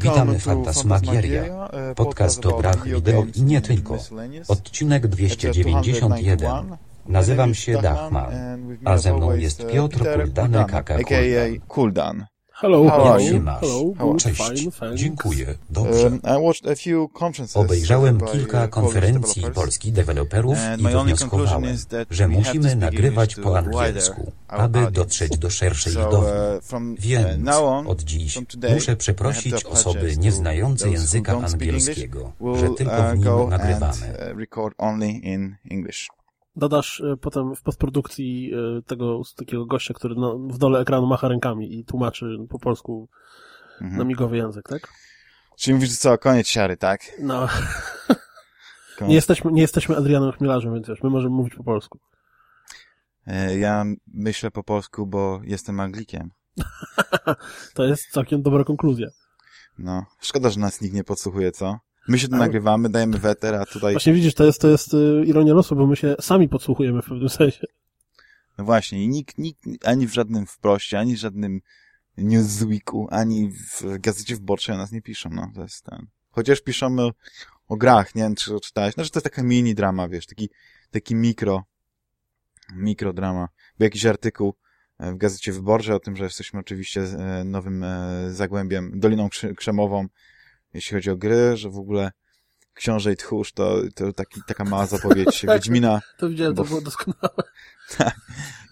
Witamy Fantasmagieria, podcast o grach wideo i nie tylko. Odcinek 291. Nazywam się Dachman, a ze mną jest Piotr Kuldanek, aka Kuldan. Hello, Jak hello, się masz? hello, good, Cześć, fine, thanks. dziękuję, dobrze. Um, I watched a few conferences Obejrzałem by, kilka uh, konferencji polskich deweloperów i wywnioskowałem, że musimy nagrywać po angielsku, aby dotrzeć do szerszej widowni. uh, uh, Więc od dziś muszę przeprosić osoby nieznające języka angielskiego, że tylko uh, w nim go nagrywamy. Dodasz e, potem w postprodukcji e, tego takiego gościa, który na, w dole ekranu macha rękami i tłumaczy po polsku Mhm. na migowy język, tak? Czyli mówisz, że co, koniec siary, tak? No, nie jesteśmy, nie jesteśmy Adrianem Chmielarzem, więc wiesz, my możemy mówić po polsku. E, Ja myślę po polsku, bo jestem Anglikiem. To jest całkiem dobra konkluzja. No, szkoda, że nas nikt nie podsłuchuje, co? My się tu nagrywamy, dajemy weter, a tutaj... Właśnie widzisz, to jest, to jest e, ironia losu, bo my się sami podsłuchujemy w pewnym sensie. No właśnie, i nikt, nikt ani w żadnym wproście, ani w żadnym Newsweeku, ani w gazecie wyborczej o nas nie piszą, no, to jest ten. Chociaż piszą o, o grach, nie wiem, czy to czytałeś, no, że to jest taka mini drama, wiesz, taki, taki mikro, mikrodrama. Był jakiś artykuł e, w gazecie wyborczej o tym, że jesteśmy oczywiście e, nowym e, zagłębiem, Doliną Krzemową, jeśli chodzi o gry, że w ogóle Książę i Tchórz to, to taki, taka mała zapowiedź Wiedźmina To widziałem, to Bo- było doskonałe.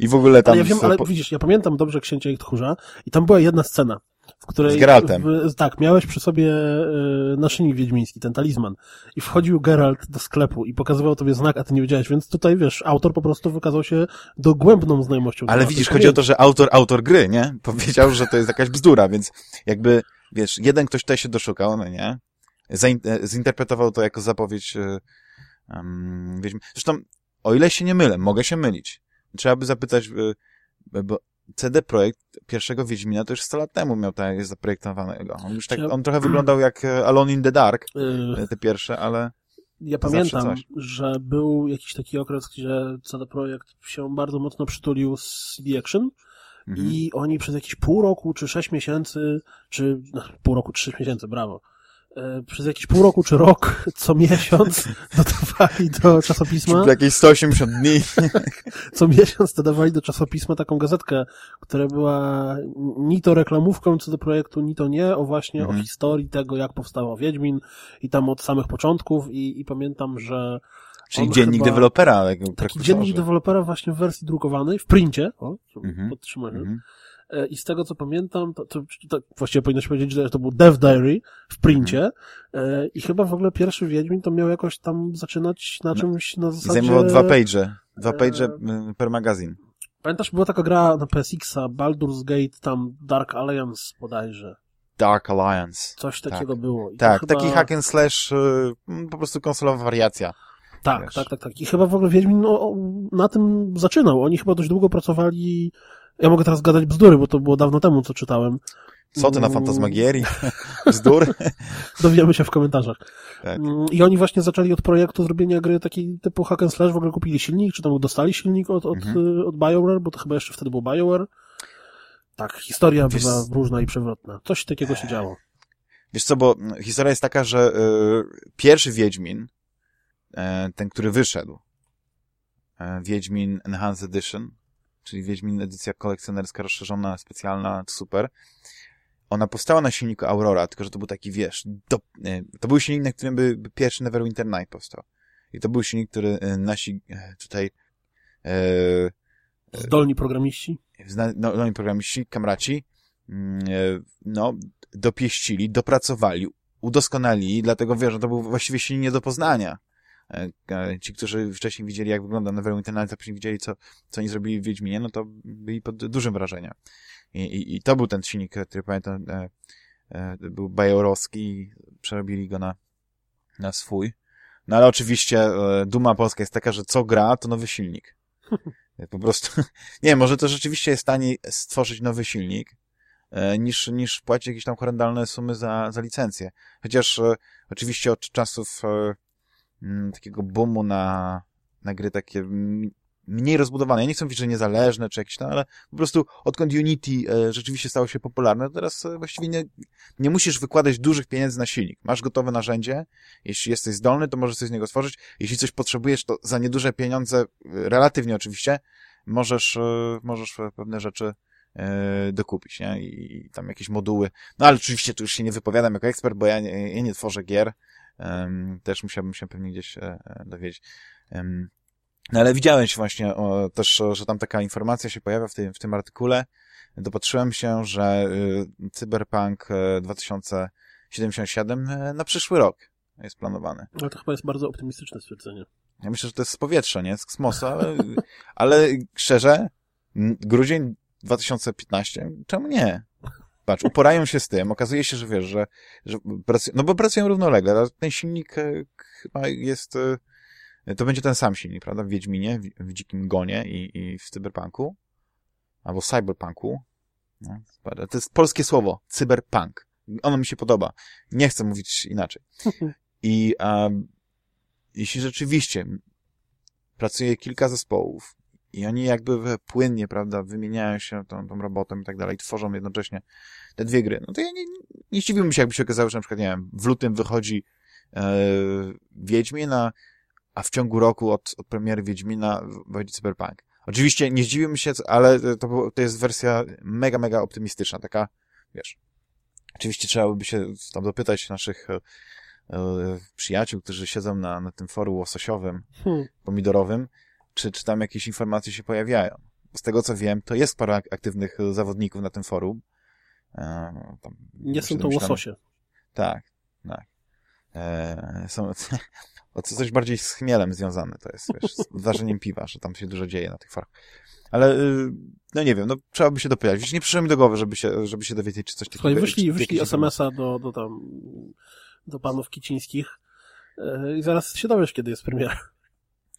i w ogóle tam... Ale ja wiem, ale widzisz, ja pamiętam dobrze Księcia i Tchórza i tam była jedna scena, w której... Z Geraltem. W, tak, miałeś przy sobie e, naszyjnik wiedźmiński, ten talizman i wchodził Geralt do sklepu i pokazywał tobie znak, a ty nie wiedziałeś, więc tutaj, wiesz, autor po prostu wykazał się dogłębną znajomością. Ale widzisz, chodzi o to, że autor, autor gry, nie? Powiedział, że to jest jakaś bzdura, więc jakby, wiesz, jeden ktoś tutaj się doszukał, no nie? E, zinterpretował to jako zapowiedź um, Wiedźmi. Zresztą, o ile się nie mylę, mogę się mylić. Trzeba by zapytać, e, bo CD Projekt pierwszego Wiedźmina to już 100 lat temu miał tak zaprojektowanego. On już tak, on trochę wyglądał jak Alone in the Dark, te pierwsze, ale Ja pamiętam, że był jakiś taki okres, gdzie CD Projekt się bardzo mocno przytulił z CD Action mhm. i oni przez jakieś pół roku, czy sześć miesięcy, czy no, pół roku, czy sześć miesięcy, brawo. E, Przez jakiś pół roku czy rok, co miesiąc dodawali do czasopisma, jakieś 180 dni. co miesiąc dodawali do czasopisma taką gazetkę, która była ni to reklamówką co do projektu, ni to nie, o właśnie Mhm. o historii tego, jak powstał Wiedźmin i tam od samych początków i, i pamiętam, że Czyli On dziennik dewelopera. Taki prekursorze. dziennik dewelopera właśnie w wersji drukowanej, w princie, o, Mhm. Mhm. E, I z tego co pamiętam, to, to, to właściwie powinno się powiedzieć, że to był Dev Diary w princie e, i chyba w ogóle pierwszy Wiedźmin to miał jakoś tam zaczynać na No. czymś na zasadzie... zajmował dwa page. Dwa e, page y, per magazyn. Pamiętasz, była taka gra na PSX-a, Baldur's Gate, tam Dark Alliance bodajże. Dark Alliance. Coś takiego było. I Tak, chyba... taki hack and slash, mm, po prostu konsolowa wariacja. Tak, wiesz. tak, tak, tak. I chyba w ogóle Wiedźmin no, na tym zaczynał. Oni chyba dość długo pracowali... Ja mogę teraz gadać bzdury, bo to było dawno temu, co czytałem. Co ty na Mm. fantasmagierii? Bzdur? Dowiemy się w komentarzach. Tak. Mm, I oni właśnie zaczęli od projektu zrobienia gry takiej typu hack and slash, w ogóle kupili silnik, czy tam dostali silnik od, od, Mhm. y, od BioWare, bo to chyba jeszcze wtedy był BioWare. Tak, historia Wiesz- bywa różna i przewrotna. Coś takiego się działo. Wiesz co, bo mm, historia jest taka, że y, pierwszy Wiedźmin, ten, który wyszedł, e, Wiedźmin Enhanced Edition, czyli Wiedźmin edycja kolekcjonerska rozszerzona, specjalna, super, ona powstała na silniku Aurora, tylko że to był taki, wiesz, do, e, to był silnik, na którym by, by pierwszy Neverwinter Night powstał. I to był silnik, który e, nasi e, tutaj e, Zdolni programiści. zna- no, no, programiści, kamraci, mm, e, no, dopieścili, dopracowali, udoskonalili, dlatego wiesz, że to był właściwie silnik nie do poznania. E, e, Ci, którzy wcześniej widzieli, jak wygląda Neverwinter Nights, a później widzieli, co, co oni zrobili w Wiedźminie, no to byli pod dużym wrażeniem. I, i, i to był ten silnik, który pamiętam, e, e, był bajorowski i przerobili go na, na swój. No ale oczywiście e, duma polska jest taka, że co gra, to nowy silnik. Po prostu, nie może to rzeczywiście jest taniej stworzyć nowy silnik, e, niż, niż płacić jakieś tam horrendalne sumy za, za licencję. Chociaż e, oczywiście od czasów e, m, takiego boomu na, na gry takie mm, mniej rozbudowane. Ja nie chcę mówić, że niezależne czy jakieś tam, ale po prostu odkąd Unity e, rzeczywiście stało się popularne, teraz e, właściwie nie, nie musisz wykładać dużych pieniędzy na silnik. Masz gotowe narzędzie, jeśli jesteś zdolny, to możesz coś z niego stworzyć. Jeśli coś potrzebujesz, to za nieduże pieniądze, e, relatywnie oczywiście, możesz, e, możesz pewne rzeczy e, dokupić, nie? I, I tam jakieś moduły. No ale oczywiście tu już się nie wypowiadam jako ekspert, bo ja nie, ja nie tworzę gier. Też musiałbym się pewnie gdzieś e, dowiedzieć. Um, no ale widziałeś właśnie o, też, że tam taka informacja się pojawia w tym, w tym artykule. Dopatrzyłem się, że y, Cyberpunk 2077 y, na przyszły rok jest planowany. Ale to chyba jest bardzo optymistyczne stwierdzenie. Ja myślę, że to jest z powietrza, nie? Z kosmosu, ale, ale szczerze, grudzień 2015, czemu nie? Patrz, uporają się z tym, okazuje się, że wiesz, że, że pracują, no bo pracują równolegle, ten silnik e, chyba jest, e, to będzie ten sam silnik, prawda, w Wiedźminie, w, w Dzikim Gonie i, i w Cyberpunku, albo Cyberpunku, no, to jest polskie słowo, cyberpunk. Ono mi się podoba. Nie chcę mówić inaczej. I um, jeśli rzeczywiście pracuje kilka zespołów i oni jakby płynnie, prawda, wymieniają się tą, tą robotą i tak dalej, tworzą jednocześnie te dwie gry, no to ja nie, nie zdziwiłbym się, jakby się okazało, że na przykład, nie wiem, w lutym wychodzi e, Wiedźmina, a w ciągu roku od, od premiery Wiedźmina wychodzi Cyberpunk. Oczywiście nie zdziwiłbym się, ale to, to jest wersja mega, mega optymistyczna, taka, wiesz, oczywiście trzeba by się tam dopytać naszych e, e, przyjaciół, którzy siedzą na, na tym forum łososiowym, hmm. pomidorowym, czy, czy tam jakieś informacje się pojawiają. Z tego co wiem, to jest parę aktywnych zawodników na tym forum. E, tam, Nie są to łososie. Tak, tak. E, są coś bardziej z chmielem związane to jest, wiesz, z ważeniem piwa, że tam się dużo dzieje na tych forach. Ale, y, no nie wiem, no trzeba by się dopytać. Wiesz, nie przyszło mi do głowy, żeby się, żeby się dowiedzieć, czy coś takiego... wyszli, wyszli SMS-a do, do tam, do panów Kicińskich e, i zaraz się dowiesz, kiedy jest premiera.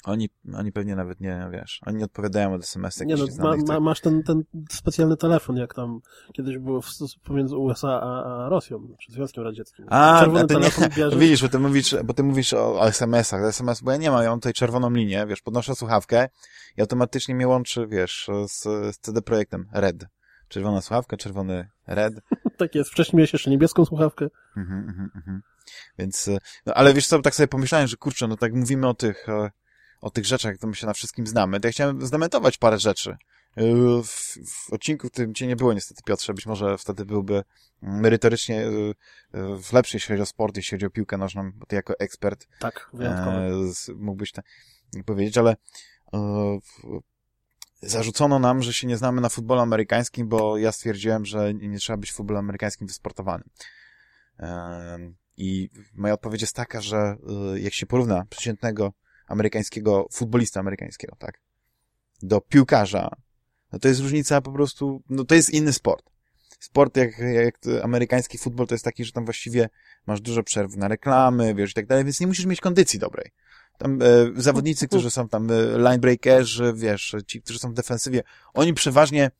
Oni, oni pewnie nawet nie, wiesz, oni nie odpowiadają od SMS-y. Nie no, ma, ma, masz ten, ten specjalny telefon, jak tam kiedyś było w, pomiędzy USA a, a Rosją, czy Związkiem Radzieckim. A, a ty nie, bierze... widzisz, bo ty mówisz, bo ty mówisz o, o SMS-ach, SMS, bo ja nie mam, ja mam tutaj czerwoną linię, wiesz, podnoszę słuchawkę i automatycznie mnie łączy, wiesz, z, z CD Projektem Red. Czerwona słuchawka, czerwony Red. tak jest, wcześniej miałeś jeszcze niebieską słuchawkę. Mhm, mhm, mhm. Więc, no, ale wiesz co, tak sobie pomyślałem, że kurczę, no tak mówimy o tych, o tych rzeczach, to my się na wszystkim znamy, to ja chciałem zdementować parę rzeczy. Yy, w, w odcinku, w którym cię nie było niestety, Piotrze, być może wtedy byłby merytorycznie yy, yy, w lepszej, jeśli chodzi o sport, jeśli chodzi o piłkę nożną, bo ty jako ekspert tak, wyjątkowo. mógłbyś to powiedzieć, ale zarzucono nam, że się nie znamy na futbolu amerykańskim, bo ja stwierdziłem, że nie trzeba być w futbolu amerykańskim wysportowanym. I moja odpowiedź jest taka, że jak się porówna przeciętnego amerykańskiego, futbolista amerykańskiego, tak? Do piłkarza, no to jest różnica po prostu, no to jest inny sport. Sport jak, jak amerykański futbol to jest taki, że tam właściwie masz dużo przerw na reklamy, wiesz, i tak dalej, więc nie musisz mieć kondycji dobrej. Tam e, zawodnicy, którzy są tam e, linebreakerzy, wiesz, ci, którzy są w defensywie, oni przeważnie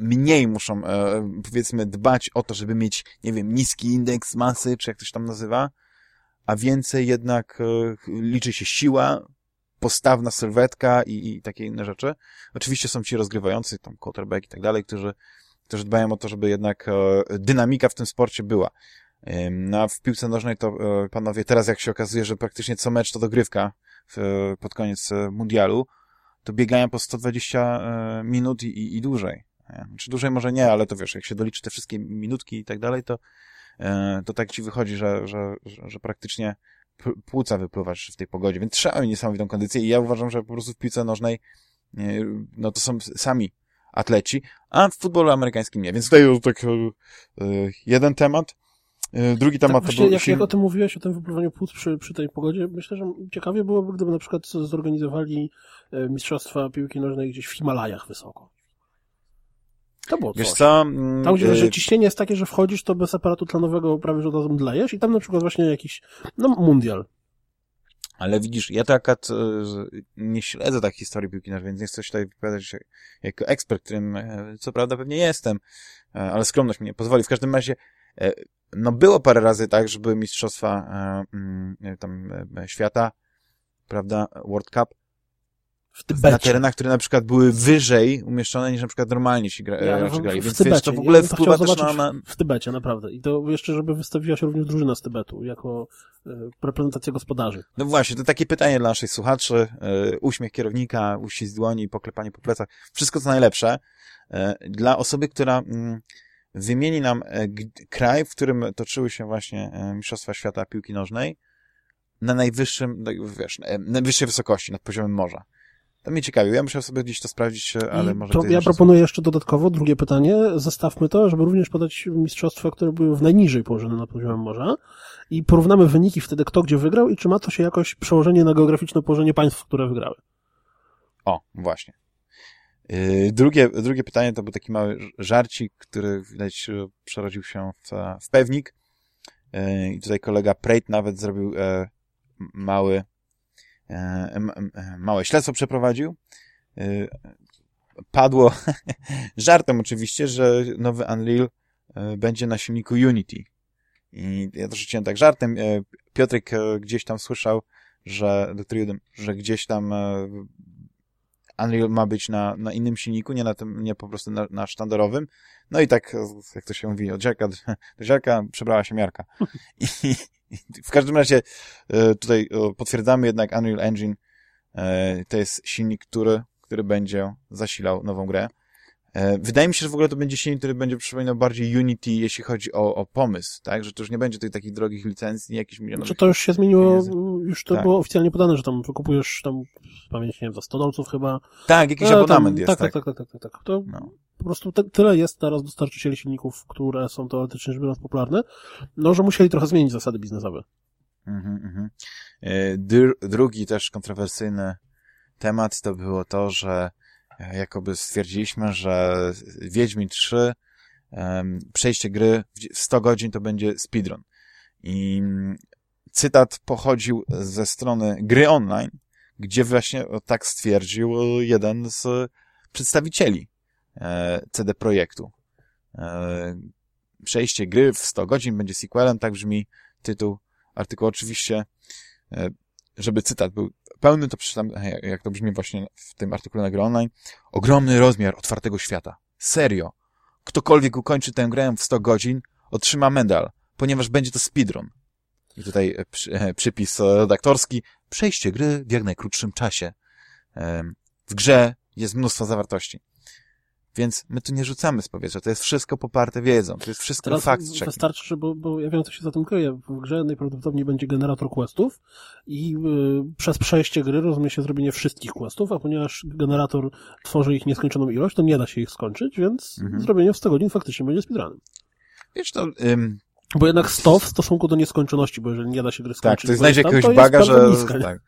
mniej muszą, e, powiedzmy, dbać o to, żeby mieć, nie wiem, niski indeks masy, czy jak to się tam nazywa, a więcej jednak e, liczy się siła, postawna sylwetka i, i takie inne rzeczy. Oczywiście są ci rozgrywający, tam quarterback i tak dalej, którzy, którzy dbają o to, żeby jednak e, dynamika w tym sporcie była. No a w piłce nożnej to, e, panowie, teraz jak się okazuje, że praktycznie co mecz to dogrywka pod koniec mundialu, to biegają po 120 minut i, i, dłużej. Czy dłużej może nie, ale to wiesz, jak się doliczy te wszystkie minutki i tak dalej, to, to tak ci wychodzi, że, że, że, praktycznie płuca wypływasz w tej pogodzie, więc trzeba mieć niesamowitą kondycję i ja uważam, że po prostu w piłce nożnej e, no to są sami atleci, a w futbolu amerykańskim nie. Więc tutaj tak e, jeden temat. Drugi tak, temat tak, to był... Jak, jak o tym mówiłeś, o tym wypływaniu płuc przy, przy tej pogodzie, myślę, że ciekawie byłoby, gdyby na przykład zorganizowali mistrzostwa piłki nożnej gdzieś w Himalajach wysoko. To było Wiesz coś. co? Mm, tam, gdzie, że y, ciśnienie jest takie, że wchodzisz, to bez aparatu tlenowego prawie że od razu mdlejesz i tam na przykład właśnie jakiś, no, mundial. Ale widzisz, ja tak nie śledzę tak historii piłki nożnej, więc nie chcę się tutaj wypowiadać jako ekspert, którym e, co prawda pewnie jestem, e, ale skromność mi nie pozwoli. W każdym razie, e, no było parę razy tak, że były mistrzostwa mm, tam świata, prawda, World Cup na terenach, które na przykład były wyżej umieszczone niż na przykład normalnie się gra, ja, w, grali. Więc wiesz, to w ogóle ja wpływa też na, na... W Tybecie, naprawdę. I to jeszcze, żeby wystawiła się również drużyna z Tybetu, jako e, reprezentacja gospodarzy. No właśnie, to takie pytanie dla naszych słuchaczy. E, uśmiech kierownika, uścisk dłoni, poklepanie po plecach. Wszystko co najlepsze. E, dla osoby, która mm, wymieni nam e, kraj, w którym toczyły się właśnie e, Mistrzostwa Świata Piłki Nożnej na najwyższym, wiesz, e, najwyższej wysokości, nad poziomem morza. To mnie ciekawi. Ja muszę sobie gdzieś to sprawdzić, ale I może... To ja proponuję jeszcze dodatkowo drugie pytanie. Zestawmy to, żeby również podać mistrzostwa, które były w najniżej położone nad poziomem morza i porównamy wyniki wtedy, kto gdzie wygrał i czy ma to się jakoś przełożenie na geograficzne położenie państw, które wygrały. O, właśnie. Yy, drugie, drugie pytanie to był taki mały żarcik, który widać przerodził się w, w pewnik. Yy, I tutaj kolega Prejt nawet zrobił e, mały E, małe śledztwo przeprowadził. E, padło żartem oczywiście, że nowy Unreal e, będzie na silniku Unity. I ja to rzuciłem tak żartem. Piotrek gdzieś tam słyszał, że, że gdzieś tam Unreal ma być na, na innym silniku, nie na tym, nie po prostu na, na sztandarowym. No i tak, jak to się mówi, od ziarka do ziarka przebrała się miarka. I, w każdym razie e, tutaj e, potwierdzamy jednak Unreal Engine e, to jest silnik, który, który będzie zasilał nową grę. Wydaje mi się, że w ogóle to będzie silnik, który będzie przypominał bardziej Unity, jeśli chodzi o, o pomysł, tak? Że to już nie będzie tych takich drogich licencji, jakichś milionów. Znaczy to już się zmieniło, pieniędzy. już to tak. było oficjalnie podane, że tam wykupujesz tam, pamięć, nie wiem, za 100 dolców chyba. Tak, jakiś e, abonament tam, jest, tak? Tak, tak, tak, tak, tak. tak. To no po prostu te, tyle jest teraz dostarczycieli silników, które są teoretycznie rzecz biorąc popularne, no, że musieli trochę zmienić zasady biznesowe. Mm -hmm. drugi też kontrowersyjny temat to było to, że e, jakoby stwierdziliśmy, że Wiedźmin 3 przejście gry w 100 godzin to będzie speedrun. I mm, cytat pochodził ze strony gry online, gdzie właśnie tak stwierdził jeden z przedstawicieli E, CD Projektu. E, przejście gry w 100 godzin będzie sequelem, tak brzmi tytuł artykułu. Oczywiście, e, żeby cytat był pełny, to przeczytam, jak to brzmi właśnie w tym artykule na gry online. Ogromny rozmiar otwartego świata. Serio. Ktokolwiek ukończy tę grę w 100 godzin, otrzyma medal, ponieważ będzie to speedrun. I tutaj przy, przypis redaktorski. Przejście gry w jak najkrótszym czasie. W grze jest mnóstwo zawartości. Więc my tu nie rzucamy z powietrza. To jest wszystko poparte wiedzą. To jest wszystko Teraz fakt check. Wystarczy, bo, bo ja wiem, co się za tym kryje. W grze najprawdopodobniej będzie generator questów i yy, przez przejście gry rozumie się zrobienie wszystkich questów, a ponieważ generator tworzy ich nieskończoną ilość, to nie da się ich skończyć, więc mhm. zrobienie w 100 godzin faktycznie będzie speedrunem. Wiesz, to... Ym... Bo jednak 100 w stosunku do nieskończoności, bo jeżeli nie da się gry skończyć... Tak, to znajdzie jakiegoś baga, że... Niska, tak,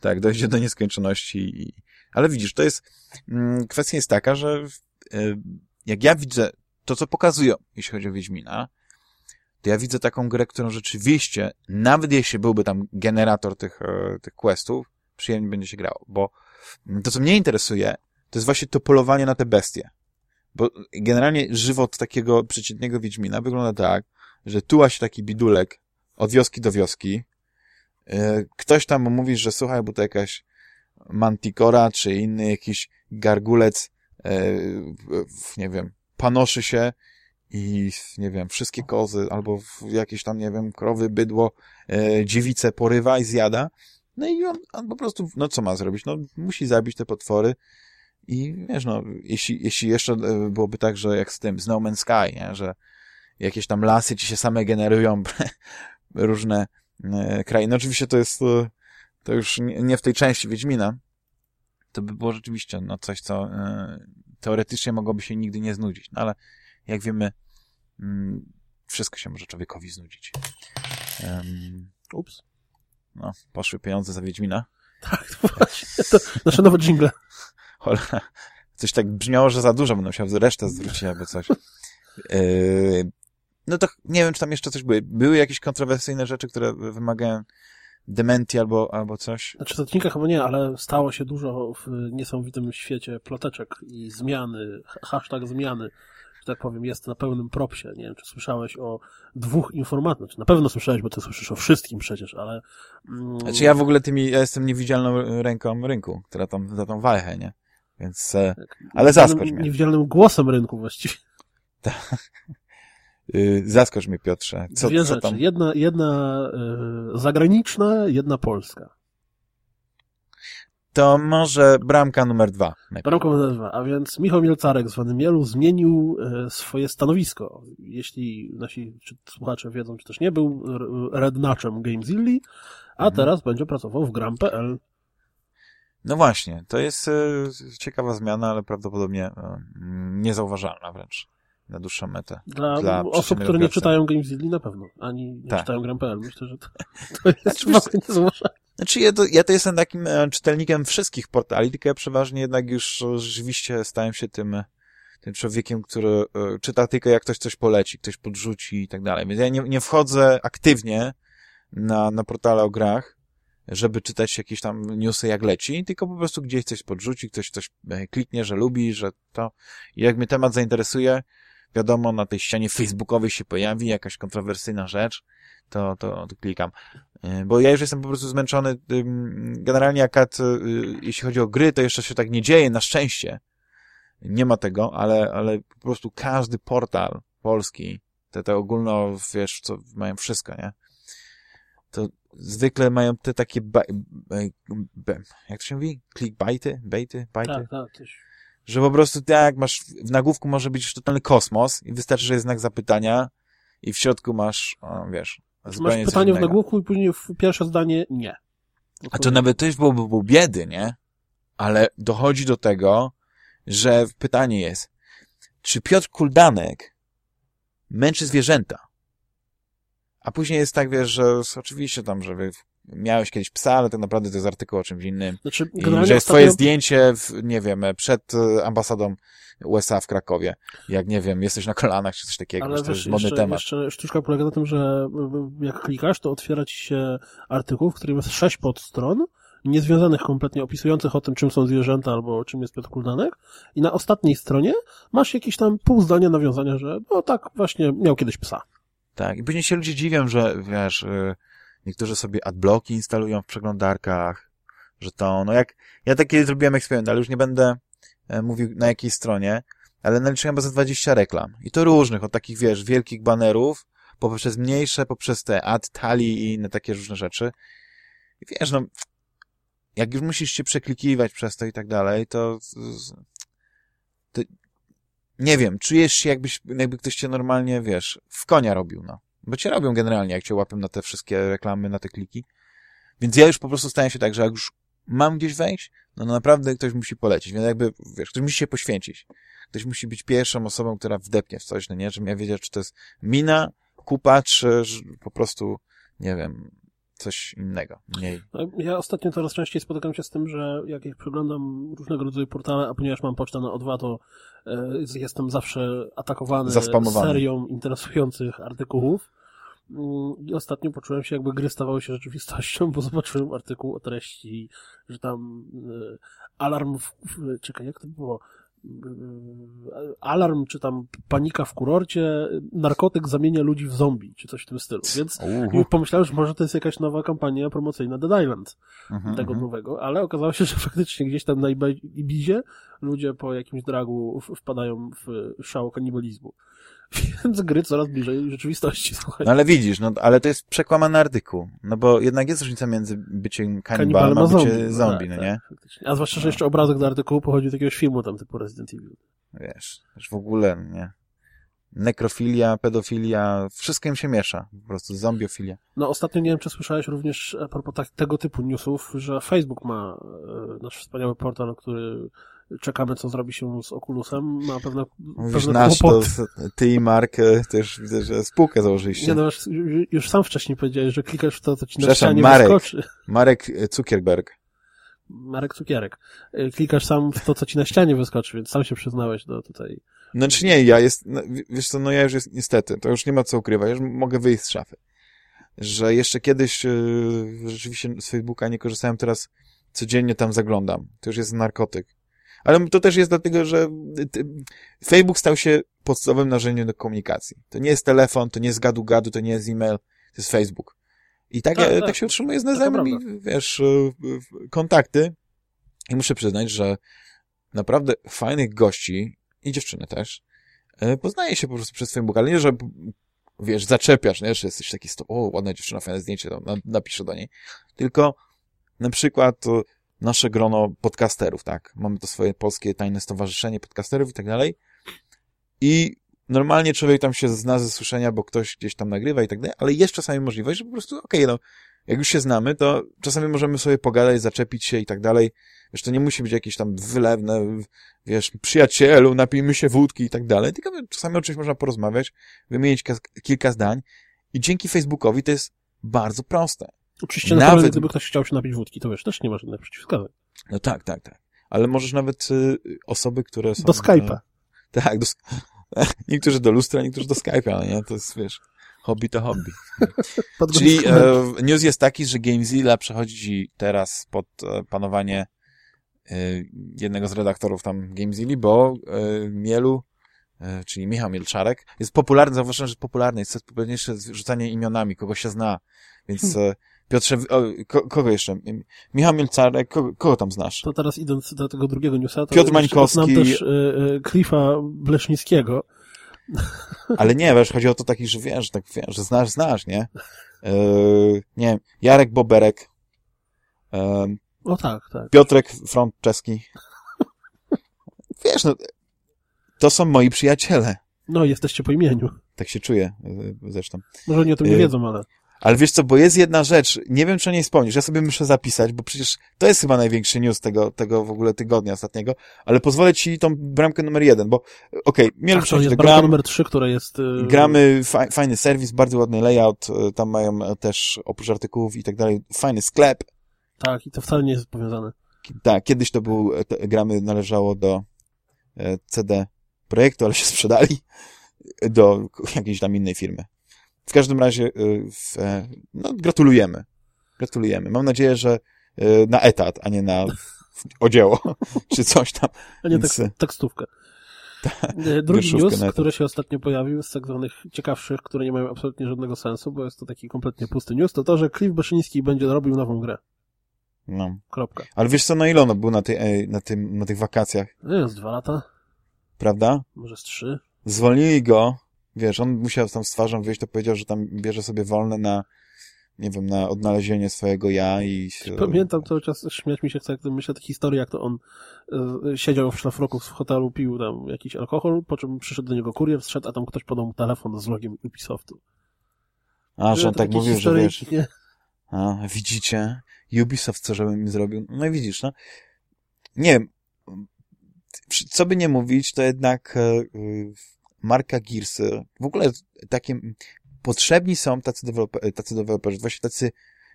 tak, dojdzie do nieskończoności. I... Ale widzisz, to jest... Mm, kwestia jest taka, że jak ja widzę to, co pokazują, jeśli chodzi o Wiedźmina, to ja widzę taką grę, którą rzeczywiście, nawet jeśli byłby tam generator tych, e, tych questów, przyjemnie będzie się grało, bo to, co mnie interesuje, to jest właśnie to polowanie na te bestie. Bo generalnie żywot takiego przeciętnego Wiedźmina wygląda tak, że tuła się taki bidulek od wioski do wioski, e, ktoś tam mówi, że słuchaj, bo to jakaś mantikora, czy inny jakiś gargulec E, nie wiem, panoszy się i, nie wiem, wszystkie kozy albo jakieś tam, nie wiem, krowy, bydło, e, dziewice porywa i zjada. No i on, on po prostu, no co ma zrobić? No musi zabić te potwory i wiesz, no, jeśli, jeśli jeszcze e, byłoby tak, że jak z tym, z No Man's Sky, nie? że jakieś tam lasy ci się same generują różne e, krainy. Oczywiście to jest, to już nie w tej części Wiedźmina, to by było rzeczywiście no, coś, co e, teoretycznie mogłoby się nigdy nie znudzić. No ale jak wiemy, mm, wszystko się może człowiekowi znudzić. Um, Ups. No, poszły pieniądze za Wiedźmina. Tak, to właśnie. To nasze nowe jingle. Cholera. Coś tak brzmiało, że za dużo będę musiał resztę zwrócić albo coś. Yy, no to nie wiem, czy tam jeszcze coś były. Były jakieś kontrowersyjne rzeczy, które wymagają dementii albo, albo coś. Znaczy w odcinkach chyba nie, ale stało się dużo w niesamowitym świecie ploteczek i zmiany, hashtag zmiany, tak powiem, jest na pełnym propsie. Nie wiem, czy słyszałeś o dwóch informatorach, znaczy na pewno słyszałeś, bo ty słyszysz o wszystkim przecież, ale... Mm... Znaczy ja w ogóle tymi, ja jestem niewidzialną ręką rynku, która tam za tą wajchę, nie? Więc, e, tak, ale zaskocz mnie. Niewidzialnym głosem rynku właściwie. Tak. Y, zaskocz mnie, Piotrze. Co, Dwie co rzeczy. Tam? Jedna, jedna y, zagraniczna, jedna polska. To może bramka numer dwa. Bramka numer dwa, a więc Michał Mielcarek, zwany Mielu, zmienił y, swoje stanowisko. Jeśli nasi słuchacze wiedzą, czy też nie, był rednaczem Gamezilli, a mhm. teraz będzie pracował w gram.pl. No właśnie, to jest ciekawa zmiana, ale prawdopodobnie niezauważalna wręcz na dłuższą metę. Dla, dla osób, które nie czytają Gamesily na pewno, ani nie tak. czytają Gram.pl. Myślę, że to, to jest znaczy, niezauważalne. Znaczy ja to, ja to jestem takim e, czytelnikiem wszystkich portali, tylko ja przeważnie jednak już rzeczywiście stałem się tym, e, tym człowiekiem, który e, czyta tylko jak ktoś coś poleci, ktoś podrzuci i tak dalej. Więc ja nie, nie wchodzę aktywnie na, na portale o grach, żeby czytać jakieś tam newsy jak leci, tylko po prostu gdzieś coś podrzuci, ktoś coś kliknie, że lubi, że to... I jak mnie temat zainteresuje, wiadomo, na tej ścianie facebookowej się pojawi jakaś kontrowersyjna rzecz, to, to, to klikam. Y, bo ja już jestem po prostu zmęczony. Generalnie akad, y, jeśli chodzi o gry, to jeszcze się tak nie dzieje, na szczęście. Nie ma tego, ale, ale po prostu każdy portal polski, te, te ogólno, wiesz, co mają wszystko, nie? To zwykle mają te takie, jak to się mówi? Clickbaity? Baity? Bajty? Tak, tak, że po prostu tak, masz, w nagłówku może być totalny kosmos i wystarczy, że jest znak zapytania i w środku masz, o, wiesz, Masz pytanie w nagłówku i później w pierwsze zdanie nie. A to nawet też byłoby był biedy, nie? Ale dochodzi do tego, że pytanie jest, czy Piotr Kuldanek męczy zwierzęta? A później jest tak, wiesz, że oczywiście tam, że miałeś kiedyś psa, ale tak naprawdę to jest artykuł o czymś innym. Znaczy, I że jest ostatnio... twoje zdjęcie, w, nie wiem, przed e, ambasadą USA w Krakowie. Jak, nie wiem, jesteś na kolanach, czy coś takiego. Ale to jest modny jeszcze, temat. Jeszcze sztuczka polega na tym, że jak klikasz, to otwiera ci się artykuł, w którym jest sześć podstron, niezwiązanych kompletnie, opisujących o tym, czym są zwierzęta albo czym jest Piotr Kuldanek i na ostatniej stronie masz jakieś tam pół zdania nawiązania, że no tak, właśnie miał kiedyś psa. Tak, i później się ludzie dziwią, że wiesz, y, Niektórzy sobie adblocki instalują w przeglądarkach, że to, no jak, ja takie zrobiłem eksperyment, ale już nie będę e, mówił na jakiej stronie, ale naliczyłem za 20 reklam. I to różnych, od takich, wiesz, wielkich banerów, poprzez mniejsze, poprzez te ad tali i inne takie różne rzeczy. I wiesz, no, jak już musisz się przeklikiwać przez to i tak dalej, to, to nie wiem, czujesz się jakbyś, jakby ktoś cię normalnie, wiesz, w konia robił, no. Bo cię robią generalnie, jak cię łapią na te wszystkie reklamy, na te kliki. Więc ja już po prostu staję się tak, że jak już mam gdzieś wejść, no, no naprawdę ktoś musi polecić. Więc jakby, wiesz, ktoś musi się poświęcić. Ktoś musi być pierwszą osobą, która wdepnie w coś, no nie? Żebym ja wiedział, czy to jest mina, kupa, czy po prostu, nie wiem, coś innego, mniej. No, ja ostatnio coraz częściej spotykam się z tym, że jak przeglądam różnego rodzaju portale, a ponieważ mam pocztę na O2, to e, jestem zawsze atakowany serią interesujących artykułów. Mm, I ostatnio poczułem się, jakby gry stawały się rzeczywistością, bo zobaczyłem artykuł o treści, że tam e, alarm, w, czekaj, jak to było? E, alarm, czy tam panika w kurorcie, narkotyk zamienia ludzi w zombie, czy coś w tym stylu. Więc pomyślałem, że może to jest jakaś nowa kampania promocyjna Dead Island, mhm, tego mhm. nowego, ale okazało się, że faktycznie gdzieś tam na Ibizie ludzie po jakimś dragu wpadają w szał kanibalizmu. Więc gry coraz bliżej rzeczywistości, słuchaj. No ale widzisz, no ale to jest przekłamany artykuł. No bo jednak jest różnica między byciem kanibalem a byciem zombie, no, tak, nie? Tak, a zwłaszcza, że jeszcze obrazek do artykułu pochodzi z jakiegoś filmu tam typu Resident Evil. Wiesz, już w ogóle, nie? Nekrofilia, pedofilia, wszystko im się miesza. Po prostu zombiofilia. No ostatnio nie wiem, czy słyszałeś również a propos tak, tego typu newsów, że Facebook ma e, nasz wspaniały portal, który czekamy, co zrobi się z Oculusem. Ma pewne, Mówisz pewne nasz, to ty i Mark e, też widzę, że spółkę założyliście. Nie, no już, już sam wcześniej powiedziałeś, że klikasz w to, co ci na ścianie Marek, wyskoczy. Marek Zuckerberg. Marek Cukierek. E, klikasz sam w to, co ci na ścianie wyskoczy, więc sam się przyznałeś do tutaj. Znaczy nie, ja jest, no, wiesz co, no ja już jest, niestety, to już nie ma co ukrywać, już mogę wyjść z szafy. Że jeszcze kiedyś yy, rzeczywiście z Facebooka nie korzystałem, teraz codziennie tam zaglądam. To już jest narkotyk Ale to też jest dlatego, że Facebook stał się podstawowym narzędziem do komunikacji. To nie jest telefon, to nie jest gadu-gadu, to nie jest e-mail, to jest Facebook. I tak, tak, tak, tak się utrzymuje z znajomymi, wiesz, kontakty. I muszę przyznać, że naprawdę fajnych gości i dziewczyny też e, poznaje się po prostu przez Facebook, ale nie, że wiesz, zaczepiasz, nie, że jesteś taki, o, ładna dziewczyna, fajne zdjęcie, tam, napiszę do niej. Tylko na przykład nasze grono podcasterów, tak? Mamy to swoje polskie tajne stowarzyszenie podcasterów i tak dalej. I normalnie człowiek tam się zna ze słyszenia, bo ktoś gdzieś tam nagrywa i tak dalej, ale jest czasami możliwość, że po prostu, okej, okay, no, jak już się znamy, to czasami możemy sobie pogadać, zaczepić się i tak dalej. Wiesz, to nie musi być jakieś tam wylewne, wiesz, przyjacielu, napijmy się wódki i tak dalej, tylko czasami oczywiście można porozmawiać, wymienić kilka zdań i dzięki Facebookowi to jest bardzo proste. Oczywiście nawet... naprawdę, gdyby ktoś chciał się napić wódki, to wiesz, też nie ma żadnych przeciwwskazań. No tak, tak, tak. Ale możesz nawet y, osoby, które są... Do Skype'a. Y, tak, do, niektórzy do lustra, niektórzy do Skype'a, ale nie, to jest, wiesz, hobby to hobby. Czyli e, news jest taki, że GameZilla przechodzi teraz pod e, panowanie e, jednego z redaktorów tam GameZilli, bo Mielu, czyli Michał Mielczarek, jest popularny, zauważyłem, że jest popularny, jest popularniejsze rzucanie imionami, kogo się zna, więc hmm. Piotrze, o, ko, kogo jeszcze? Michał Mielcarek, kogo, kogo, tam znasz? To teraz idąc do tego drugiego newsa, to Piotr Mańkowski. znam też e, Cliffa Blesznickiego. Ale nie, wiesz, chodzi o to taki, że wiesz, tak wiesz, że znasz, znasz, nie? E, nie wiem, Jarek Boberek. E, o tak, tak. Piotrek Front Czeski. Wiesz, no, to są moi przyjaciele. No, jesteście po imieniu. Tak się czuję, zresztą. Może oni o tym nie wiedzą, ale... Ale wiesz co, bo jest jedna rzecz, nie wiem, czy o niej wspomnisz, ja sobie muszę zapisać, bo przecież to jest chyba największy news tego, tego w ogóle tygodnia ostatniego, ale pozwolę ci tą bramkę numer jeden, bo okej, okay, przechodzić do gram. numer trzy, która jest... Yy... Gramy, fa fajny serwis, bardzo ładny layout, y, tam mają też oprócz artykułów i tak dalej, fajny sklep. Tak, i to wcale nie jest powiązane. Tak, kiedyś to był, te, gramy należało do e, CD Projektu, ale się sprzedali do jakiejś tam innej firmy. W każdym razie y, e, no, gratulujemy. Gratulujemy. Mam nadzieję, że y, na etat, a nie na o dzieło, czy coś tam. A nie Więc... tekstówkę. Tak, Drugi news, który się ostatnio pojawił z tak zwanych ciekawszych, które nie mają absolutnie żadnego sensu, bo jest to taki kompletnie pusty news, to to, że Cliff Beszyński będzie robił nową grę. No. Kropka. Ale wiesz co, na ile ono był na, tej, na, tym, na tych wakacjach? No jest dwa lata. Prawda? Może z trzy. Zwolnili go wiesz, on musiał tam z twarzą wyjść, to powiedział, że tam bierze sobie wolne na, nie wiem, na odnalezienie swojego ja i... Pamiętam cały czas, śmiać mi się chce, jak myślę te historie, jak to on y, siedział w szlafroku w hotelu, pił tam jakiś alkohol, po czym przyszedł do niego kurier, wszedł, a tam ktoś podał mu telefon z logiem Ubisoftu. A, że on tak mówił, że wiesz... Nie? A, widzicie? Ubisoft co żebym mi zrobił? No i widzisz, no. Nie wiem, co by nie mówić, to jednak yy, marka Gearsy, w ogóle takie potrzebni są tacy, deweloper, tacy deweloperzy, właśnie tacy,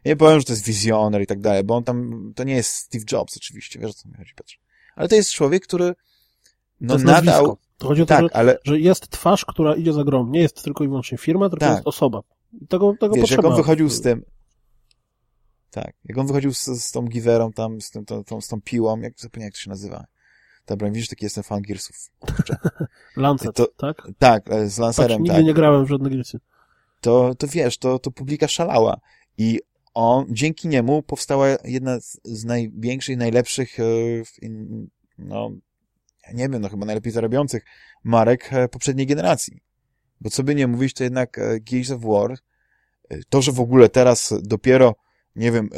nie powiem, że to jest wizjoner i tak dalej, bo on tam, to nie jest Steve Jobs oczywiście, wiesz o co mi chodzi, Piotr. Ale to jest człowiek, który no to nadał... Nazwisko. To chodzi o to, tak, że, ale... że jest twarz, która idzie za grą. Nie jest tylko i wyłącznie firma, tylko tak. jest osoba. Tego, tego Wiesz, potrzeba. jak on wychodził z tym, tak, jak on wychodził z, z tą giwerą tam, z, tym, tą, tą, z tą piłą, jak zapomniałem, jak to się nazywa. Dobra, widzisz, taki jestem fan Gearsów. Lancet, to, tak? Tak, e, z Lancerem, Patrz, nigdy tak. nie grałem w żadne Gearsy. To, to wiesz, to, to publika szalała. I on, dzięki niemu powstała jedna z, największych, najlepszych, e, no, nie wiem, no chyba najlepiej zarabiających marek e, poprzedniej generacji. Bo co by nie mówić, to jednak Gears of War, to, że w ogóle teraz dopiero, nie wiem,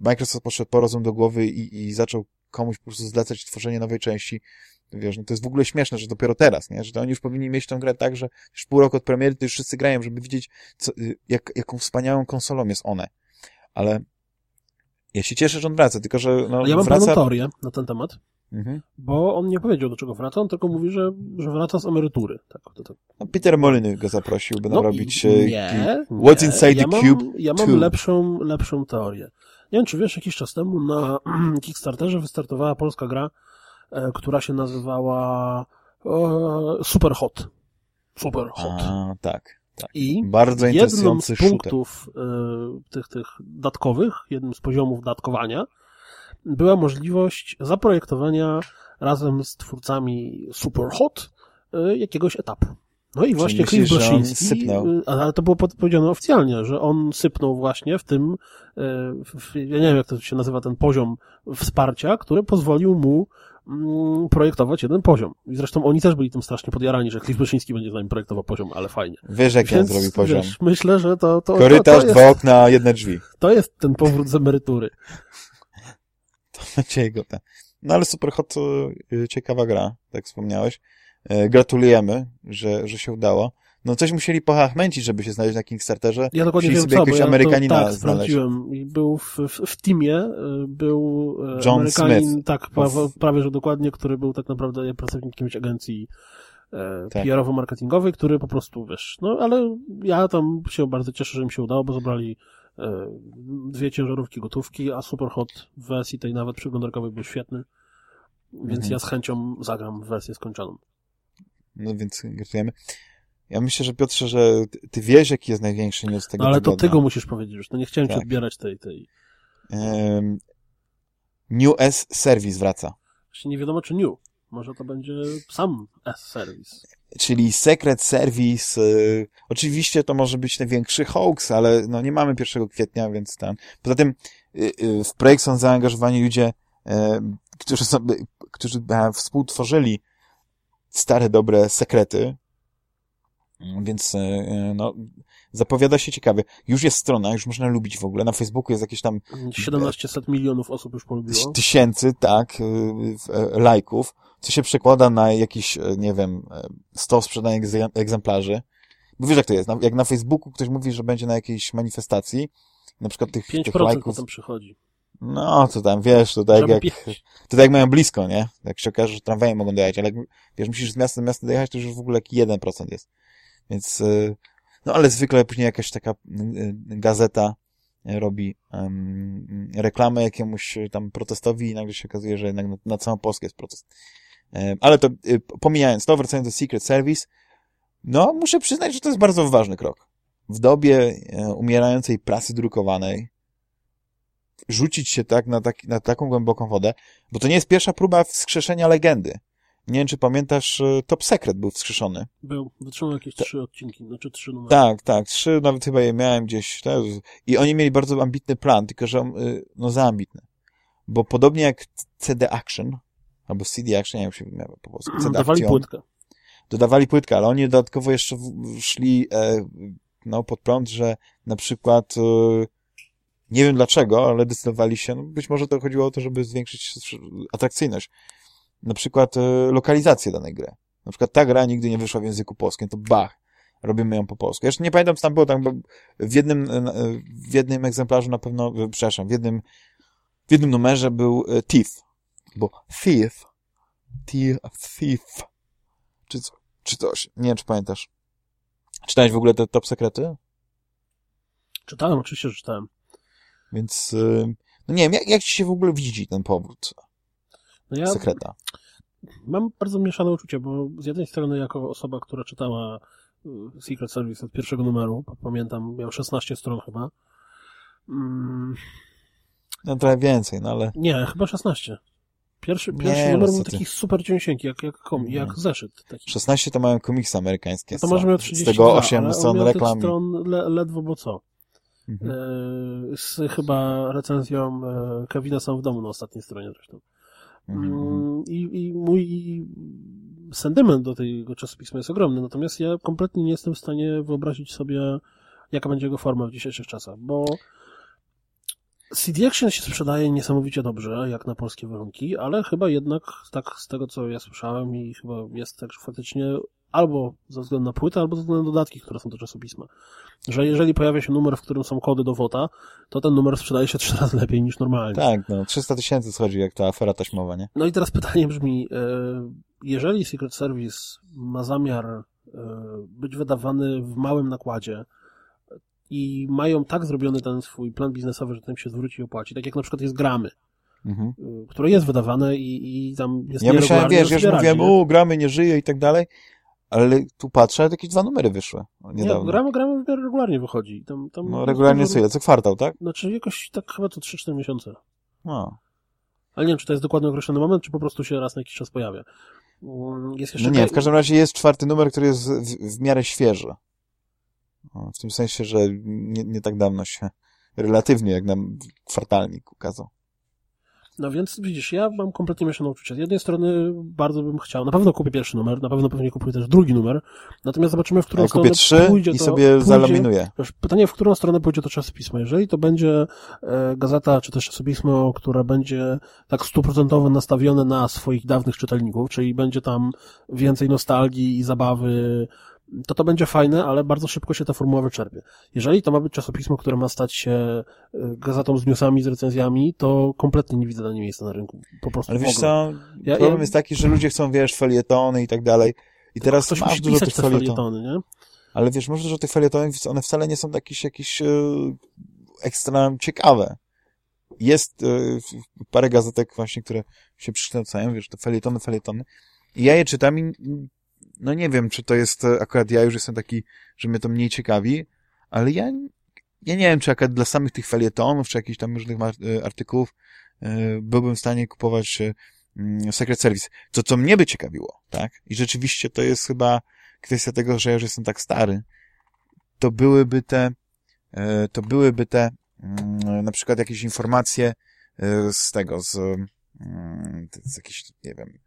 Microsoft poszedł po rozum do głowy i, i zaczął komuś po prostu zlecać tworzenie nowej części, wiesz, no to jest w ogóle śmieszne, że dopiero teraz, nie? Że to oni już powinni mieć tę grę tak, że już pół roku od premiery to już wszyscy grają, żeby widzieć, co, y, jak, jaką wspaniałą konsolą jest one. Ale ja się cieszę, że on wraca, tylko że no, Ja mam wraca... pewną teorię na ten temat, mhm. bo on nie powiedział, do czego wraca, on tylko mówi, że, że wraca z emerytury. Tak, to, to. No, Peter Moliny go zaprosił, by no, robić nie, What's Inside ja the mam, Cube Ja mam lepszą, lepszą teorię. Nie wiem, czy wiesz, jakiś czas temu na Kickstarterze wystartowała polska gra, e, która się nazywała e, Super Hot. Super Hot. A, tak. Tak. I Bardzo jednym z punktów y, tych, tych datkowych, jednym z poziomów datkowania była możliwość zaprojektowania razem z twórcami Superhot jakiegoś etapu. No i właśnie Cliff Bleszyński, ale to było powiedziane oficjalnie, że on sypnął właśnie w tym, w, ja nie wiem jak to się nazywa ten poziom wsparcia, który pozwolił mu mm, projektować jeden poziom. I zresztą oni też byli tym strasznie podjarani, że Cliff Bleszyński będzie z nami projektował poziom, ale fajnie. Wiesz, jak Więc, on zrobi poziom. Wiesz, myślę, że to... to Korytarz, to, to jest, dwa okna, jedne drzwi. To jest ten powrót z emerytury. To będzie jego ten. No ale Superhot to y, ciekawa gra, tak wspomniałeś. E, gratulujemy, że, że się udało. No coś musieli pohachmęcić, żeby się znaleźć na Kickstarterze. Ja dokładnie wiem sobie co, jakiegoś Amerykanina to, tak, znaleźć. I był w, w, w teamie, e, był e, John Amerykanin, Smith. tak, prawie, prawie, że dokładnie, który był tak naprawdę pracownikiem jakiejś agencji e, tak. PR-owo-marketingowej, który po prostu, wiesz, no ale ja tam się bardzo cieszę, że im się udało, bo zabrali e, dwie ciężarówki gotówki, a Superhot w wersji tej nawet przeglądarkowej był świetny, więc mhm. ja z chęcią zagram w wersję skończoną. No więc gratulujemy. Ja myślę, że Piotrze, że ty wiesz, jaki jest największy news tego no, ale tygodnia. to tego musisz powiedzieć już. No nie chciałem tak. ci odbierać tej... tej... Um, new S Service wraca. Właśnie nie wiadomo, czy New. Może to będzie sam S Service. Czyli Secret Service. Y, oczywiście to może być największy hoax, ale no nie mamy 1 kwietnia, więc tam. Poza tym y, y, w projekt są zaangażowani ludzie, y, którzy, są, którzy e, współtworzyli stare, dobre sekrety, więc e, no, zapowiada się ciekawie. Już jest strona, już można lubić w ogóle. Na Facebooku jest jakieś tam... 1700 milionów osób już polubiło. Tysięcy, tak, e, e, lajków, co się przekłada na jakiś, nie wiem, 100 sprzedanych egzemplarzy. Bo wiesz jak to jest, jak na Facebooku ktoś mówi, że będzie na jakiejś manifestacji, na przykład tych, 5% tych lajków... potem przychodzi. No, to tam, wiesz, to tak jak, to tak jak mają blisko, nie? Jak się okaże, że tramwaje mogą dojechać, ale wiesz, musisz z miasta do miasta dojechać, to już w ogóle 1% jest. Więc, y, no ale zwykle później jakaś taka y, gazeta robi um, reklamę jakiemuś tam protestowi i nagle się okazuje, że jednak na, na całą Polskę jest protest. Um, ale to y, pomijając to, wracając do Secret Service, no muszę przyznać, że to jest bardzo ważny krok. W dobie umierającej prasy drukowanej, rzucić się tak na, tak na taką głęboką wodę, bo to nie jest pierwsza próba wskrzeszenia legendy. Nie wiem, czy pamiętasz, e, Top Secret był wskrzeszony. Był, wytrzymał jakieś Ta trzy odcinki, znaczy trzy numery. Tak, tak, trzy, nawet chyba je miałem gdzieś. Tak, I oni mieli bardzo ambitny plan, tylko że, e, no za ambitny. Bo podobnie jak CD Action, albo CD Action, nie wiem, jak się wymienia po polsku. CD Dodawali Action, płytkę. Dodawali płytkę, ale oni dodatkowo jeszcze szli e, no, pod prąd, że na przykład e, nie wiem dlaczego, ale decydowali się, no być może to chodziło o to, żeby zwiększyć atrakcyjność. Na przykład e, lokalizację danej gry. Na przykład ta gra nigdy nie wyszła w języku polskim, to bach, robimy ją po polsku. Jeszcze nie pamiętam, co tam było, tam w jednym, e, w jednym egzemplarzu na pewno, e, przepraszam, w jednym, w jednym numerze był Thief, bo Thief, Thief, czy, czy coś, nie wiem, czy pamiętasz. Czytałeś w ogóle te top sekrety? Czytałem, oczywiście, że czytałem. Więc, no nie wiem, jak, jak ci się w ogóle widzi ten powrót no ja sekreta? Mam bardzo mieszane uczucie, bo z jednej strony jako osoba, która czytała y, Secret Service od pierwszego numeru, pamiętam, miał 16 stron chyba. Mm. No trochę więcej, no ale... Nie, chyba 16. Pierwszy, pierwszy nie, numer był taki super cięsienki, jak, jak, kom, jak zeszyt. Taki. 16 to mają komiksy amerykańskie. No to może miał 32, z tego 8 stron reklamy. stron le, ledwo, bo co. Mhm. E, z chyba recenzją e, Kevina sam w domu na ostatniej stronie zresztą. Mhm. Mm, I, I mój sentyment do tego czasopisma jest ogromny, natomiast ja kompletnie nie jestem w stanie wyobrazić sobie, jaka będzie jego forma w dzisiejszych czasach, bo CD Action się sprzedaje niesamowicie dobrze, jak na polskie warunki, ale chyba jednak, tak z tego co ja słyszałem i chyba jest tak, faktycznie albo ze względu na płytę, albo ze względu na dodatki, które są do czasopisma. Że jeżeli pojawia się numer, w którym są kody do WOTA, to ten numer sprzedaje się trzy razy lepiej niż normalnie. Tak, no 300 tysięcy schodzi jak ta afera taśmowa, nie? No i teraz pytanie brzmi, e, jeżeli Secret Service ma zamiar e, być wydawany w małym nakładzie i mają tak zrobiony ten swój plan biznesowy, że ten się zwróci i opłaci, tak jak na przykład jest gramy, mhm. E, które jest wydawane i, i tam jest Ja myślałem, wiesz, już mówiłem, u, gramy nie żyje i tak dalej, ale tu patrzę, jakieś dwa numery wyszły niedawno. Nie, w miarę regularnie wychodzi. Tam, tam no regularnie co, co kwartał, tak? Znaczy jakoś tak chyba co 3-4 miesiące. No. Ale nie wiem, czy to jest dokładnie określony moment, czy po prostu się raz na jakiś czas pojawia. Mm, jest jeszcze no nie, w każdym razie jest czwarty numer, który jest w, w miarę świeży. W tym sensie, że nie, nie tak dawno się relatywnie jak nam kwartalnik ukazał. No więc widzisz, ja mam kompletnie mieszane uczucia. Z jednej strony bardzo bym chciał, na pewno kupię pierwszy numer, na pewno pewnie kupię też drugi numer, natomiast zobaczymy, w którą ja stronę trzy pójdzie i to, sobie pójdzie, zalaminuję. Wiesz, pytanie, w którą stronę pójdzie to czasopismo. Jeżeli to będzie e, gazeta, czy też czasopismo, które będzie tak stuprocentowo nastawione na swoich dawnych czytelników, czyli będzie tam więcej nostalgii i zabawy to to będzie fajne, ale bardzo szybko się ta formuła wyczerpie. Jeżeli to ma być czasopismo, które ma stać się y, gazetą z newsami, z recenzjami, to kompletnie nie widzę na nim miejsca na rynku. Po prostu Ale wiesz co, ja, problem ja... jest taki, że ludzie chcą, wiesz, felietony i tak dalej. I teraz Ktoś masz dużo tych felietony, nie? Ale wiesz, może, że tych felietonów, one wcale nie są jakieś, jakieś yy, ekstra ciekawe. Jest yy, parę gazetek właśnie, które się przykształcają, wiesz, te felietony, felietony. I ja je czytam i no nie wiem, czy to jest, e, akurat ja już jestem taki, że mnie to mniej ciekawi, ale ja, ja nie wiem, czy akurat dla samych tych felietonów, czy jakichś tam różnych e, artykułów e, byłbym w stanie kupować mm, Secret Service. To, co mnie by ciekawiło, tak? I rzeczywiście to jest chyba kwestia tego, że ja już jestem tak stary, to byłyby te, to byłyby te, mm, na przykład jakieś informacje z tego, z, mm, z jakichś, nie wiem,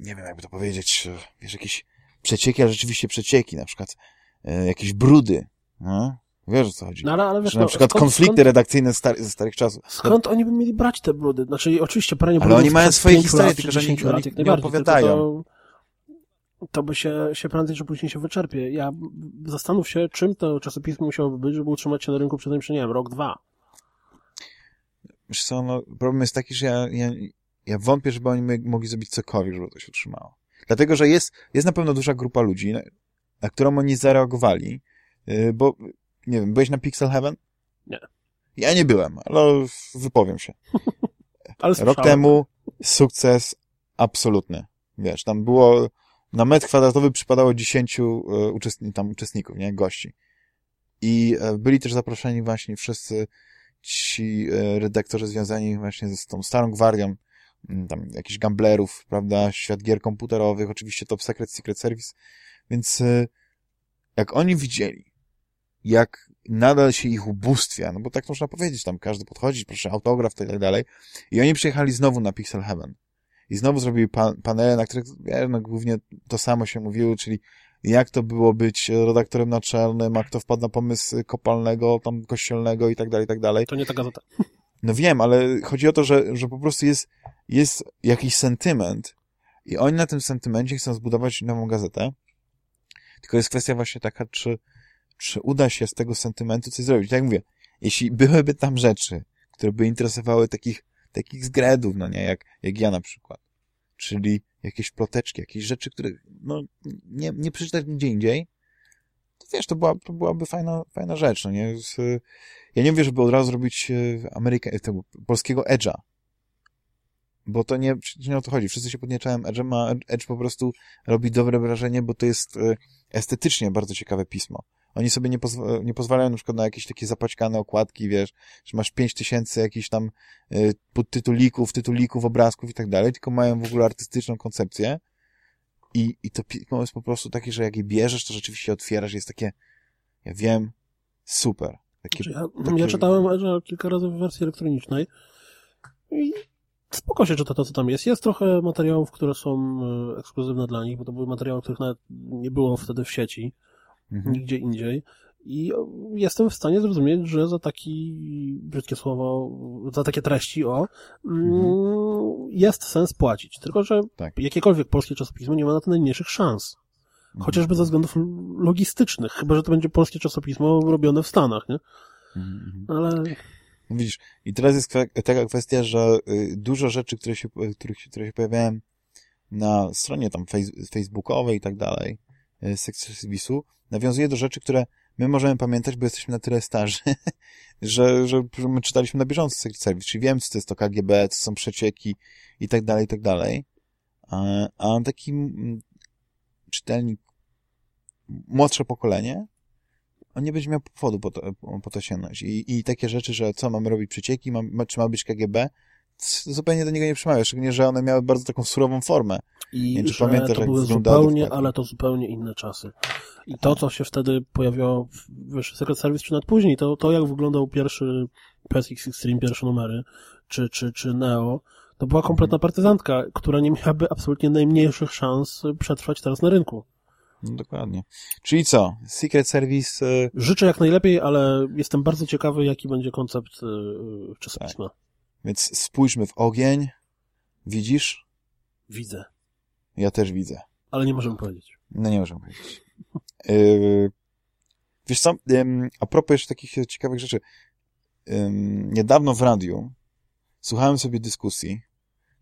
nie wiem jakby to powiedzieć, wiesz, jakieś przecieki, ale rzeczywiście przecieki, na przykład e, jakieś brudy, no? Wiesz o co chodzi? No, ale, ale wiesz, na no, przykład skąd, konflikty skąd, redakcyjne stary, ze starych czasów. Skąd to... oni by mieli brać te brudy? Znaczy, oczywiście pranie Ale oni mają swoje historie, tylko że nie, nie, nie opowiadają. To, to by się, się prędzej czy później się wyczerpie. Ja zastanów się, czym to czasopismo musiałoby być, żeby utrzymać się na rynku przynajmniej, nie wiem, rok, dwa. Wiesz co, no, problem jest taki, że ja, ja ja wątpię, żeby oni mogli zrobić cokolwiek, żeby to się utrzymało. Dlatego, że jest, jest na pewno duża grupa ludzi, na, na którą oni zareagowali, yy, bo, nie wiem, byłeś na Pixel Heaven? Nie. Ja nie byłem, ale wypowiem się. ale Rok temu sukces absolutny. Wiesz, tam było, na metr kwadratowy przypadało 10 yy, uczestni tam uczestników, nie, gości. I yy, byli też zaproszeni właśnie wszyscy ci yy, redaktorzy związani właśnie z tą starą gwardią, tam jakichś gamblerów, prawda, świat gier komputerowych, oczywiście Top Secret, Secret Service, więc y, jak oni widzieli, jak nadal się ich ubóstwia, no bo tak można powiedzieć, tam każdy podchodzi, proszę autograf, i tak dalej, i oni przyjechali znowu na Pixel Heaven. I znowu zrobili pan panele, na których no, głównie to samo się mówiło, czyli jak to było być redaktorem naczelnym, a kto wpadł na pomysł kopalnego, tam kościelnego i tak dalej, i tak dalej. To nie ta gazeta. No wiem, ale chodzi o to, że, że po prostu jest, jest jakiś sentyment i oni na tym sentymencie chcą zbudować nową gazetę. Tylko jest kwestia właśnie taka, czy, czy uda się z tego sentymentu coś zrobić. Tak jak mówię, jeśli byłyby tam rzeczy, które by interesowały takich, takich zgredów, no nie, jak, jak ja na przykład, czyli jakieś ploteczki, jakieś rzeczy, które no, nie, nie przeczytać nigdzie indziej, to wiesz, to, była, to byłaby fajna, fajna rzecz, no nie? Z, ja nie mówię, żeby od razu zrobić e, Amerykę, tego polskiego Edge'a, bo to nie, nie o to chodzi. Wszyscy się podnieczają Edge'em, a Edge po prostu robi dobre wrażenie, bo to jest e, estetycznie bardzo ciekawe pismo. Oni sobie nie, nie pozwalają na przykład na jakieś takie zapaćkane okładki, wiesz, że masz pięć tysięcy jakichś tam y, podtytulików, tytulików, obrazków i tak dalej, tylko mają w ogóle artystyczną koncepcję i, i to pismo jest po prostu takie, że jak je bierzesz, to rzeczywiście otwierasz, jest takie, ja wiem, super. Takie, znaczy ja, takie... ja czytałem Edge'a kilka razy w wersji elektronicznej i spoko się czyta to, co tam jest. Jest trochę materiałów, które są e, ekskluzywne dla nich, bo to były materiały, których nawet nie było wtedy w sieci, mhm. nigdzie indziej. I jestem w stanie zrozumieć, że za taki, brzydkie słowo, za takie treści, o, mm, mhm. jest sens płacić. Tylko, że tak. jakiekolwiek polskie czasopismo nie ma na to najmniejszych szans. Mhm. Chociażby ze względów logistycznych, chyba, że to będzie polskie czasopismo robione w Stanach, nie? Mhm. Ale... Widzisz, i teraz jest taka kwestia, że y, dużo rzeczy, które się, których, które się pojawiają na stronie tam facebookowej i tak dalej, y, sekcji serwisu, nawiązuje do rzeczy, które my możemy pamiętać, bo jesteśmy na tyle starzy, że, że, my czytaliśmy na bieżąco Secret Service, czyli wiem, co to jest to KGB, co są przecieki i tak dalej, i tak dalej. A, a taki czytelnik, młodsze pokolenie, on nie będzie miał powodu po to, po to sięgnąć. I, I takie rzeczy, że co, mamy robić przecieki, mam, czy ma być KGB, zupełnie do niego nie przemawia, szczególnie, że one miały bardzo taką surową formę. I wiem, że pamiętasz, to były zupełnie, ale to zupełnie inne czasy. I to, co się wtedy pojawiło w Secret Service czy nawet później, to, to jak wyglądał pierwszy PSX Extreme, pierwsze numery, czy, czy, czy Neo, to była kompletna mhm. partyzantka, która nie miałaby absolutnie najmniejszych szans przetrwać teraz na rynku. No, dokładnie. Czyli co? Secret Service... Y... Życzę jak najlepiej, ale jestem bardzo ciekawy, jaki będzie koncept y, czasopisma. Tak. Więc spójrzmy w ogień. Widzisz? Widzę. Ja też widzę. Ale nie możemy powiedzieć. No nie możemy powiedzieć. Yy, wiesz co, yy, a propos jeszcze takich ciekawych rzeczy. Yy, niedawno w radiu słuchałem sobie dyskusji,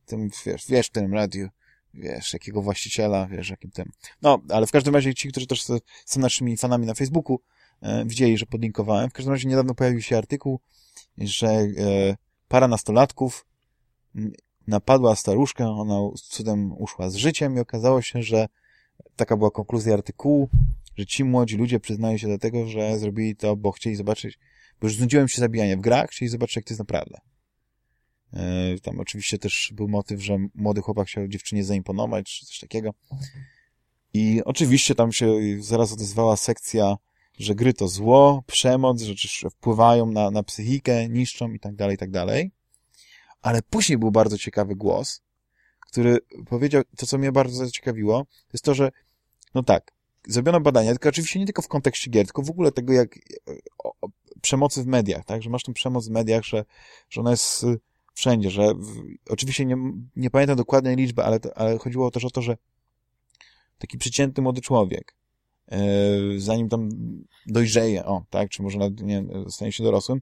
tym, wiesz, wiesz, w tym radiu, wiesz, jakiego właściciela, wiesz, jakim tym. No, ale w każdym razie ci, którzy też są naszymi fanami na Facebooku, e, widzieli, że podlinkowałem. W każdym razie niedawno pojawił się artykuł, że e, para nastolatków napadła staruszkę, ona cudem uszła z życiem i okazało się, że taka była konkluzja artykułu, że ci młodzi ludzie przyznają się do tego, że zrobili to, bo chcieli zobaczyć, bo już znudziło im się zabijanie w grach, chcieli zobaczyć, jak to jest naprawdę. Yy, tam oczywiście też był motyw, że młody chłopak chciał dziewczynie zaimponować, czy coś takiego. I oczywiście tam się zaraz odezwała sekcja, że gry to zło, przemoc, że wpływają na, na psychikę, niszczą i tak dalej, i tak dalej. Ale później był bardzo ciekawy głos, który powiedział, to co mnie bardzo zaciekawiło, to jest to, że no tak, zrobiono badania, tylko oczywiście nie tylko w kontekście gier, tylko w ogóle tego, jak o, o, przemocy w mediach, tak, że masz tą przemoc w mediach, że, że ona jest wszędzie, że w, oczywiście nie, nie pamiętam dokładnej liczby, ale, ale chodziło też o to, że taki przeciętny młody człowiek, yy, zanim tam dojrzeje, o, tak, czy może nawet, nie stanie się dorosłym,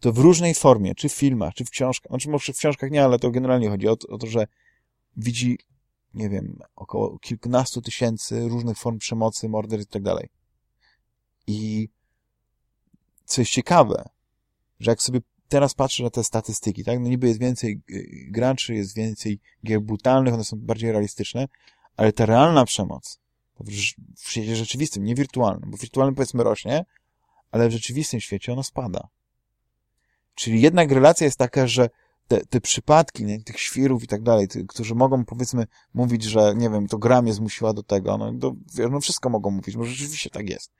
to w różnej formie, czy w filmach, czy w książkach, znaczy może w książkach nie, ale to generalnie chodzi o to, o to że widzi, nie wiem, około kilkunastu tysięcy różnych form przemocy, morder i tak dalej. I co jest ciekawe, że jak sobie teraz patrzę na te statystyki, tak, no niby jest więcej graczy, jest więcej gier brutalnych, one są bardziej realistyczne, ale ta realna przemoc w świecie rzeczywistym, nie wirtualnym, bo wirtualnym powiedzmy rośnie, ale w rzeczywistym świecie ona spada. Czyli jednak relacja jest taka, że te, te przypadki nie, tych świrów i tak dalej, ty, którzy mogą powiedzmy mówić, że nie wiem, to gra mnie zmusiła do tego, no, to, no wszystko mogą mówić, może rzeczywiście tak jest.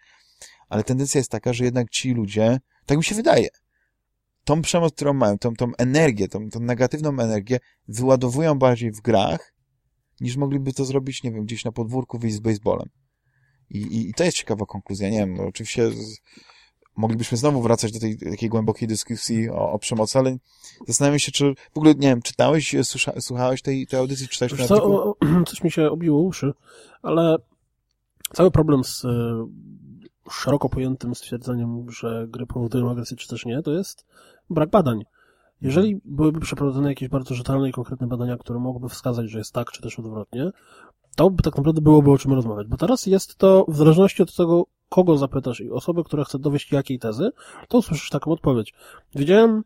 Ale tendencja jest taka, że jednak ci ludzie, tak mi się wydaje, tą przemoc, którą mają, tą, tą energię, tą, tą negatywną energię wyładowują bardziej w grach, niż mogliby to zrobić, nie wiem, gdzieś na podwórku wyjść z baseballem. I, i, i to jest ciekawa konkluzja. Nie wiem, no oczywiście moglibyśmy znowu wracać do tej takiej głębokiej dyskusji o, o przemocy, ale zastanawiam się, czy w ogóle, nie wiem, czytałeś, słysza, słuchałeś tej, tej audycji, czytałeś ten artykuł? Coś mi się obiło uszy, ale cały problem z e, szeroko pojętym stwierdzeniem, że gry powodują agresję, czy też nie, to jest brak badań. Jeżeli byłyby przeprowadzone jakieś bardzo rzetelne i konkretne badania, które mogłyby wskazać, że jest tak, czy też odwrotnie, to by tak naprawdę byłoby o czym rozmawiać. Bo teraz jest to, w zależności od tego, kogo zapytasz i osobę, która chce dowieść jakiej tezy, to usłyszysz taką odpowiedź. Widziałem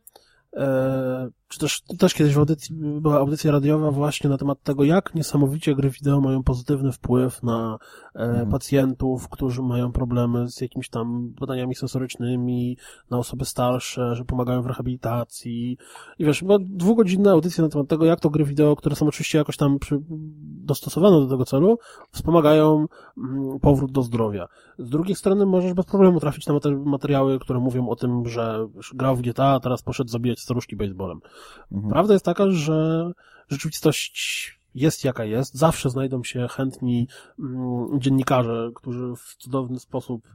e, czy też, też kiedyś w audycji, była audycja radiowa właśnie na temat tego, jak niesamowicie gry wideo mają pozytywny wpływ na e, mhm. pacjentów, którzy mają problemy z jakimiś tam badaniami sensorycznymi, na osoby starsze, że pomagają w rehabilitacji. I wiesz, była dwugodzinna audycja na temat tego, jak to gry wideo, które są oczywiście jakoś tam przy, dostosowane do tego celu, wspomagają mm, powrót do zdrowia. Z drugiej strony możesz bez problemu trafić na materiały, które mówią o tym, że grał w GTA, a teraz poszedł zabijać staruszki baseballem. Mhm. Prawda jest taka, że rzeczywistość jest jaka jest. Zawsze znajdą się chętni mm, dziennikarze, którzy w cudowny sposób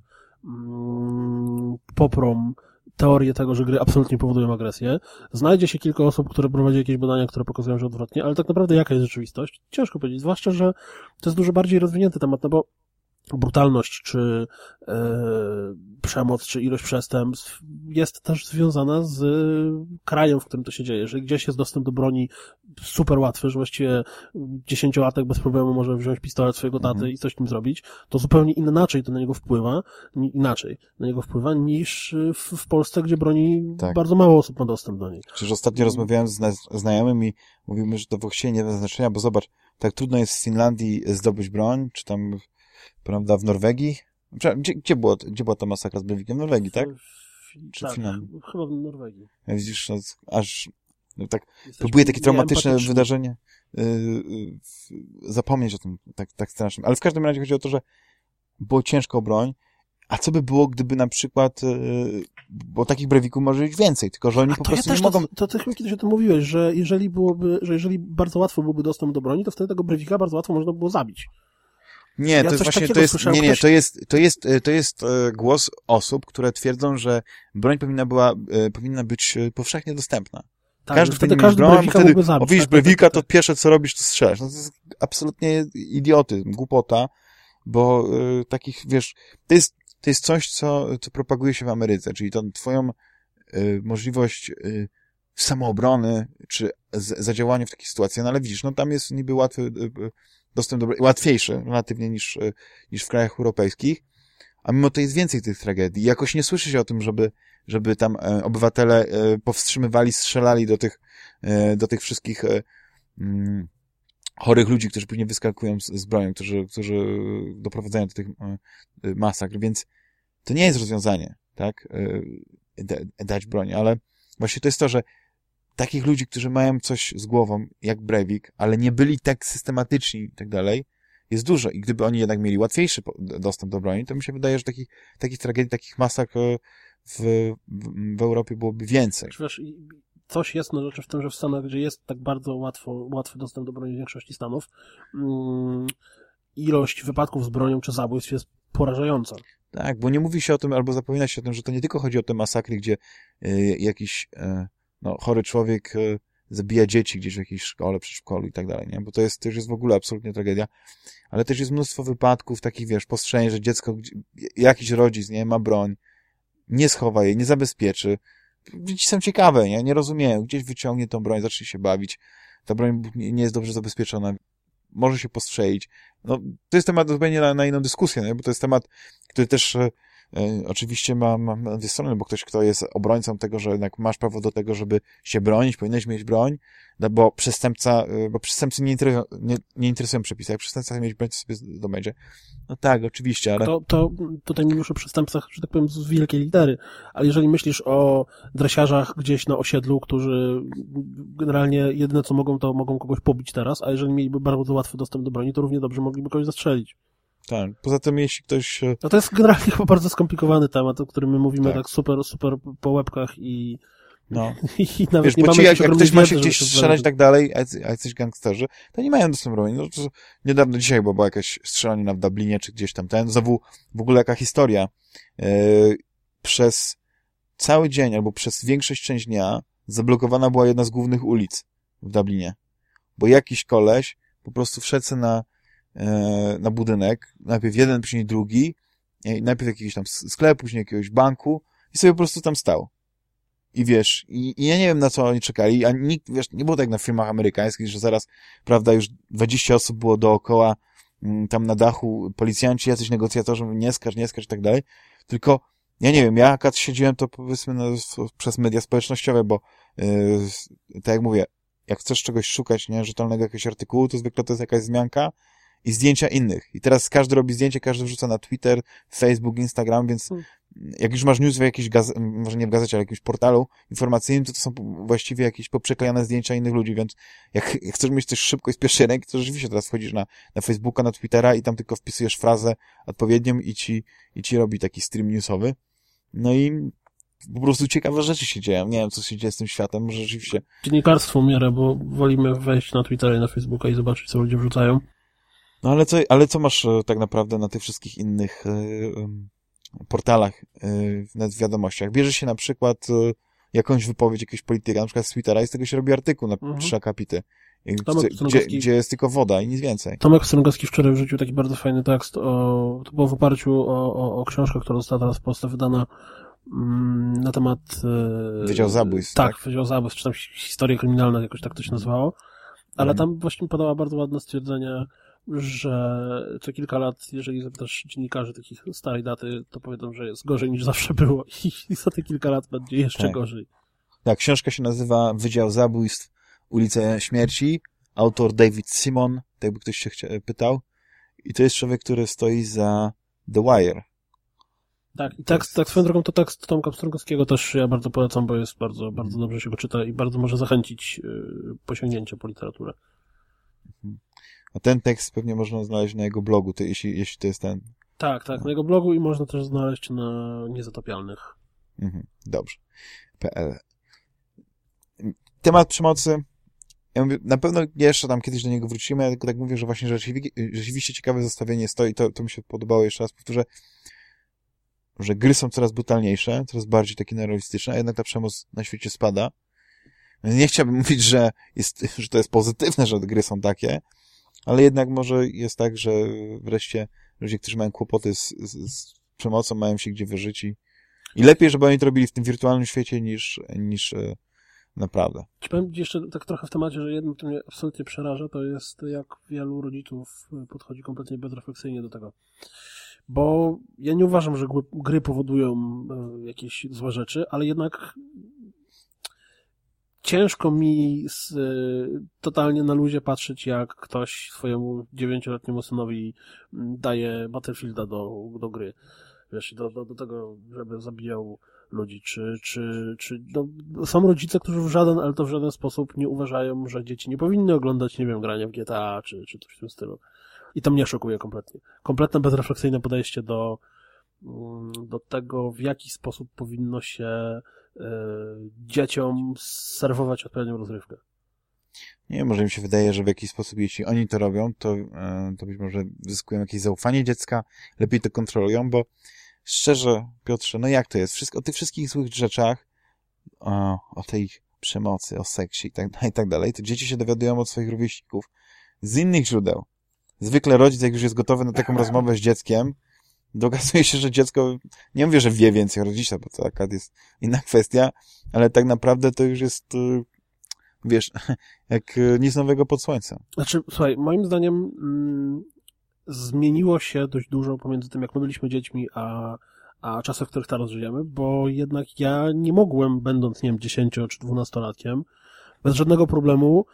mm, poprą teorię tego, że gry absolutnie powodują agresję. Znajdzie się kilka osób, które prowadzi jakieś badania, które pokazują, że odwrotnie, ale tak naprawdę jaka jest rzeczywistość? Ciężko powiedzieć, zwłaszcza, że to jest dużo bardziej rozwinięty temat, no bo brutalność, czy e, przemoc, czy ilość przestępstw jest też związana z krajem, w którym to się dzieje. Jeżeli gdzieś jest dostęp do broni super łatwy, że właściwie dziesięciolatek bez problemu może wziąć pistolet swojego taty mhm. i coś tym zrobić, to zupełnie inaczej to na niego wpływa, inaczej na niego wpływa niż w, w Polsce, gdzie broni tak. bardzo mało osób ma dostęp do niej. Przecież ostatnio rozmawiałem z znajomym i mówimy, że to właściwie nie ma znaczenia, bo zobacz, tak trudno jest w Finlandii zdobyć broń, czy tam prawda, w Norwegii? Gdzie, gdzie, było, gdzie była ta masakra z Brewikiem? W Norwegii, tak? W, Czy tak, Finlandii? chyba w Norwegii. Ja widzisz, aż no, tak próbuję takie traumatyczne wydarzenie yy, yy, zapomnieć o tym tak, tak strasznym. Ale w każdym razie chodzi o to, że było ciężko broń, a co by było, gdyby na przykład, yy, bo takich brewików może być więcej, tylko że oni a po prostu ja nie mogą... To, to ty chyba kiedyś o tym mówiłeś, że jeżeli byłoby, że jeżeli bardzo łatwo byłby dostęp do broni, to wtedy tego brewika bardzo łatwo można było zabić. Nie, ja to jest właśnie, to jest, nie, nie, to jest, to jest, to jest e, głos osób, które twierdzą, że broń powinna była, e, powinna być e, powszechnie dostępna. Tak, każdy wtedy każdy broń, wtedy zabić, widzisz tak, brewika, tak, tak, to pierwsze co robisz, to strzelasz. No to jest absolutnie idiotyzm, głupota, bo y, takich, wiesz, to jest, to jest coś, co, co propaguje się w Ameryce, czyli tą twoją y, możliwość y, samoobrony, czy z, zadziałania w takiej sytuacji, no ale widzisz, no tam jest niby łatwy dostęp do, łatwiejszy relatywnie niż, y, niż w krajach europejskich, a mimo to jest więcej tych tragedii. Jakoś nie słyszy się o tym, żeby, żeby tam e, obywatele e, powstrzymywali, strzelali do tych, e, do tych wszystkich mm, chorych ludzi, którzy później wyskakują z, z bronią, którzy, którzy doprowadzają do tych masakr, więc to nie jest rozwiązanie, tak, dać broń, ale właśnie to jest to, że takich ludzi, którzy mają coś z głową, jak Breivik, ale nie byli tak systematyczni i tak dalej, jest dużo. I gdyby oni jednak mieli łatwiejszy dostęp do broni, to mi się wydaje, że takich, takich tragedii, takich masakr w, w, w Europie byłoby więcej. Wiesz, coś jest na rzeczy w tym, że w Stanach, gdzie jest tak bardzo łatwo, łatwy dostęp do broni w większości stanów, mm, ilość wypadków z bronią czy zabójstw jest porażająca. Tak, bo nie mówi się o tym, albo zapomina się o tym, że to nie tylko chodzi o te masakry, gdzie y, jakiś y, no, chory człowiek y, zabija dzieci gdzieś w jakiejś szkole, przedszkolu i tak dalej, nie? Bo to jest, już jest w ogóle absolutnie tragedia. Ale też jest mnóstwo wypadków takich, wiesz, postrzeleń, że dziecko, jakiś rodzic, nie, ma broń, nie schowa jej, nie zabezpieczy. Dzieci są ciekawe, nie? Nie rozumieją. Gdzieś wyciągnie tą broń, zacznie się bawić. Ta broń nie jest dobrze zabezpieczona. Może się postrzelić. No, to jest temat zupełnie na, na inną dyskusję, nie? bo to jest temat, który też E, oczywiście ma, ma, ma dwie strony, bo ktoś, kto jest obrońcą tego, że jednak masz prawo do tego, żeby się bronić, powinieneś mieć broń, no bo przestępca, e, bo przestępcy nie interesują, nie, nie interesują przepisy. Jak przestępca chce mieć broń, to sobie to będzie. No tak, oczywiście, ale... To, to tutaj mówisz o przestępcach, że tak powiem, z wielkiej litery, ale jeżeli myślisz o dresiarzach gdzieś na osiedlu, którzy generalnie jedyne co mogą, to mogą kogoś pobić teraz, a jeżeli mieliby bardzo łatwy dostęp do broni, to równie dobrze mogliby kogoś zastrzelić. Tak. Poza tym, jeśli ktoś... No to jest generalnie chyba bardzo skomplikowany temat, o którym my mówimy tak, tak super, super po łebkach i... No. I nawet Wiesz, nie bo ci, jak, jak ktoś ma się gdzieś strzelać i tak dalej, a jacyś gangsterzy, to nie mają dostępu broni. No, to niedawno dzisiaj bo była jakaś strzelanina w Dublinie, czy gdzieś tam ten. Znowu w ogóle jaka historia. Yy, przez cały dzień, albo przez większość część dnia zablokowana była jedna z głównych ulic w Dublinie. Bo jakiś koleś po prostu wszedł na na budynek, najpierw jeden, później drugi, najpierw jakiś tam sklep, później jakiegoś banku. I sobie po prostu tam stał. I wiesz, i, i, ja nie wiem na co oni czekali, a nikt, wiesz, nie było tak na filmach amerykańskich, że zaraz, prawda, już 20 osób było dookoła, mm, tam na dachu, policjanci, jacyś negocjatorzy, nie skarż, nie skarż i tak dalej, tylko, ja nie wiem, ja akurat siedziałem to powiedzmy no, przez media społecznościowe, bo yy, tak jak mówię, jak chcesz czegoś szukać, nie, rzetelnego jakiegoś artykułu, to zwykle to jest jakaś zmianka, i zdjęcia innych. I teraz każdy robi zdjęcie, każdy wrzuca na Twitter, Facebook, Instagram, więc hmm. jak już masz news w jakiejś gazecie, może nie w gazecie, ale jakimś portalu informacyjnym, to to są właściwie jakieś poprzeklejane zdjęcia innych ludzi, więc jak, jak chcesz mieć coś szybko i z pierwszej ręki, to rzeczywiście teraz wchodzisz na, na Facebooka, na Twittera i tam tylko wpisujesz frazę odpowiednią i ci, i ci robi taki stream newsowy. No i po prostu ciekawe rzeczy się dzieją. Nie wiem, co się dzieje z tym światem, może rzeczywiście... Dziennikarstwo miarę, bo wolimy wejść na Twittera i na Facebooka i zobaczyć, co ludzie wrzucają. No ale co, ale co masz e, tak naprawdę na tych wszystkich innych y, portalach, y, w wiadomościach? Bierze się na przykład y, jakąś wypowiedź jakiegoś polityka, na przykład z Twittera i z tego się robi artykuł na mhm. trzy akapity. Gdzie, gdzie, jest tylko woda i nic więcej. Tomek Strągowski wczoraj wrzucił taki bardzo fajny tekst, o, to było w oparciu o, o, o książkę, która została teraz w Polsce wydana mm, na temat... E, Wydział Zabójstw. Tak, tak, Wydział Zabójstw, czy tam historie kryminalne, jakoś tak to się nazywało. Ale mhm. tam właśnie podała bardzo ładne stwierdzenie że co kilka lat, jeżeli zapytasz dziennikarzy takich starej daty, to powiedzą, że jest gorzej niż zawsze było i za te kilka lat będzie jeszcze tak. gorzej. Tak, książka się nazywa Wydział Zabójstw, Ulice Śmierci, autor David Simon, tak by ktoś się pytał. I to jest człowiek, który stoi za The Wire. Tak, i tekst, tak swoją drogą to tekst Tomka Pstrągowskiego też ja bardzo polecam, bo jest bardzo, bardzo dobrze się go czyta i bardzo może zachęcić yy, posiągnięcie po literaturę. Mhm. A ten tekst pewnie można znaleźć na jego blogu, to jeśli, jeśli to jest ten... Tak, tak, na jego blogu i można też znaleźć na Niezatopialnych. Mhm, dobrze. PL. Temat przemocy ja mówię, na pewno jeszcze tam kiedyś do niego wrócimy, ja tylko tak mówię, że właśnie rzeczywiście, rzeczywiście ciekawe zestawienie stoi, to, to mi się podobało jeszcze raz, powtórzę, że gry są coraz brutalniejsze, coraz bardziej takie neuralistyczne, a jednak ta przemoc na świecie spada. Nie chciałbym mówić, że, jest, że to jest pozytywne, że gry są takie, ale jednak może jest tak, że wreszcie ludzie, którzy mają kłopoty z, z, z przemocą, mają się gdzie wyżyć i, i lepiej, żeby oni to robili w tym wirtualnym świecie niż, niż e, Naprawdę. Czy powiem jeszcze tak trochę w temacie, że jedno, co mnie absolutnie przeraża, to jest jak wielu rodziców podchodzi kompletnie bezrefleksyjnie do tego. Bo ja nie uważam, że gry powodują e, jakieś złe rzeczy, ale jednak ciężko mi z, e, totalnie na luzie patrzeć, jak ktoś swojemu dziewięcioletniemu synowi daje Battlefielda do, do gry. Wiesz, do, do, do tego, żeby zabijał ludzi, czy, czy, czy no, są rodzice, którzy w żaden, ale to w żaden sposób nie uważają, że dzieci nie powinny oglądać, nie wiem, grania w GTA, czy, czy coś w tym stylu. I to mnie szokuje kompletnie. Kompletne bezrefleksyjne podejście do, mm, do tego, w jaki sposób powinno się y, dzieciom serwować odpowiednią rozrywkę. Nie, może mi się wydaje, że w jakiś sposób, jeśli oni to robią, to, e, to być może zyskują jakieś zaufanie dziecka, lepiej to kontrolują, bo Szczerze, Piotrze, no jak to jest? Wszystko, o tych wszystkich złych rzeczach, o, o tej przemocy, o seksie i tak, i tak dalej, to dzieci się dowiadują od swoich rówieśników z innych źródeł. Zwykle rodzic, jak już jest gotowy na taką rozmowę z dzieckiem, dokazuje się, że dziecko, nie mówię, że wie więcej o rodzica, bo to akurat jest inna kwestia, ale tak naprawdę to już jest, y, wiesz, jak nic nowego pod słońcem. Znaczy, słuchaj, moim zdaniem mm, zmieniło się dość dużo pomiędzy tym, jak my byliśmy dziećmi, a, a czasach, w których teraz żyjemy, bo jednak ja nie mogłem, będąc, nie wiem, 10 czy 12 latkiem, bez żadnego problemu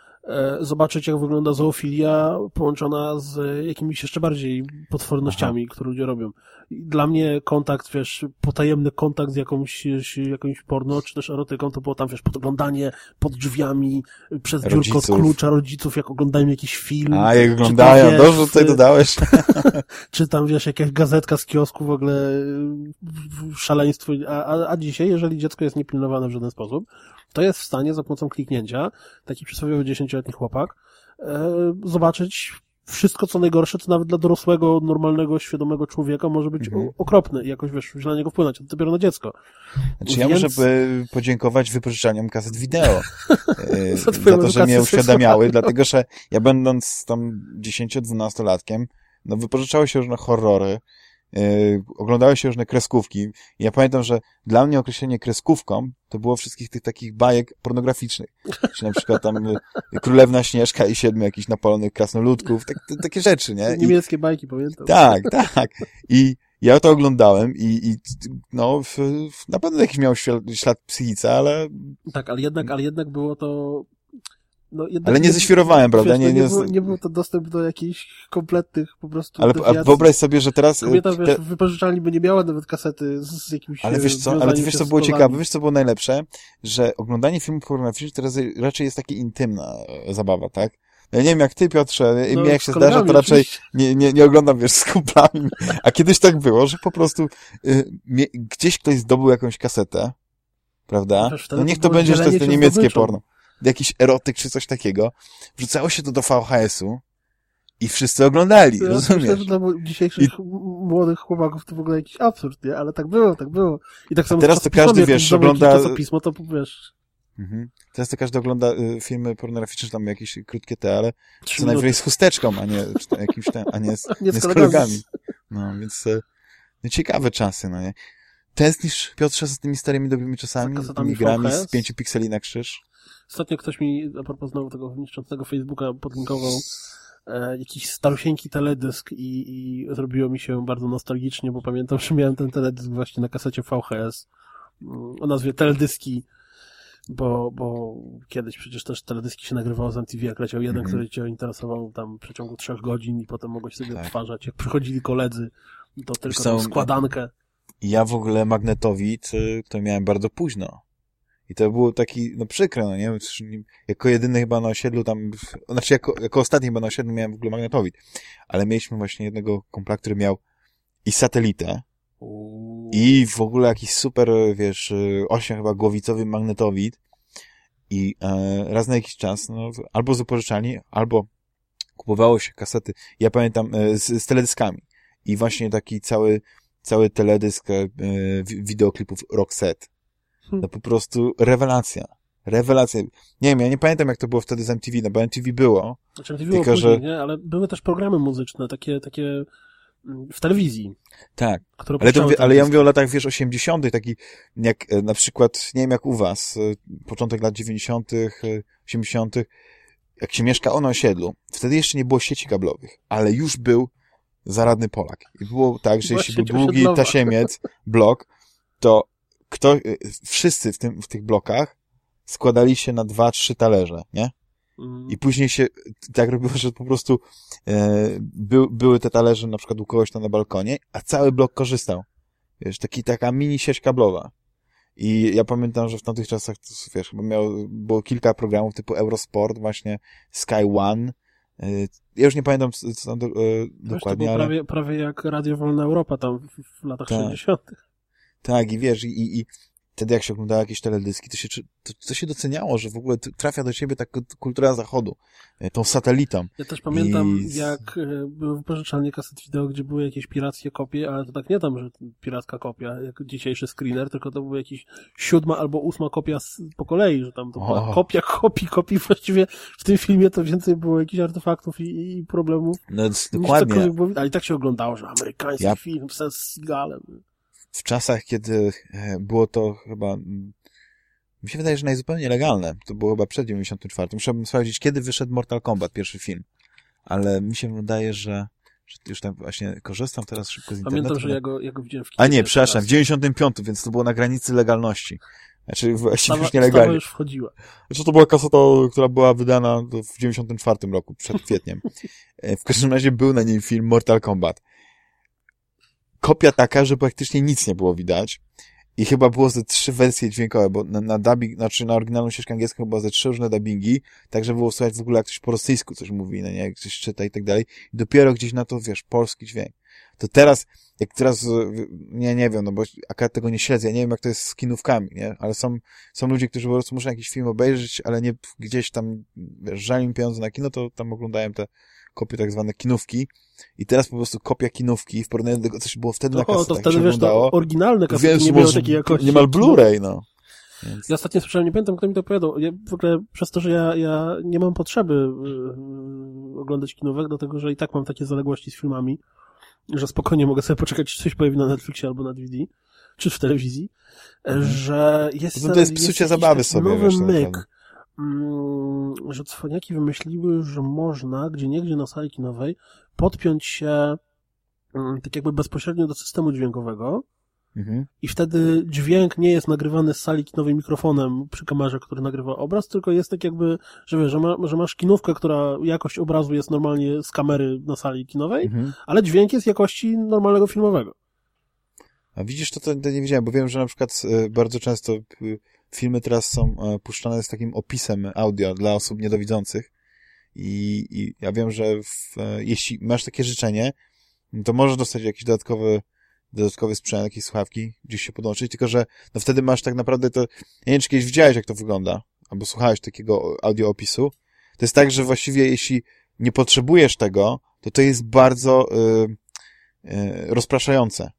zobaczyć, jak wygląda zoofilia połączona z jakimiś jeszcze bardziej potwornościami, Aha. które ludzie robią. Dla mnie kontakt, wiesz, potajemny kontakt z jakąś, jakąś porno, czy też erotyką, to było tam, wiesz, podglądanie pod drzwiami, przez dziurko od klucza rodziców, jak oglądają jakiś film. A, jak oglądają, dobrze tutaj dodałeś. czy tam, wiesz, jakaś gazetka z kiosku, w ogóle szaleństwo. A, a, a dzisiaj, jeżeli dziecko jest niepilnowane w żaden sposób, to jest w stanie za pomocą kliknięcia, taki przysłowiowy 10-letni chłopak, e, zobaczyć wszystko, co najgorsze, co nawet dla dorosłego, normalnego, świadomego człowieka może być mhm. okropne i jakoś, wiesz, źle na niego wpłynąć, to dopiero na dziecko. Znaczy Więc... ja muszę podziękować wypożyczalniom kaset wideo e, za, za to, że mnie uświadamiały, dlatego, że ja będąc tam 10-12-latkiem, no wypożyczały się różne horrory, oglądały się różne kreskówki. I ja pamiętam, że dla mnie określenie kreskówką to było wszystkich tych takich bajek pornograficznych. Czy na przykład tam y, Królewna Śnieżka i siedmiu jakichś napalonych krasnoludków, tak, takie rzeczy, nie? I, Niemieckie bajki, pamiętam. Tak, tak. I ja to oglądałem i, i no, w, w, na pewno jakiś miał ślad, ślad psychice, ale... Tak, ale jednak, ale jednak było to no, Ale nie ześwirowałem, prawda? nie, nie, nie, było, nie był to dostęp do jakichś kompletnych po prostu Ale a wyobraź sobie, że teraz... Kobieta, te... wiesz, w wypożyczalni by nie miała nawet kasety z, jakimś... Ale wiesz co, ale wiesz co było ciekawe, wiesz co było najlepsze? Że oglądanie filmów pornograficznych teraz raczej jest taka intymna e, zabawa, tak? Ja nie wiem jak ty, Piotrze, no, jak się zdarza, to raczej nie, nie, nie oglądam, wiesz, z kumplami. A kiedyś tak było, że po prostu y, gdzieś ktoś zdobył jakąś kasetę, prawda? No niech to, będzie, że to jest to niemieckie porno jakiś erotyk czy coś takiego, wrzucało się to do VHS-u i wszyscy oglądali, ja rozumiesz? Myślę, że dla dzisiejszych I... młodych chłopaków to w ogóle jakiś absurd, nie? Ale tak było, tak było. I tak samo teraz to każdy, wiesz, ogląda... pismo, to wiesz... Mhm. Teraz to każdy ogląda y, filmy pornograficzne, tam jakieś krótkie te, ale co najwyżej z chusteczką, a nie czy jakimś tam, a nie z, nie z, nie z kolegami. No, więc y, no, ciekawe czasy, no nie? Tęsknisz, Piotrze, z tymi starymi dobrymi czasami, z tymi grami z pięciu pikseli na krzyż? Ostatnio ktoś mi, a propos znowu tego niszczącego Facebooka, podlinkował e, jakiś starusieńki teledysk i, i zrobiło mi się bardzo nostalgicznie, bo pamiętam, że miałem ten teledysk właśnie na kasecie VHS mm, o nazwie Teledyski, bo, bo kiedyś przecież też teledyski się nagrywało z MTV, jak leciał jeden, mm -hmm. który cię interesował tam w przeciągu trzech godzin i potem mogłeś sobie tak. odtwarzać. Jak przychodzili koledzy, to tylko składankę. I ja w ogóle magnetowid to miałem bardzo późno. I to było taki, no przykre, no nie? Jako jedyny chyba na osiedlu tam, znaczy jako, jako ostatni chyba na osiedlu miałem w ogóle magnetowid. Ale mieliśmy właśnie jednego kompla, który miał i satelitę, i w ogóle jakiś super, wiesz, osiem chyba głowicowy magnetowid. I e, raz na jakiś czas, no, albo z upożyczalni, albo kupowało się kasety, ja pamiętam, e, z, z teledyskami. I właśnie taki cały, cały teledysk e, wideoklipów Roxette. Hmm. No po prostu rewelacja. Rewelacja. Nie wiem, ja nie pamiętam jak to było wtedy z MTV, no bo MTV było. Znaczy MTV tylko, było później, że... nie? Ale były też programy muzyczne, takie, takie w telewizji. Tak. Ale, to, ale ja mówię o latach, wiesz, 80., taki jak e, na przykład, nie wiem jak u was, e, początek lat 90., 80., e, jak się mieszka na osiedlu, wtedy jeszcze nie było sieci kablowych, ale już był zaradny Polak. I było tak, że jeśli był długi tasiemiec, blok, to kto, wszyscy w, tym, w tych blokach składali się na dwa, trzy talerze, nie? Mhm. I później się tak robiło, że po prostu e, by, były te talerze na przykład u kogoś tam na balkonie, a cały blok korzystał. Wiesz, taki, taka mini sieć kablowa. I ja pamiętam, że w tamtych czasach, to, wiesz, chyba było kilka programów typu Eurosport, właśnie Sky One. E, ja już nie pamiętam co tam do, e, dokładnie, to ale... Prawie, prawie jak Radio Wolna Europa tam w, w latach tak. 60. Tak, i wiesz, i, i wtedy jak się oglądało jakieś teledyski, to się, to, to się doceniało, że w ogóle trafia do ciebie taka kultura zachodu, e, tą satelitą. Ja też pamiętam, I... jak e, były wypożyczalnie kaset wideo, gdzie były jakieś pirackie kopie, ale to tak nie tam, że piracka kopia, jak dzisiejszy screener, tylko to była jakieś siódma albo ósma kopia z, po kolei, że tam to była kopia kopii, kopii. Właściwie w tym filmie to więcej było jakichś artefaktów i, i problemów. No, dokładnie. Było, ale i tak się oglądało, że amerykański ja... film z Seagalem w czasach, kiedy e, było to chyba, mi się wydaje, że najzupełniej legalne, to było chyba przed 94. Musiałbym sprawdzić, kiedy wyszedł Mortal Kombat, pierwszy film. Ale mi się wydaje, że, już tam właśnie korzystam teraz szybko z internetu. Pamiętam, że ja go, ja go widziałem w kinie. A nie, przepraszam, w 95, więc to było na granicy legalności. Znaczy właściwie już nielegalnie. już wchodziła. Znaczy to była kaseta, która była wydana w 94 roku, przed kwietniem. E, w każdym razie był na niej film Mortal Kombat kopia taka, że praktycznie nic nie było widać. I chyba było ze trzy wersje dźwiękowe, bo na, na dubbing, znaczy na oryginalną ścieżkę angielską chyba ze trzy różne dubbingi, tak żeby było słychać w ogóle jak ktoś po rosyjsku coś mówi, no nie, jak coś czyta i tak dalej. I dopiero gdzieś na to, wiesz, polski dźwięk. To teraz, jak teraz, nie, nie wiem, no bo akurat tego nie śledzę, ja nie wiem jak to jest z kinówkami, nie, ale są, są ludzie, którzy po prostu muszą jakiś film obejrzeć, ale nie gdzieś tam, wiesz, pieniądze na kino, to tam oglądają te kopie tak zwane kinówki i teraz po prostu kopia kinówki w porównaniu do tego, co się było wtedy na kasetach. to wtedy, wiesz, to oryginalne kasety Więc nie miały takiej jakości. Niemal Blu-ray, no. Więc... Ja ostatnio słyszałem, nie pamiętam, kto mi to opowiadał. Ja w ogóle przez to, że ja, ja nie mam potrzeby yy, oglądać kinówek, dlatego że i tak mam takie zaległości z filmami, że spokojnie mogę sobie poczekać, czy coś pojawi na Netflixie albo na DVD, czy w telewizji, mhm. że jest... To, to jest psucie zabawy sobie, nowy wiesz, myk, Mm, że cwaniaki wymyśliły, że można gdzie niegdzie na sali kinowej podpiąć się mm, tak jakby bezpośrednio do systemu dźwiękowego mhm. i wtedy dźwięk nie jest nagrywany z sali kinowej mikrofonem przy kamerze, który nagrywa obraz, tylko jest tak jakby, że wiesz, że, ma, że masz kinówkę, która jakość obrazu jest normalnie z kamery na sali kinowej, mhm. ale dźwięk jest jakości normalnego filmowego. A widzisz, to, to, to nie wiedziałem, bo wiem, że na przykład y, bardzo często filmy teraz są e, puszczane z takim opisem audio dla osób niedowidzących. I, i ja wiem, że w, e, jeśli masz takie życzenie, to możesz dostać jakiś dodatkowy, dodatkowy sprzęt, jakieś słuchawki, gdzieś się podłączyć, tylko że no wtedy masz tak naprawdę to, ja nie wiem, czy kiedyś widziałeś, jak to wygląda, albo słuchałeś takiego audio opisu. To jest tak, że właściwie jeśli nie potrzebujesz tego, to to jest bardzo y, y, rozpraszające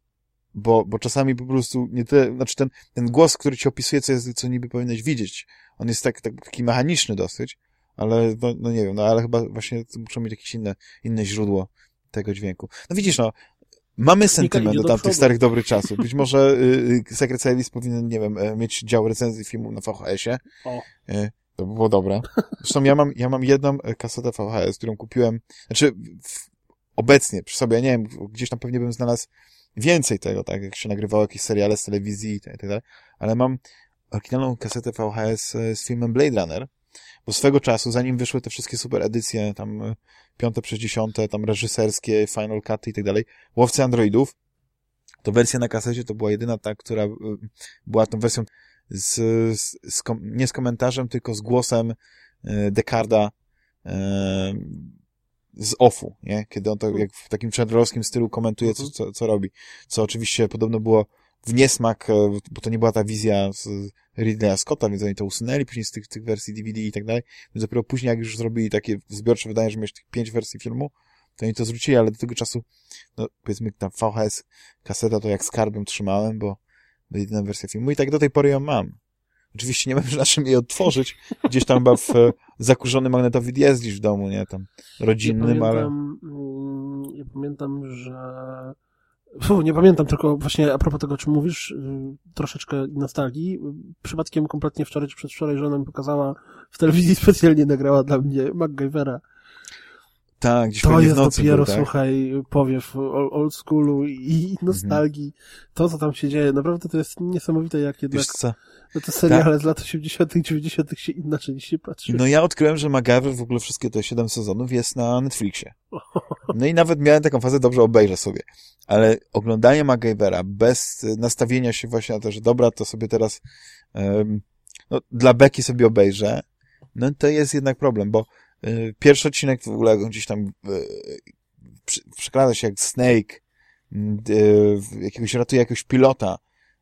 bo, bo czasami po prostu nie tyle, znaczy ten, ten głos, który ci opisuje, co jest, co niby powinieneś widzieć, on jest tak, tak, taki mechaniczny dosyć, ale no, no nie wiem, no ale chyba właśnie muszą mieć jakieś inne, inne źródło tego dźwięku. No widzisz, no, mamy sentyment do tamtych starych dobrych czasów. Być może y, y Secret Service powinien, nie wiem, e, mieć dział recenzji filmu na VHS-ie. Y, to by było dobre. Zresztą ja mam, ja mam jedną e, kasetę VHS, którą kupiłem, znaczy w, obecnie przy sobie, ja nie wiem, gdzieś tam pewnie bym znalazł więcej tego, tak, jak się nagrywało jakieś seriale z telewizji i tak dalej, ale mam oryginalną kasetę VHS e, z filmem Blade Runner, bo swego czasu, zanim wyszły te wszystkie super edycje, tam e, piąte przez dziesiąte, tam reżyserskie, Final Cut i tak dalej, Łowcy Androidów, to wersja na kasecie to była jedyna ta, która y, była tą wersją z, z, z nie z komentarzem, tylko z głosem Decarda y, z offu, nie? Kiedy on to jak w takim czarnowskim stylu komentuje, co, mhm. co, co robi. Co oczywiście podobno było w niesmak, bo to nie była ta wizja z Ridleya Scotta, więc oni to usunęli później z tych, tych wersji DVD i tak dalej. Więc dopiero później, jak już zrobili takie zbiorcze wydanie, że miałeś tych pięć wersji filmu, to oni to zwrócili, ale do tego czasu, no powiedzmy tam VHS, kaseta to jak skarbem trzymałem, bo jedyna wersja filmu i tak do tej pory ją mam. Oczywiście nie już na czym jej odtworzyć. Gdzieś tam chyba w e, zakurzony magnetowid jest gdzieś w domu, nie? Tam rodzinnym, ja pamiętam, ale... Mm, ja pamiętam, że... Fu, nie pamiętam, tylko właśnie a propos tego, o czym mówisz, y, troszeczkę nostalgii. Przypadkiem kompletnie wczoraj czy przedwczoraj żona mi pokazała w telewizji specjalnie nagrała dla mnie MacGyvera tak, gdzieś to jest nocy dopiero, był, tak? słuchaj, powiew old schoolu i nostalgii. Mhm. To, co tam się dzieje, naprawdę to jest niesamowite, jak jednak Wiesz co? No te seriale tak. z lat 80 90 się inaczej się patrzy. No ja odkryłem, że MacGyver w ogóle wszystkie te 7 sezonów jest na Netflixie. No i nawet miałem taką fazę, dobrze obejrzę sobie. Ale oglądanie MacGyvera bez nastawienia się właśnie na to, że dobra, to sobie teraz um, no, dla beki sobie obejrzę, no to jest jednak problem, bo pierwszy odcinek w ogóle gdzieś tam y, przeklada się jak Snake, y, jakiegoś ratuje jakiegoś pilota,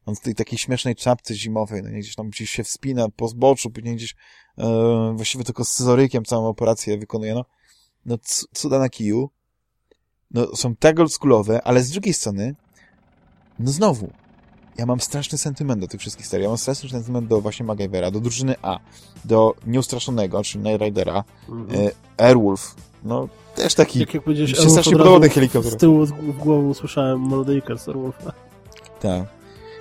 on w tej takiej śmiesznej czapce zimowej, no nie, gdzieś tam gdzieś się wspina po zboczu, później gdzieś e, właściwie tylko z scyzorykiem całą operację wykonuje, no, no cuda na kiju, no są tak oldschoolowe, ale z drugiej strony, no znowu, ja mam straszny sentyment do tych wszystkich serii. Ja mam straszny sentyment do właśnie MacGyvera, do drużyny A, do Nieustraszonego, czyli Night Ridera, mhm. e, Airwolf, no też taki, jak, jak mi się strasznie podobał ten helikopter. Z tyłu w głowę usłyszałem Molodejka z Airwolfa. Tak.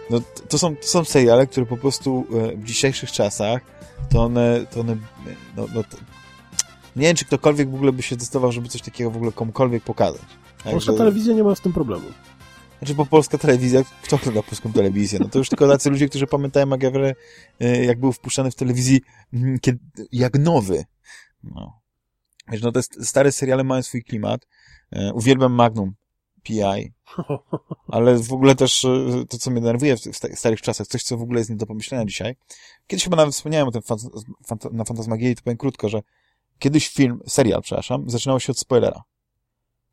No to są, to są seriale, które po prostu e, w dzisiejszych czasach to one, to one no, no to, nie wiem, czy ktokolwiek w ogóle by się zdecydował, żeby coś takiego w ogóle komukolwiek pokazać. Polska telewizja nie ma z tym problemu. Znaczy, bo polska telewizja, kto ogląda polską telewizję? No to już tylko tacy ludzie, którzy pamiętają MacGyver, e, jak był wpuszczany w telewizji mm, kiedy, jak nowy. No. Wiesz, no te stare seriale mają swój klimat. E, uwielbiam Magnum PI. Ale w ogóle też e, to, co mnie denerwuje w starych czasach, coś, co w ogóle jest nie do pomyślenia dzisiaj. Kiedyś chyba nawet wspomniałem o tym na Fantasmagierii, to powiem krótko, że kiedyś film, serial, przepraszam, zaczynał się od spoilera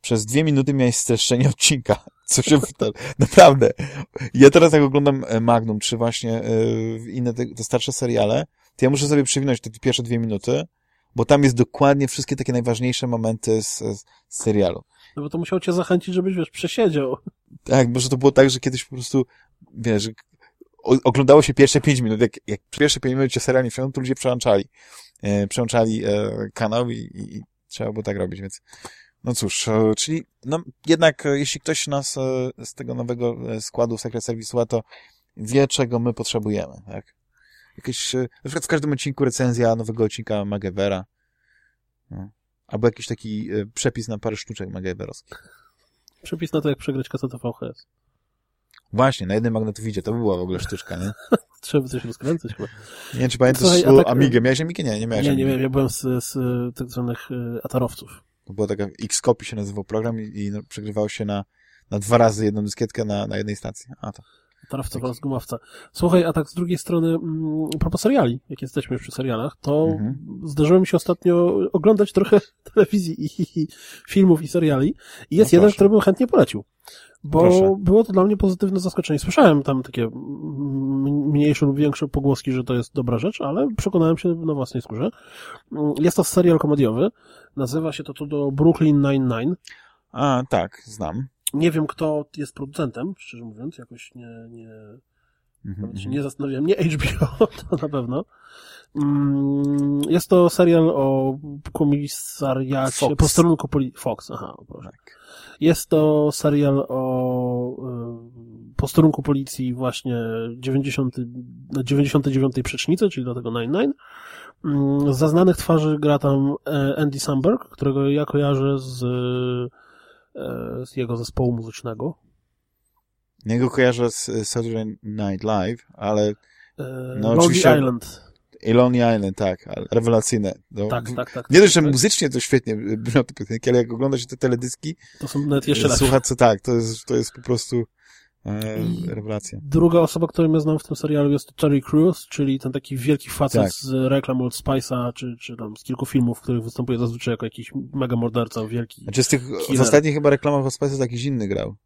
przez dwie minuty miałeś streszczenie odcinka. Co się naprawdę. Ja teraz jak oglądam e, Magnum, czy właśnie yy, inne te, te, starsze seriale, to ja muszę sobie przewinąć te pierwsze dwie minuty, bo tam jest dokładnie wszystkie takie najważniejsze momenty z, z serialu. No bo to musiał cię zachęcić, żebyś, wiesz, przesiedział. Tak, może to było tak, że kiedyś po prostu, wiesz, oglądało się pierwsze pięć minut, jak, jak pierwsze pięć minut się serial nie to ludzie przełączali, e, przełączali e, kanał i, i, i trzeba było tak robić, więc no cóż, e, czyli no jednak e, jeśli ktoś nas e, z tego nowego składu Secret Service to wie, czego my potrzebujemy, tak? Jakieś, na przykład w każdym odcinku recenzja nowego odcinka Magevera. No. Albo jakiś taki przepis na parę sztuczek Mageverowskich. Przepis na to, jak przegrać kasetę VHS. Właśnie, na jednym magnetowidzie, to by była w ogóle sztuczka, nie? Trzeba by coś rozkręcać chyba. Nie wiem, czy pamiętasz Słuchaj, tak, Amigę? Miałeś Amigę? Nie, nie miałeś Nie, nie miałem, ja byłem z, z tak zwanych atarowców. To była taka X-Copy się nazywał program i, i no, przegrywało się na, na dwa razy jedną dyskietkę na, na jednej stacji. A to. Tarowca oraz gumowca. Słuchaj, a tak z drugiej strony, mm, propos seriali, jak jesteśmy już przy serialach, to mhm. zdarzyło mi się ostatnio oglądać trochę telewizji i, i, i filmów i seriali i jest no jeden, który bym chętnie polecił. Bo proszę. było to dla mnie pozytywne zaskoczenie. Słyszałem tam takie mniejsze lub większe pogłoski, że to jest dobra rzecz, ale przekonałem się na własnej skórze. Jest to serial komediowy. Nazywa się to tu do Brooklyn Nine-Nine. A, tak, znam. Nie wiem, kto jest producentem, szczerze mówiąc, jakoś nie, nie, mm -hmm. się nie zastanawiałem. Nie HBO, to na pewno. Mm, jest to serial o komisariacie, Fox. posterunku poli... Fox, aha, proszę. Tak. Jest to serial o y, posterunku policji właśnie 90, 99 przecznicy, czyli do tego 99. Mm, za znanych twarzy gra tam e, Andy Samberg, którego ja kojarzę z, e, z jego zespołu muzycznego. Niego kojarzę z Saturday Night Live, ale e, no Lonely oczywiście... Island. I Lonely Island, tak, rewelacyjne. No, tak, tak, tak. Nie dość, że tak. muzycznie to świetnie brzmią te piosenki, ale jak ogląda się te teledyski, to są nawet jeszcze lepsze. Słucha, co tak, to jest, to jest po prostu e, rewelacja. Druga osoba, którą ja znam w tym serialu jest Terry Crews, czyli ten taki wielki facet tak. z reklam Old Spice'a, czy, czy tam z kilku filmów, w których występuje zazwyczaj jako jakiś mega morderca, wielki Znaczy z tych, killer. w ostatnich chyba reklamach Old Spice'a jakiś inny grał.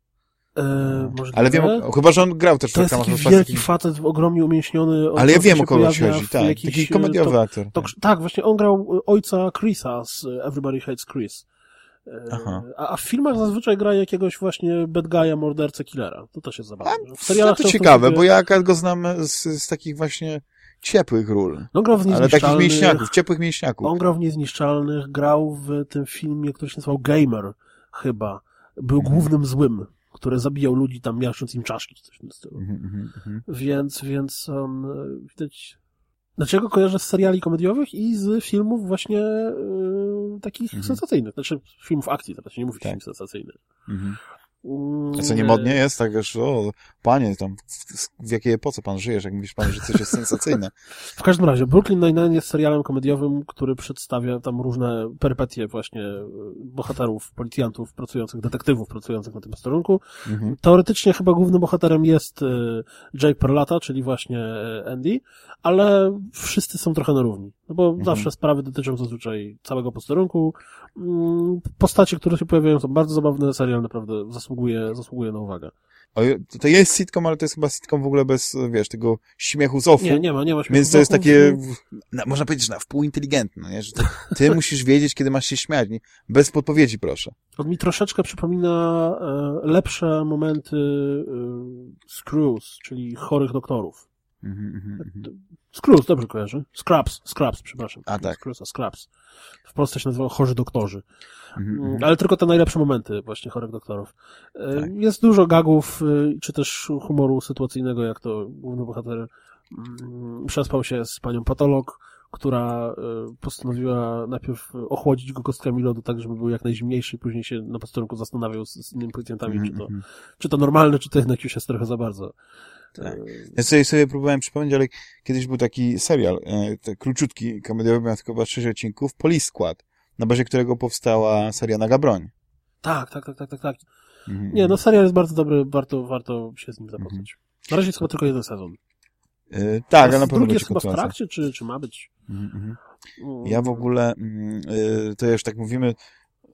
E, ale wiem, chyba, że on grał też w To jest taki wielki facet, ogromnie umięśniony. Ale ja wiem, o kogo chodzi, tak. Jakiś, taki komediowy to, aktor. To, tak. tak, właśnie on grał ojca Chrisa z Everybody Hates Chris. Aha. A, a w filmach zazwyczaj gra jakiegoś właśnie bad guy'a, mordercę, killera. To też jest zabawne. W serialach to ciekawe, sobie... bo ja go znam z, z takich właśnie ciepłych ról. No, grał w Ale takich mięśniaków, ciepłych mięśniaków. On grał w Niezniszczalnych, grał w tym filmie, który się nazywał Gamer chyba. Był mhm. głównym złym, który zabijał ludzi tam miażdżąc im czaszki, coś w tym stylu. Mhm, mhm. więc, więc e, widać, Dlaczego kojarzę z seriali komediowych i z filmów właśnie yy, takich mhm. sensacyjnych? Znaczy filmów akcji, teraz się nie mówi tak. film sensacyjny. Mhm. A co niemodnie jest? Tak wiesz, o, panie, tam, w, w jakiej epoce pan żyjesz, jak mówisz pan, że coś jest sensacyjne? W każdym razie, Brooklyn Nine-Nine jest serialem komediowym, który przedstawia tam różne perypetie właśnie e, bohaterów, policjantów pracujących, detektywów pracujących na tym posterunku. Mhm. Teoretycznie chyba głównym bohaterem jest e, Jake Perlata, czyli właśnie e, Andy, ale wszyscy są trochę na równi. No bo mhm. zawsze sprawy dotyczą zazwyczaj całego posterunku. Mm, postacie, które się pojawiają są bardzo zabawne, serial naprawdę zasługuje, zasługuje na uwagę. To jest sitcom, ale to jest chyba sitcom w ogóle bez, wiesz, tego śmiechu z offu. Nie, nie ma, nie ma śmiechu Więc to jest takie, na, można powiedzieć, na wpół inteligentne, nie? że ty, ty musisz wiedzieć, kiedy masz się śmiać. Nie? Bez podpowiedzi, proszę. To mi troszeczkę przypomina e, lepsze momenty e, Screws, czyli chorych doktorów. Mm -hmm, Screws, dobrze kojarzy. Scraps, Scraps, przepraszam. A tak. Screws, a Scraps. W Polsce się nazywało Chorzy Doktorzy. Mm -hmm. Ale tylko te najlepsze momenty właśnie chorych doktorów. E, tak. Jest dużo gagów, e, czy też humoru sytuacyjnego, jak to główny bohater mm, przespał się z panią patolog, która postanowiła najpierw ochłodzić go kostkami lodu tak, żeby był jak najzimniejszy i później się na posterunku zastanawiał z, z innymi policjantami, mm -hmm. czy, to, mhm. czy to normalne, czy to jednak już jest trochę za bardzo. Tak. Ja sobie, sobie próbowałem przypomnieć, ale kiedyś był taki serial, e, króciutki, komediowy, miał tylko chyba sześć odcinków, Police Squad, na bazie którego powstała seria Naga Broń. Tak, tak, tak, tak, tak, tak. Mhm. Nie, no serial jest bardzo dobry, warto, warto się z nim zapoznać. Mhm. Na razie jest chyba tylko jeden sezon. E, tak, ale na pewno drugi jest chyba w trakcie, czy, czy ma być? Mhm, mhm. Ja w ogóle, mm, e, to już tak mówimy,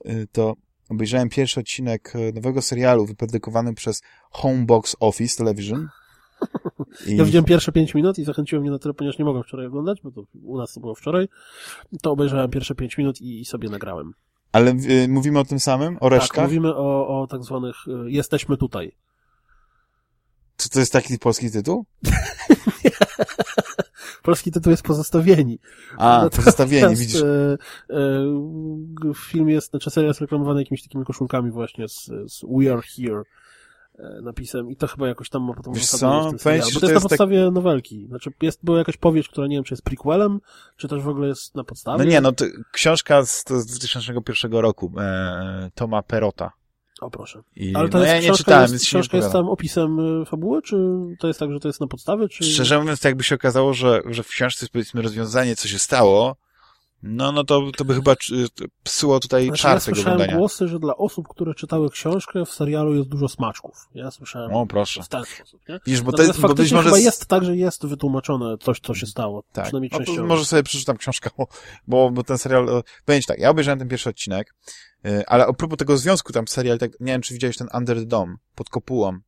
e, to obejrzałem pierwszy odcinek nowego serialu wyprodukowany przez Homebox Office Television. I... Ja widziałem pierwsze pięć minut i zachęciło mnie na tyle, ponieważ nie mogłem wczoraj oglądać, bo to u nas to było wczoraj, to obejrzałem pierwsze pięć minut i, i sobie nagrałem. Ale y, mówimy o tym samym? O resztkach? Tak, mówimy o, o tak zwanych y, jesteśmy tutaj. Czy to jest taki polski tytuł? polski tytuł jest Pozostawieni. A, Natomiast, Pozostawieni, widzisz. E, e, film jest, znaczy seria jest reklamowana jakimiś takimi koszulkami właśnie z, z We Are Here. E, napisem i to chyba jakoś tam ma potem Wiesz co? Bo to jest na tak- podstawie tak... nowelki. Znaczy jest, była jakaś powieść, która nie wiem, czy jest prequelem, czy też w ogóle jest na podstawie. No nie, no to książka z, to z 2001 roku, e, Toma Perota. O proszę. I, Ale to no jest, ja nie czytałem, jest, książka jest tam opisem e, fabuły, czy to jest tak, że to jest na podstawie, czy... Szczerze mówiąc, to jakby się okazało, że, że w książce jest powiedzmy rozwiązanie, co się stało, no, no to, to by chyba psuło tutaj znaczy, czar ja tego oglądania. słyszałem głosy, że dla osób, które czytały książkę, w serialu jest dużo smaczków. Ja słyszałem o, proszę. w ten sposób. Nie? Wiesz, bo to jest, bo być może... chyba jest tak, że jest wytłumaczone coś, co się stało. Tak. Przynajmniej no, częściowo. Może sobie przeczytam książkę, bo, bo ten serial... E, Będzie tak, ja obejrzałem ten pierwszy odcinek, e, ale a propos tego związku tam serial, tak, nie wiem, czy widziałeś ten Under the Dome, pod kopułą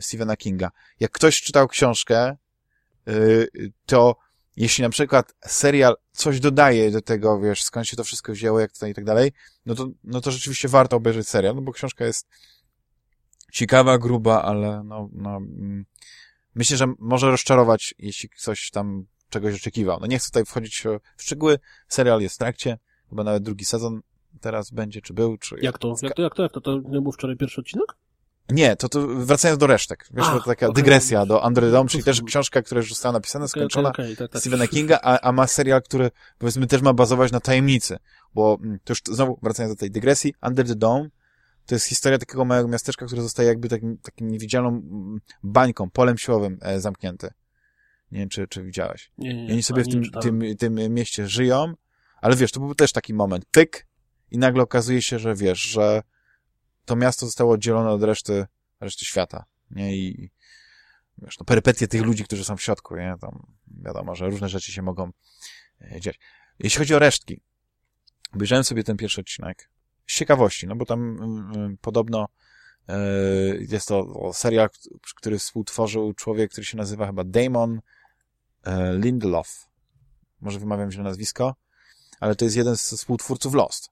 Stephena Kinga. Jak ktoś czytał książkę, e, to jeśli na przykład serial coś dodaje do tego, wiesz, skąd się to wszystko wzięło, jak to i tak dalej, no to, no to rzeczywiście warto obejrzeć serial, no bo książka jest ciekawa, gruba, ale no, no mm, myślę, że może rozczarować, jeśli ktoś tam czegoś oczekiwał. No nie chcę tutaj wchodzić w szczegóły, serial jest w trakcie, chyba nawet drugi sezon teraz będzie, czy był, czy... Jak to? Jak to, jak to, jak to? To nie był wczoraj pierwszy odcinek? Nie, to, to wracając do resztek. Wiesz, a, to taka okay. dygresja do Under Dome, czyli też książka, która już została napisana, skończona, okay, okay, tak, tak. Stephena Kinga, a, a ma serial, który powiedzmy też ma bazować na tajemnicy. Bo mm, to już znowu wracając do tej dygresji, Under the Dome to jest historia takiego małego miasteczka, które zostaje jakby takim, takim niewidzialną mm, bańką, polem siłowym e, zamknięte. Nie wiem, czy, czy widziałeś. Nie, nie, I oni sobie w tym, tym, tym mieście żyją, ale wiesz, to był też taki moment, pyk, i nagle okazuje się, że wiesz, że to miasto zostało oddzielone od reszty, reszty świata. nie? I wiesz, no, perypetie tych ludzi, którzy są w środku, nie? Tam wiadomo, że różne rzeczy się mogą e, dziać. Jeśli chodzi o resztki, obejrzałem sobie ten pierwszy odcinek z ciekawości, no bo tam y, podobno y, jest to serial, który współtworzył człowiek, który się nazywa chyba Damon y, Lindelof. Może wymawiam źle nazwisko, ale to jest jeden z współtwórców Lost.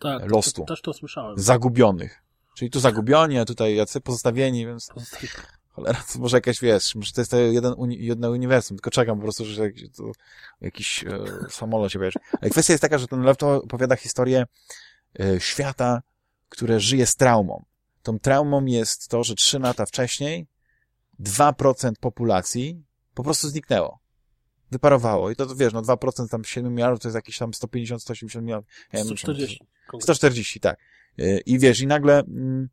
Tak, Lostu. też to słyszałem. Zagubionych. Czyli tu zagubioni, a tutaj jacy pozostawieni, więc... Cholera, to może jakaś, wiesz, może to jest to jeden uni jedno uniwersum, tylko czekam po prostu, że to jakiś e, samolot się wiesz. Ale kwestia jest taka, że ten Lew opowiada historię e, świata, które żyje z traumą. Tą traumą jest to, że trzy lata wcześniej 2% populacji po prostu zniknęło. Wyparowało. I to, to wiesz, no 2% tam 7 miliardów to jest jakieś tam 150, 180 miliardów. Ja 140. 140, tak. E, I wiesz, i nagle mm,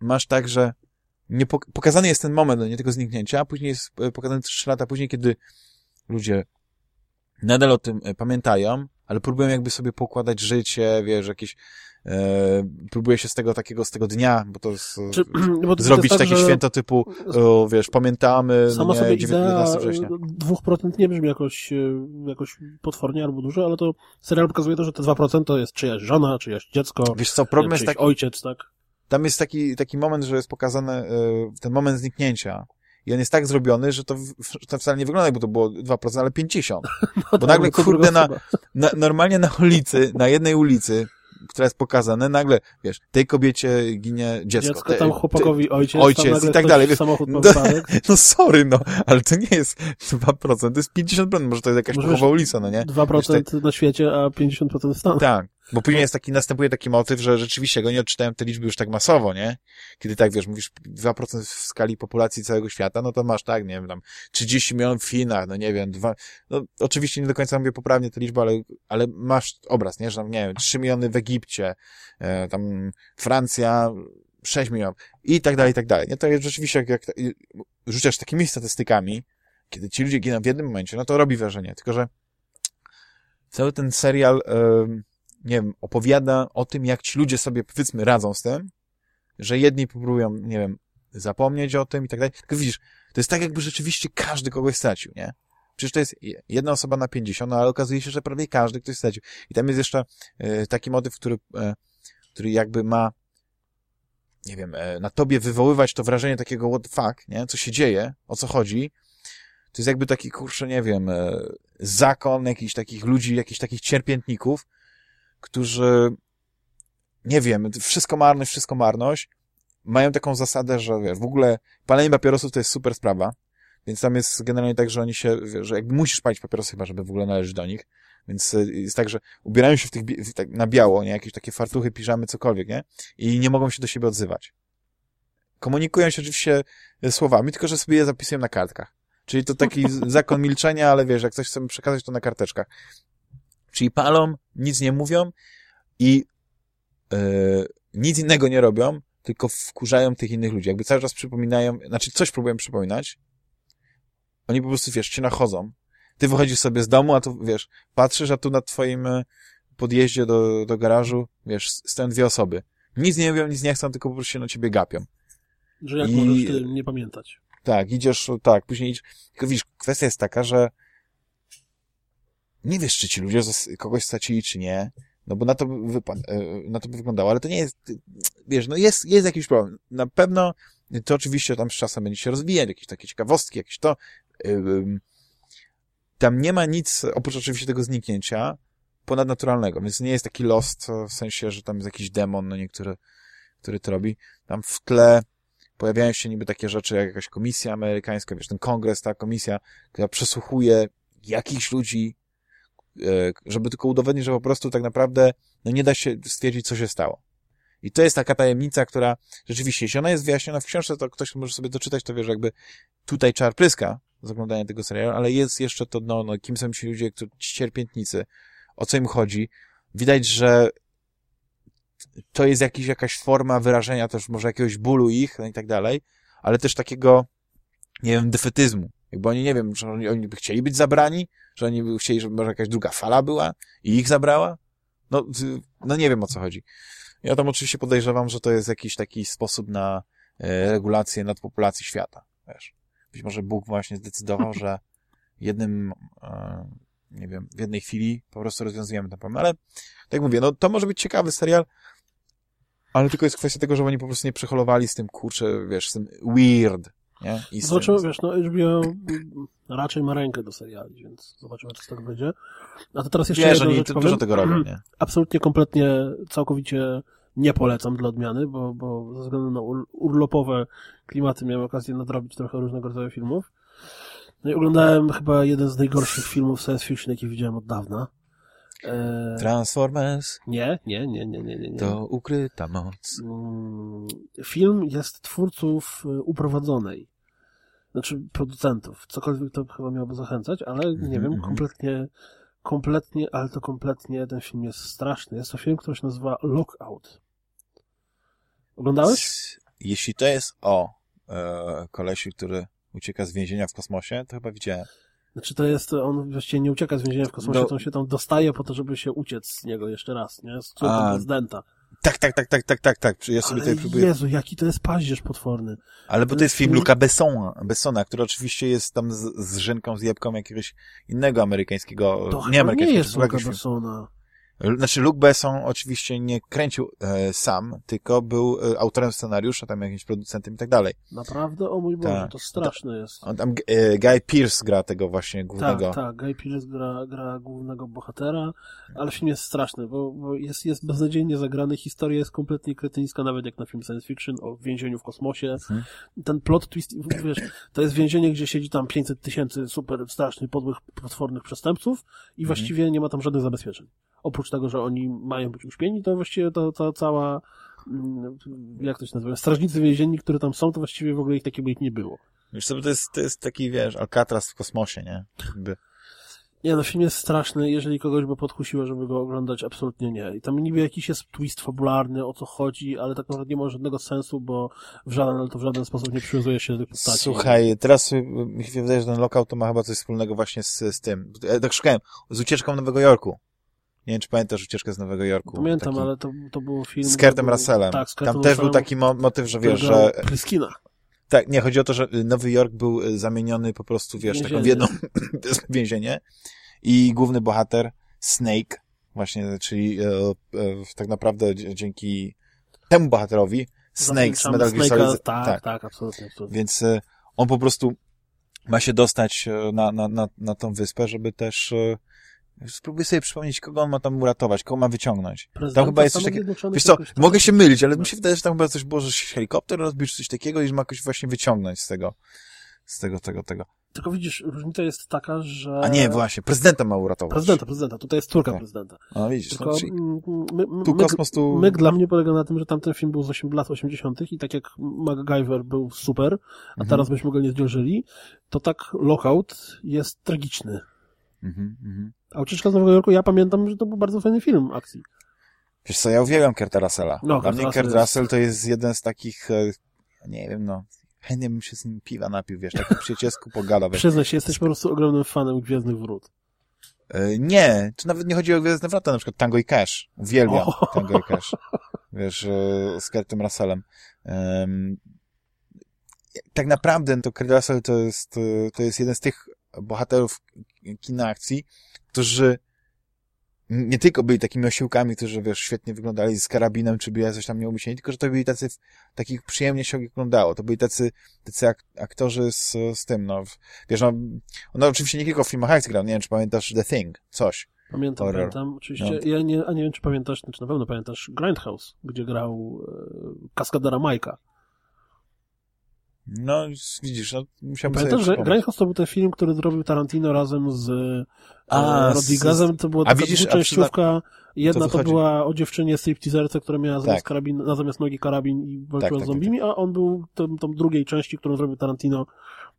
masz tak, że nie pokazany jest ten moment, no nie tego zniknięcia, a później jest e, pokazany trzy lata później, kiedy ludzie nadal o tym e, pamiętają, ale próbują jakby sobie pokładać życie, wiesz, jakieś e, próbuje się z tego takiego, z tego dnia, bo to jest, Czy, bo to zrobić jest tak, takie święto typu, o, wiesz, pamiętamy, Sama nie, sobie 19 września. Dwóch procent nie brzmi jakoś, e, jakoś potwornie albo dużo, ale to serial pokazuje to, że te 2% to jest czyjaś żona, czyjaś dziecko, wiesz co, problem jest taki, ojciec, tak? tam jest taki, taki moment, że jest pokazany ten moment zniknięcia. I on jest tak zrobiony, że to, to wcale nie wygląda, jakby to było 2%, ale 50%. No Bo tak, nagle, kurde, na, na, normalnie na ulicy, na jednej ulicy, która jest pokazana, nagle, wiesz, tej kobiecie ginie dziecko. Dziecko, tam chłopakowi ojciec, ojciec i tak dalej. Wiesz, samochód no, no sorry, no, ale to nie jest 2%, to jest 50%, może to jest jakaś połowa ulica, no nie? 2% wiesz, na świecie, a 50% w Stanach. Tak, bo później jest taki, następuje taki motyw, że rzeczywiście go nie odczytałem te liczby już tak masowo, nie? Kiedy tak, wiesz, mówisz 2% w skali populacji całego świata, no to masz tak, nie wiem, tam 30 milionów w Chinach, no nie wiem, dwa, no oczywiście nie do końca mówię poprawnie te liczby, ale, ale masz obraz, nie? Że tam, nie wiem, 3 miliony w Egipcie, e, tam Francja, 6 milionów i tak dalej, i tak dalej. Nie? To jest rzeczywiście, jak, jak rzucasz takimi statystykami, kiedy ci ludzie giną w jednym momencie, no to robi wrażenie. Tylko, że cały ten serial, nie wiem, opowiada o tym, jak ci ludzie sobie, powiedzmy, radzą z tym, że jedni próbują, nie wiem, zapomnieć o tym i tak dalej. Tylko widzisz, to jest tak, jakby rzeczywiście każdy kogoś stracił, nie? Przecież to jest jedna osoba na 50, no ale okazuje się, że prawie każdy ktoś stracił. I tam jest jeszcze e, taki motyw, który, e, który jakby ma, nie wiem, e, na tobie wywoływać to wrażenie takiego what the fuck, nie? Co się dzieje, o co chodzi. To jest jakby taki, kurczę, nie wiem, zakon jakichś takich ludzi, jakichś takich cierpiętników, którzy, nie wiem, wszystko marność, wszystko marność, mają taką zasadę, że wiesz, w ogóle palenie papierosów to jest super sprawa, więc tam jest generalnie tak, że oni się, że jakby musisz palić papierosy chyba, żeby w ogóle należeć do nich, więc e, jest tak, że ubierają się w tych, tak, na biało, nie, jakieś takie fartuchy, piżamy, cokolwiek, nie, i nie mogą się do siebie odzywać. Komunikują się oczywiście e, słowami, tylko że sobie je zapisują na kartkach. Czyli to taki zakon milczenia, ale wiesz, jak coś chcemy przekazać, to na karteczkach. Czyli palą, nic nie mówią i yy, nic innego nie robią, tylko wkurzają tych innych ludzi. Jakby cały czas przypominają, znaczy coś próbują przypominać. Oni po prostu, wiesz, cię nachodzą. Ty wychodzisz sobie z domu, a tu, wiesz, patrzysz, a tu na twoim e, podjeździe do, do garażu, wiesz, stoją dwie osoby. Nic nie mówią, nic nie chcą, tylko po prostu się na ciebie gapią. Że jak I... możesz ty nie pamiętać. Tak, idziesz, tak, później idziesz. Tylko widzisz, kwestia jest taka, że nie wiesz, czy ci ludzie kogoś stracili, czy nie, no bo na to, by e, na to by wyglądało, ale to nie jest, wiesz, no jest, jest jakiś problem. Na pewno to oczywiście tam z czasem będzie się rozwijać, jakieś takie ciekawostki, jakieś to. Tam nie ma nic, oprócz oczywiście tego zniknięcia, ponadnaturalnego, więc nie jest taki lost w sensie, że tam jest jakiś demon, no niektóry, który to robi. Tam w tle pojawiają się niby takie rzeczy, jak jakaś komisja amerykańska, wiesz, ten kongres, ta komisja, która przesłuchuje jakichś ludzi, żeby tylko udowodnić, że po prostu tak naprawdę no nie da się stwierdzić, co się stało. I to jest taka tajemnica, która rzeczywiście, jeśli ona jest wyjaśniona w książce, to ktoś może sobie doczytać, to wiesz, jakby tutaj czar pryska z oglądania tego serialu, ale jest jeszcze to, no, no kim są ci ludzie, ci cierpiętnicy, o co im chodzi. Widać, że to jest jakiś, jakaś forma wyrażenia też może jakiegoś bólu ich no i tak dalej, ale też takiego, nie wiem, defetyzmu. Jakby oni, nie wiem, że oni, oni by chcieli być zabrani, że oni by chcieli, żeby może jakaś druga fala była i ich zabrała. No, no nie wiem o co chodzi. Ja tam oczywiście podejrzewam, że to jest jakiś taki sposób na e, regulację nadpopulacji świata, wiesz. Być może Bóg właśnie zdecydował, że jednym, e, nie wiem, w jednej chwili po prostu rozwiązujemy ten problem. Ale, tak jak mówię, no to może być ciekawy serial, ale tylko jest kwestia tego, że oni po prostu nie przeholowali z tym, kurczę, wiesz, z tym weird, nie? I zobaczymy, wiesz, no HBO raczej ma rękę do seriali, więc zobaczymy, co z tego będzie. A to teraz jeszcze wiesz, jedną rzecz dużo tego robią, nie? Absolutnie, kompletnie, całkowicie nie polecam dla odmiany, bo, bo ze względu na urlopowe klimaty miałem okazję nadrobić trochę różnego rodzaju filmów. No i oglądałem chyba jeden z najgorszych filmów science fiction, jaki widziałem od dawna. E... Transformers. Nie, nie, nie, nie, nie, nie. To ukryta moc. Mm, film jest twórców e, uprowadzonej. Znaczy producentów. Cokolwiek to chyba miałoby zachęcać, ale nie -hmm. wiem, mhm. kompletnie, kompletnie, ale to kompletnie ten film jest straszny. Jest to film, który się nazywa Lockout. Oglądałeś? Jeśli to jest o e, kolesiu, który ucieka z więzienia w kosmosie, to chyba widziałem. Znaczy to jest, on właściwie nie ucieka z więzienia w kosmosie, no. to on się tam dostaje po to, żeby się uciec z niego jeszcze raz, nie? Z córką prezydenta. Tak, tak, tak, tak, tak, tak, tak. Ja sobie Ale tutaj próbuję. Jezu, jaki to jest paździerz potworny. Ale bo to jest film Luca Bessona, Bessona który oczywiście jest tam z, z Rzynką, z jebką jakiegoś innego amerykańskiego, to nie amerykańskiego. nie jest Luca Bessona. Znaczy Luke Besson oczywiście nie kręcił e, sam, tylko był e, autorem scenariusza, tam jakimś producentem i tak dalej. Naprawdę? O mój Boże, tak. to straszne jest. On tam e, Guy Pearce gra tego właśnie głównego. Tak, tak, Guy Pearce gra, gra głównego bohatera, ale film jest straszny, bo, bo jest, jest beznadziejnie zagrany, historia jest kompletnie kretyńska, nawet jak na film science fiction o więzieniu w kosmosie. Hmm. Ten plot twist, wiesz, to jest więzienie, gdzie siedzi tam 500 tysięcy super strasznych, podłych, potwornych przestępców i hmm. właściwie nie ma tam żadnych zabezpieczeń oprócz tego, że oni mają być uśpieni, to właściwie to, to cała, mm, jak to się nazywa, strażnicy więzienni, które tam są, to właściwie w ogóle ich takiego ich nie było. Wiesz to jest, to jest taki, wiesz, Alcatraz w kosmosie, nie? Jakby... Nie, no film jest straszny, jeżeli kogoś by podkusiło, żeby go oglądać, absolutnie nie. I tam niby jakiś jest twist fabularny, o co chodzi, ale tak naprawdę nie ma żadnego sensu, bo w żaden, ale to w żaden sposób nie przywiązuje się do tych postaci. Słuchaj, teraz mi się wydaje, że ten lokal to ma chyba coś wspólnego właśnie z, z tym. Ja tak szukałem, z ucieczką Nowego Jorku. Nie wiem, czy pamiętasz ucieczkę z Nowego Jorku. Pamiętam, taki... ale to, to był film... Z Kurtem Russellem. Tak, z Tam też był taki mo motyw, że wiesz, że... Pryskina. Tak, nie, chodzi o to, że Nowy Jork był y, zamieniony po prostu, wiesz, taką w jedno więzienie i główny bohater, Snake, właśnie, czyli e, e, tak naprawdę dzięki temu bohaterowi, Snake z Metal Gear Solid. Tak, tak, tak, absolutnie, absolutnie. Więc e, on po prostu ma się dostać e, na, na, na, na tą wyspę, żeby też Spróbuję sobie przypomnieć, kogo on ma tam uratować, kogo ma wyciągnąć. Prezydenta tam chyba jest coś takiego. Wiesz co, mogę się mylić, ale mi się wydaje, że tam chyba coś było, że się helikopter rozbił, czy coś takiego i że ma jakoś właśnie wyciągnąć z tego, z tego, tego, tego. Tylko widzisz, różnica jest taka, że... A nie, właśnie, prezydenta ma uratować. Prezydenta, prezydenta, tutaj jest córka tak. prezydenta. A widzisz, Tylko, no, czyli... my, my, tu kosmos tu... Myk dla mnie polega na tym, że tamten film był z 8 lat 80 i tak jak MacGyver był super, a mhm. teraz byśmy go nie zdzierżyli, to tak Lockout jest tragiczny. Mhm, mhm. A Ucieczka z Nowego Jorku, ja pamiętam, że to był bardzo fajny film akcji. Wiesz co, ja uwielbiam Kurta Russella. No, Dla mnie Kurt Russell to jest jeden z takich, e, nie wiem, no, chętnie bym się z nim piwa napił, wiesz, tak po przyjacielsku pogadał. Przyznaj się, jesteś po prostu ogromnym fanem Gwiezdnych Wrót. E, nie, czy nawet nie chodzi o Gwiezdne Wrota, na przykład Tango i Cash. Uwielbiam oh. Tango i Cash. Wiesz, e, z Kurtem Russellem. Tak naprawdę to Kurt Russell to jest, to jest jeden z tych bohaterów kina akcji, którzy nie tylko byli takimi osiłkami, którzy, wiesz, świetnie wyglądali z karabinem, czy byli coś tam nieumyślnie, tylko że to byli tacy, takich przyjemnie się oglądało. To byli tacy, tacy ak aktorzy z, z tym, no, wiesz, no, no oczywiście nie tylko w filmach akcji grał, nie wiem, czy pamiętasz The Thing, coś. Pamiętam, Horror. pamiętam, oczywiście. No. Ja nie, a nie wiem, czy pamiętasz, znaczy na pewno pamiętasz Grindhouse, gdzie grał e, kaskadera Majka. No, widzisz, no, musiałem Pamiętasz, że Grindhouse to był ten film, który zrobił Tarantino razem z a, e, Rodriguezem, to była taka dwuczęściówka, jedna to, to była o dziewczynie stripteaserce, która miała zamiast, tak. karabin, na zamiast nogi karabin i walczyła tak, z tak, zombimi, tak, a on był tą, tą drugiej części, którą zrobił Tarantino,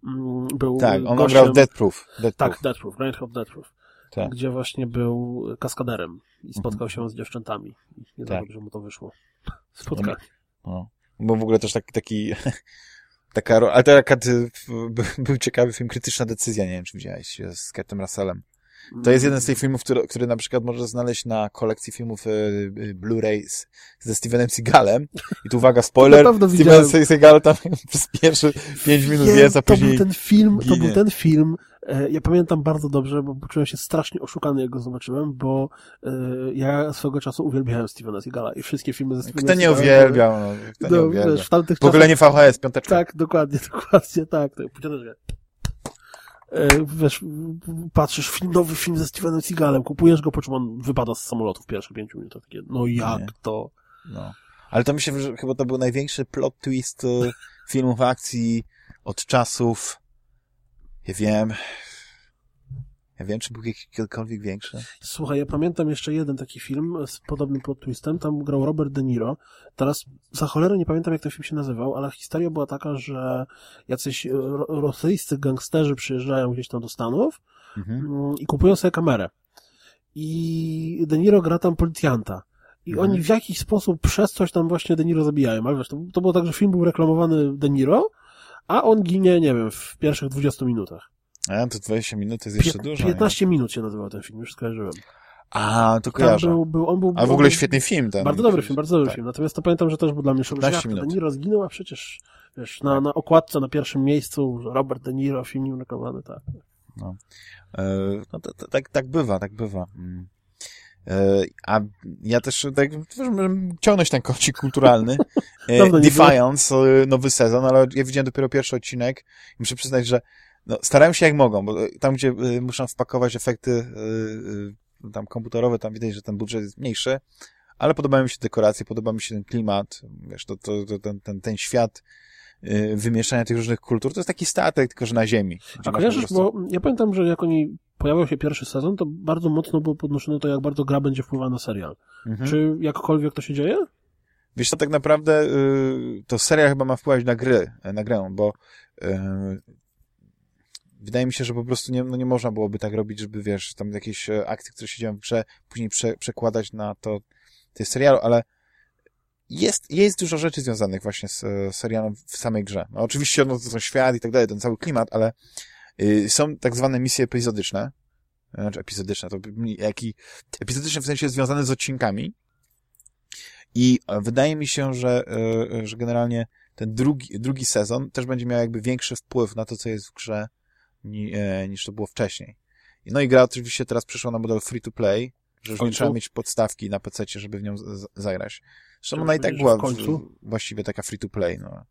mm, był Tak, on gościem, grał Dead Proof. Tak, Proof. Dead Proof, Grindhouse Dead Proof. Tak. Gdzie właśnie był kaskaderem i spotkał się z dziewczętami. Nie tak. dobrze mu to wyszło. Spotkanie. No, bo w ogóle też taki, taki taka, ale to akurat był ciekawy film Krytyczna Decyzja, nie wiem, czy widziałeś, z Kurtem Russellem. To jest jeden z tych filmów, który, który na przykład możesz znaleźć na kolekcji filmów e, e, Blu-ray ze Stevenem Seagalem. I tu uwaga, spoiler, Steven Seagal tam przez pierwsze pięć minut jest, a później To był ten film, ginie. to był ten film, e, ja pamiętam bardzo dobrze, bo poczułem się strasznie oszukany, jak go zobaczyłem, bo ja swego czasu uwielbiałem Stevena Seagala i wszystkie filmy ze Stevenem Kto nie uwielbiał, no, kto no, nie uwielbiał. Wiesz, w, tamtych w ogóle nie VHS, piąteczka. Tak, dokładnie, dokładnie, tak. tak E, wiesz, patrzysz film, nowy film ze Stevenem Seagalem, kupujesz go, po czym on wypada z samolotu w pierwszych pięciu minutach. Takie, no jak Nie. to? No. Ale to myślę, że chyba to był największy plot twist e, filmów akcji od czasów, ja wiem, ja wiem, czy był kiedykolwiek większy. Słuchaj, ja pamiętam jeszcze jeden taki film z podobnym plot twistem. Tam grał Robert De Niro. Teraz za cholerę nie pamiętam, jak ten film się nazywał, ale historia była taka, że jacyś rosyjscy gangsterzy przyjeżdżają gdzieś tam do Stanów mhm. Mm, i kupują sobie kamerę. I De Niro gra tam policjanta. I mhm. oni w jakiś sposób przez coś tam właśnie De Niro zabijają. Ale wiesz, to, to było tak, że film był reklamowany De Niro, a on ginie, nie wiem, w pierwszych 20 minutach. A, to 20 minut jest jeszcze Pię dużo. 15 nie? minut się nazywał ten film, już skojarzyłem. A, to kojarzę. Był, był, on był, A w ogóle świetny film ten. Bardzo dobry film, bardzo dobry tak. film. Natomiast to pamiętam, że też był dla mnie szok, że De Niro zginął, a przecież wiesz, na, na okładce na pierwszym miejscu Robert De Niro, film nim reklamowany, tak. No, e, no to, to, tak, tak bywa, tak bywa. Mm. E, a ja też tak, ciągnąć ten kocik kulturalny. E, Defiance, nowy sezon, ale ja widziałem dopiero pierwszy odcinek i muszę przyznać, że no, starają się jak mogą, bo tam, gdzie muszą wpakować efekty tam komputerowe, tam widać, że ten budżet jest mniejszy, ale podobają mi się dekoracje, podoba mi się ten klimat, wiesz, to, to, to ten, ten, ten świat wymieszania tych różnych kultur, to jest taki statek, tylko że na ziemi. A kojarzysz, prostu... bo ja pamiętam, że jak oni pojawił się pierwszy sezon, to bardzo mocno było podnoszone to, jak bardzo gra będzie wpływała na serial. Mhm. Czy jakkolwiek to się dzieje? Wiesz, to tak naprawdę y, to serial chyba ma wpływać na gry, na grę, bo y, wydaje mi się, że po prostu nie, no nie można byłoby tak robić, żeby, wiesz, tam jakieś e, akcje, które się dzieją w grze, później prze, przekładać na to, to serialu, ale jest, jest dużo rzeczy związanych właśnie z e, serialem w samej grze. No, oczywiście, no, to są świat i tak dalej, ten cały klimat, ale są tak zwane misje epizodyczne, znaczy epizodyczne, to jaki, epizodyczne w sensie związane z odcinkami i wydaje mi się, że, że generalnie ten drugi, drugi sezon też będzie miał jakby większy wpływ na to, co jest w grze, E, niż to było wcześniej. No i gra oczywiście teraz przeszła na model free to play, że już nie trzeba mieć podstawki na PC, żeby w nią zagrać. Zresztą ona i tak była w, właściwie taka free to play, no.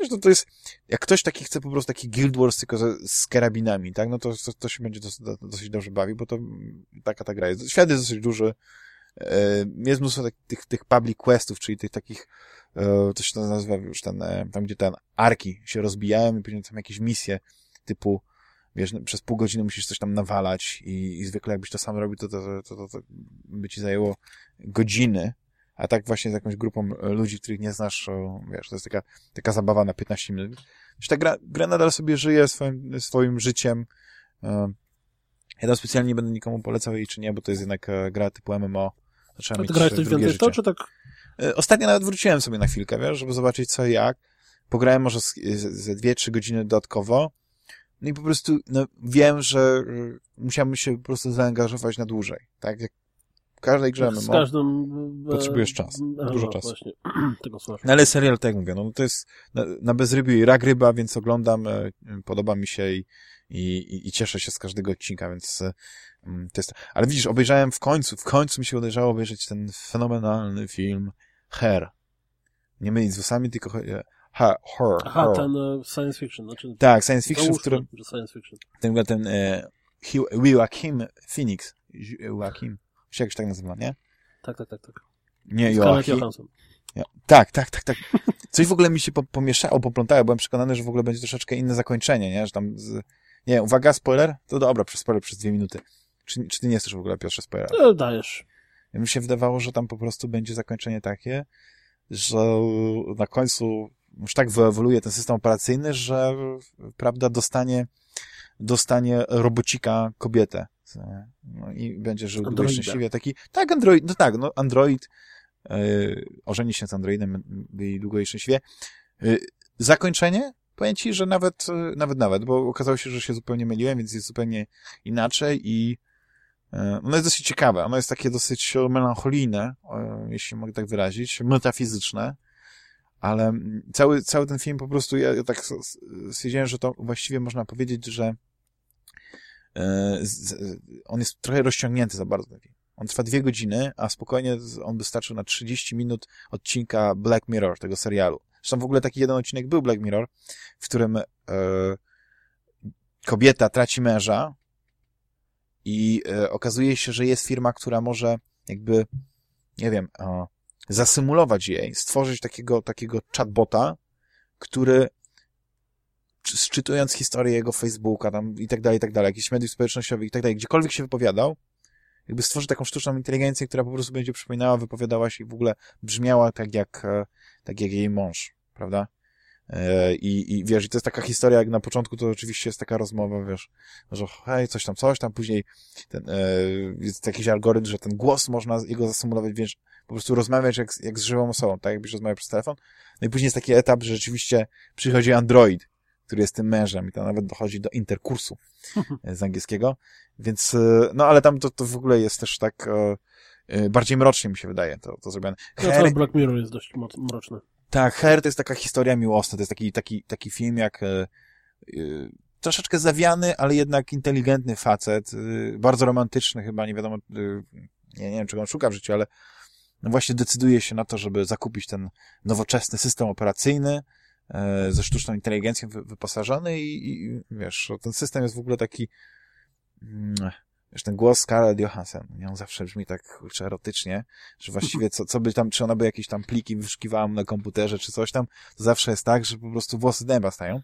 No. Wiesz, to, to jest, jak ktoś taki chce po prostu taki Guild Wars tylko z, z karabinami, tak, no to, to, to się będzie dosyć, dosyć dobrze bawi, bo to taka ta gra jest. Świat jest dosyć duży, e, jest mnóstwo tak, tych, tych public questów, czyli tych takich E, to się to nazywa już ten, e, tam gdzie ten arki się rozbijają i później tam jakieś misje typu wiesz, no, przez pół godziny musisz coś tam nawalać i, i zwykle jakbyś to sam robił, to to, to, to, to by ci zajęło godziny, a tak właśnie z jakąś grupą e, ludzi, których nie znasz, wiesz, to jest taka, taka zabawa na 15 minut. Wiesz, ta gra, gra nadal sobie żyje swoim, swoim życiem. Ja tam specjalnie nie będę nikomu polecał jej czy nie, bo to jest jednak gra typu MMO. Zaczęła a ty grałeś coś więcej w to, czy tak E, ostatnio nawet wróciłem sobie na chwilkę, wiesz, żeby zobaczyć co i jak. Pograłem może ze dwie, trzy godziny dodatkowo. No i po prostu no, wiem, że e, musiałem się po prostu zaangażować na dłużej. Tak jak w każdej grze Z każdą... E, potrzebujesz czas. dużo no, czasu. Właśnie. Tego no, ale serial, tak jak mówię, no to jest na, na bezrybiu i rak ryba, więc oglądam, podoba mi się i, i, i cieszę się z każdego odcinka, więc mm, to jest... Ale widzisz, obejrzałem w końcu, w końcu mi się uderzało obejrzeć ten fenomenalny film Her. Nie mylić z włosami, tylko her. her Aha, her. ten uh, science fiction. Znaczy, tak, science fiction, w którym... Science fiction. Ten, ten e, Joachim Phoenix. Joachim. Się jakoś tak nazywa, nie? Tak, tak, tak. tak. Nie, Joachim. Ja, tak, tak, tak, tak. Coś w ogóle mi się po, pomieszało, poplątało. Byłem przekonany, że w ogóle będzie troszeczkę inne zakończenie, nie? Że tam... Z... Nie, uwaga, spoiler? To dobra, przez spoiler przez dwie minuty. Czy, czy ty nie chcesz w ogóle, Piotrze, spoiler? No, dajesz. Mi się wydawało, że tam po prostu będzie zakończenie takie, że na końcu już tak wyewoluuje ten system operacyjny, że prawda, dostanie, dostanie robocika kobietę. No i będzie żył długo szczęśliwie. Taki, tak, Android, no tak, no Android yy, ożeni się z Androidem i długo i szczęśliwie. Yy, zakończenie powiem ci, że nawet, nawet, nawet, bo okazało się, że się zupełnie myliłem, więc jest zupełnie inaczej i e, ono jest dosyć ciekawe. Ono jest takie dosyć melancholijne, jeśli mogę tak wyrazić, metafizyczne, ale cały, cały ten film po prostu, ja tak stwierdziłem, że to właściwie można powiedzieć, że e, on jest trochę rozciągnięty za bardzo. On trwa dwie godziny, a spokojnie on wystarczył na 30 minut odcinka Black Mirror, tego serialu. Zresztą w ogóle taki jeden odcinek był Black Mirror, w którym e, kobieta traci męża i e, okazuje się, że jest firma, która może jakby, nie wiem, e, zasymulować jej, stworzyć takiego, takiego chatbota, który sczytując historię jego Facebooka tam i tak dalej, i tak dalej, jakichś mediów społecznościowych i tak dalej, gdziekolwiek się wypowiadał, jakby stworzyć taką sztuczną inteligencję, która po prostu będzie przypominała, wypowiadała się i w ogóle brzmiała tak jak, e, tak jak jej mąż, prawda? E, I, I wiesz, i to jest taka historia, jak na początku to oczywiście jest taka rozmowa, wiesz, że hej, coś tam, coś tam, później ten, e, jest jakiś algorytm, że ten głos można jego zasymulować, wiesz, po prostu rozmawiać jak, jak z żywą osobą, tak jakbyś rozmawiał przez telefon. No i później jest taki etap, że rzeczywiście przychodzi android, który jest tym mężem i to nawet dochodzi do interkursu z angielskiego. Więc, e, no ale tam to, to w ogóle jest też tak e, e, bardziej mrocznie mi się wydaje to, to zrobione. No Her... Black Mirror jest dość mroczny. Tak, Her to jest taka historia miłosna, to jest taki, taki, taki film jak troszeczkę zawiany, ale jednak inteligentny facet, bardzo romantyczny chyba, nie wiadomo, nie, nie wiem czego on szuka w życiu, ale no właśnie decyduje się na to, żeby zakupić ten nowoczesny system operacyjny, ze sztuczną inteligencją wyposażony i, i, wiesz, ten system jest w ogóle taki Mm, wiesz, ten głos Scarlett Johansson, on zawsze brzmi tak kurczę erotycznie, że właściwie co, co by tam, czy ona by jakieś tam pliki wyszukiwała na komputerze, czy coś tam, to zawsze jest tak, że po prostu włosy dęba stają.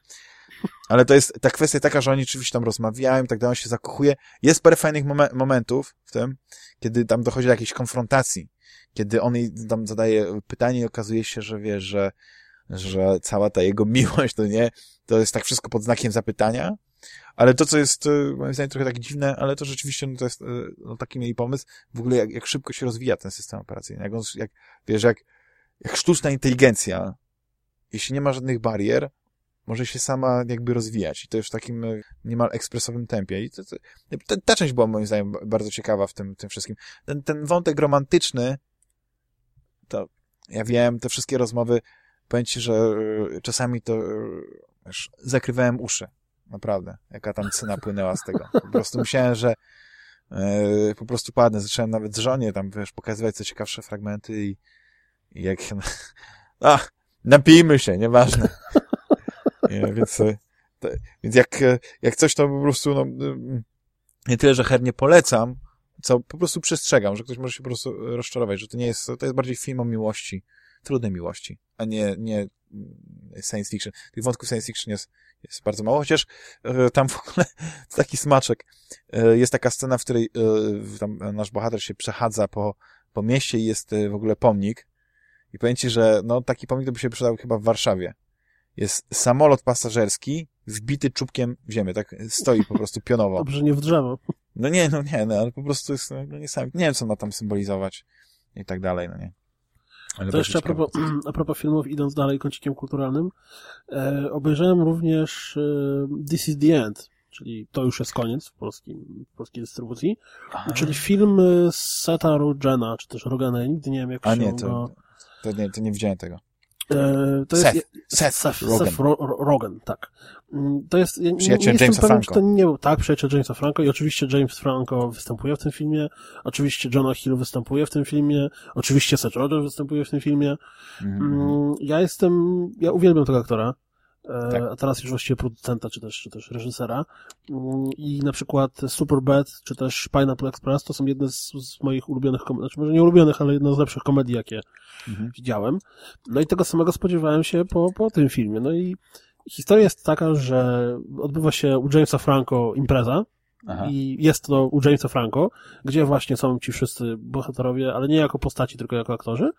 Ale to jest, ta kwestia taka, że oni oczywiście tam rozmawiają tak dalej, on się zakochuje. Jest parę fajnych momen momentów w tym, kiedy tam dochodzi do jakiejś konfrontacji, kiedy on jej tam zadaje pytanie i okazuje się, że wie, że, że cała ta jego miłość, to nie, to jest tak wszystko pod znakiem zapytania, ale to, co jest, e, moim zdaniem, trochę tak dziwne, ale to rzeczywiście, no to jest, e, no taki mieli pomysł, w ogóle jak, jak szybko się rozwija ten system operacyjny, jak on, jak, wiesz, jak, jak sztuczna inteligencja, jeśli nie ma żadnych barier, może się sama jakby rozwijać i to już w takim e, niemal ekspresowym tempie. I to, to, ta, ta część była moim zdaniem bardzo ciekawa w tym, tym wszystkim. Ten, ten wątek romantyczny, to ja wiem, te wszystkie rozmowy, powiem ci, że czasami to wiesz, zakrywałem uszy. Naprawdę. Jaka tam cena płynęła z tego. Po prostu myślałem, że yy, po prostu padnę. Zacząłem nawet żonie tam, wiesz, pokazywać co ciekawsze fragmenty i, i jak... A, napijmy się, nieważne. Nie, więc, to, więc jak, jak coś, to po prostu, no, nie tyle, że chętnie polecam, co po prostu przestrzegam, że ktoś może się po prostu rozczarować, że to nie jest, to jest bardziej film o miłości, trudnej miłości, a nie, nie science fiction. Tych wątków science fiction jest, jest bardzo mało, chociaż e, tam w ogóle taki smaczek. E, jest taka scena, w której e, nasz bohater się przechadza po, po mieście i jest w ogóle pomnik. I powiem ci, że no, taki pomnik to by się przydał chyba w Warszawie. Jest samolot pasażerski wbity czubkiem w ziemię, tak stoi po prostu pionowo. Dobrze, nie w drzewo. No nie, no nie, no, ale po prostu jest no, niesamowite. Nie wiem, co ma tam symbolizować i tak dalej, no nie. Ale to jeszcze a propos, a propos filmów, idąc dalej kącikiem kulturalnym, e, obejrzałem również e, This is the End, czyli to już jest koniec w, polskim, w polskiej dystrybucji, Aha. czyli film Seta Rogena, czy też Rogena, ja nigdy nie wiem jak a się nie, to, go... to, nie, to nie widziałem tego. E, to Seth, jest, Seth, Seth, Rogen. Seth Ro, Rogen, tak. Mm, to jest, ja przyjaciel nie Jamesa pewien, Franco. to nie był, tak, przyjaciel Jamesa Franco i oczywiście James Franco występuje w tym filmie, oczywiście Jonah Hill występuje w tym filmie, oczywiście Seth Rogen występuje w tym filmie. Mm -hmm. Ja jestem, ja uwielbiam tego aktora, tak. a teraz już właściwie producenta, czy też, czy też reżysera. Mm, I na przykład Superbad, czy też Pineapple Express to są jedne z, z moich ulubionych komedii, znaczy może nie ulubionych, ale jedne z lepszych komedii, jakie mhm. widziałem. No i tego samego spodziewałem się po, po tym filmie. No i historia jest taka, że odbywa się u Jamesa Franco impreza, Aha. I jest to u Jamesa Franco, gdzie właśnie są ci wszyscy bohaterowie, ale nie jako postaci, tylko jako aktorzy.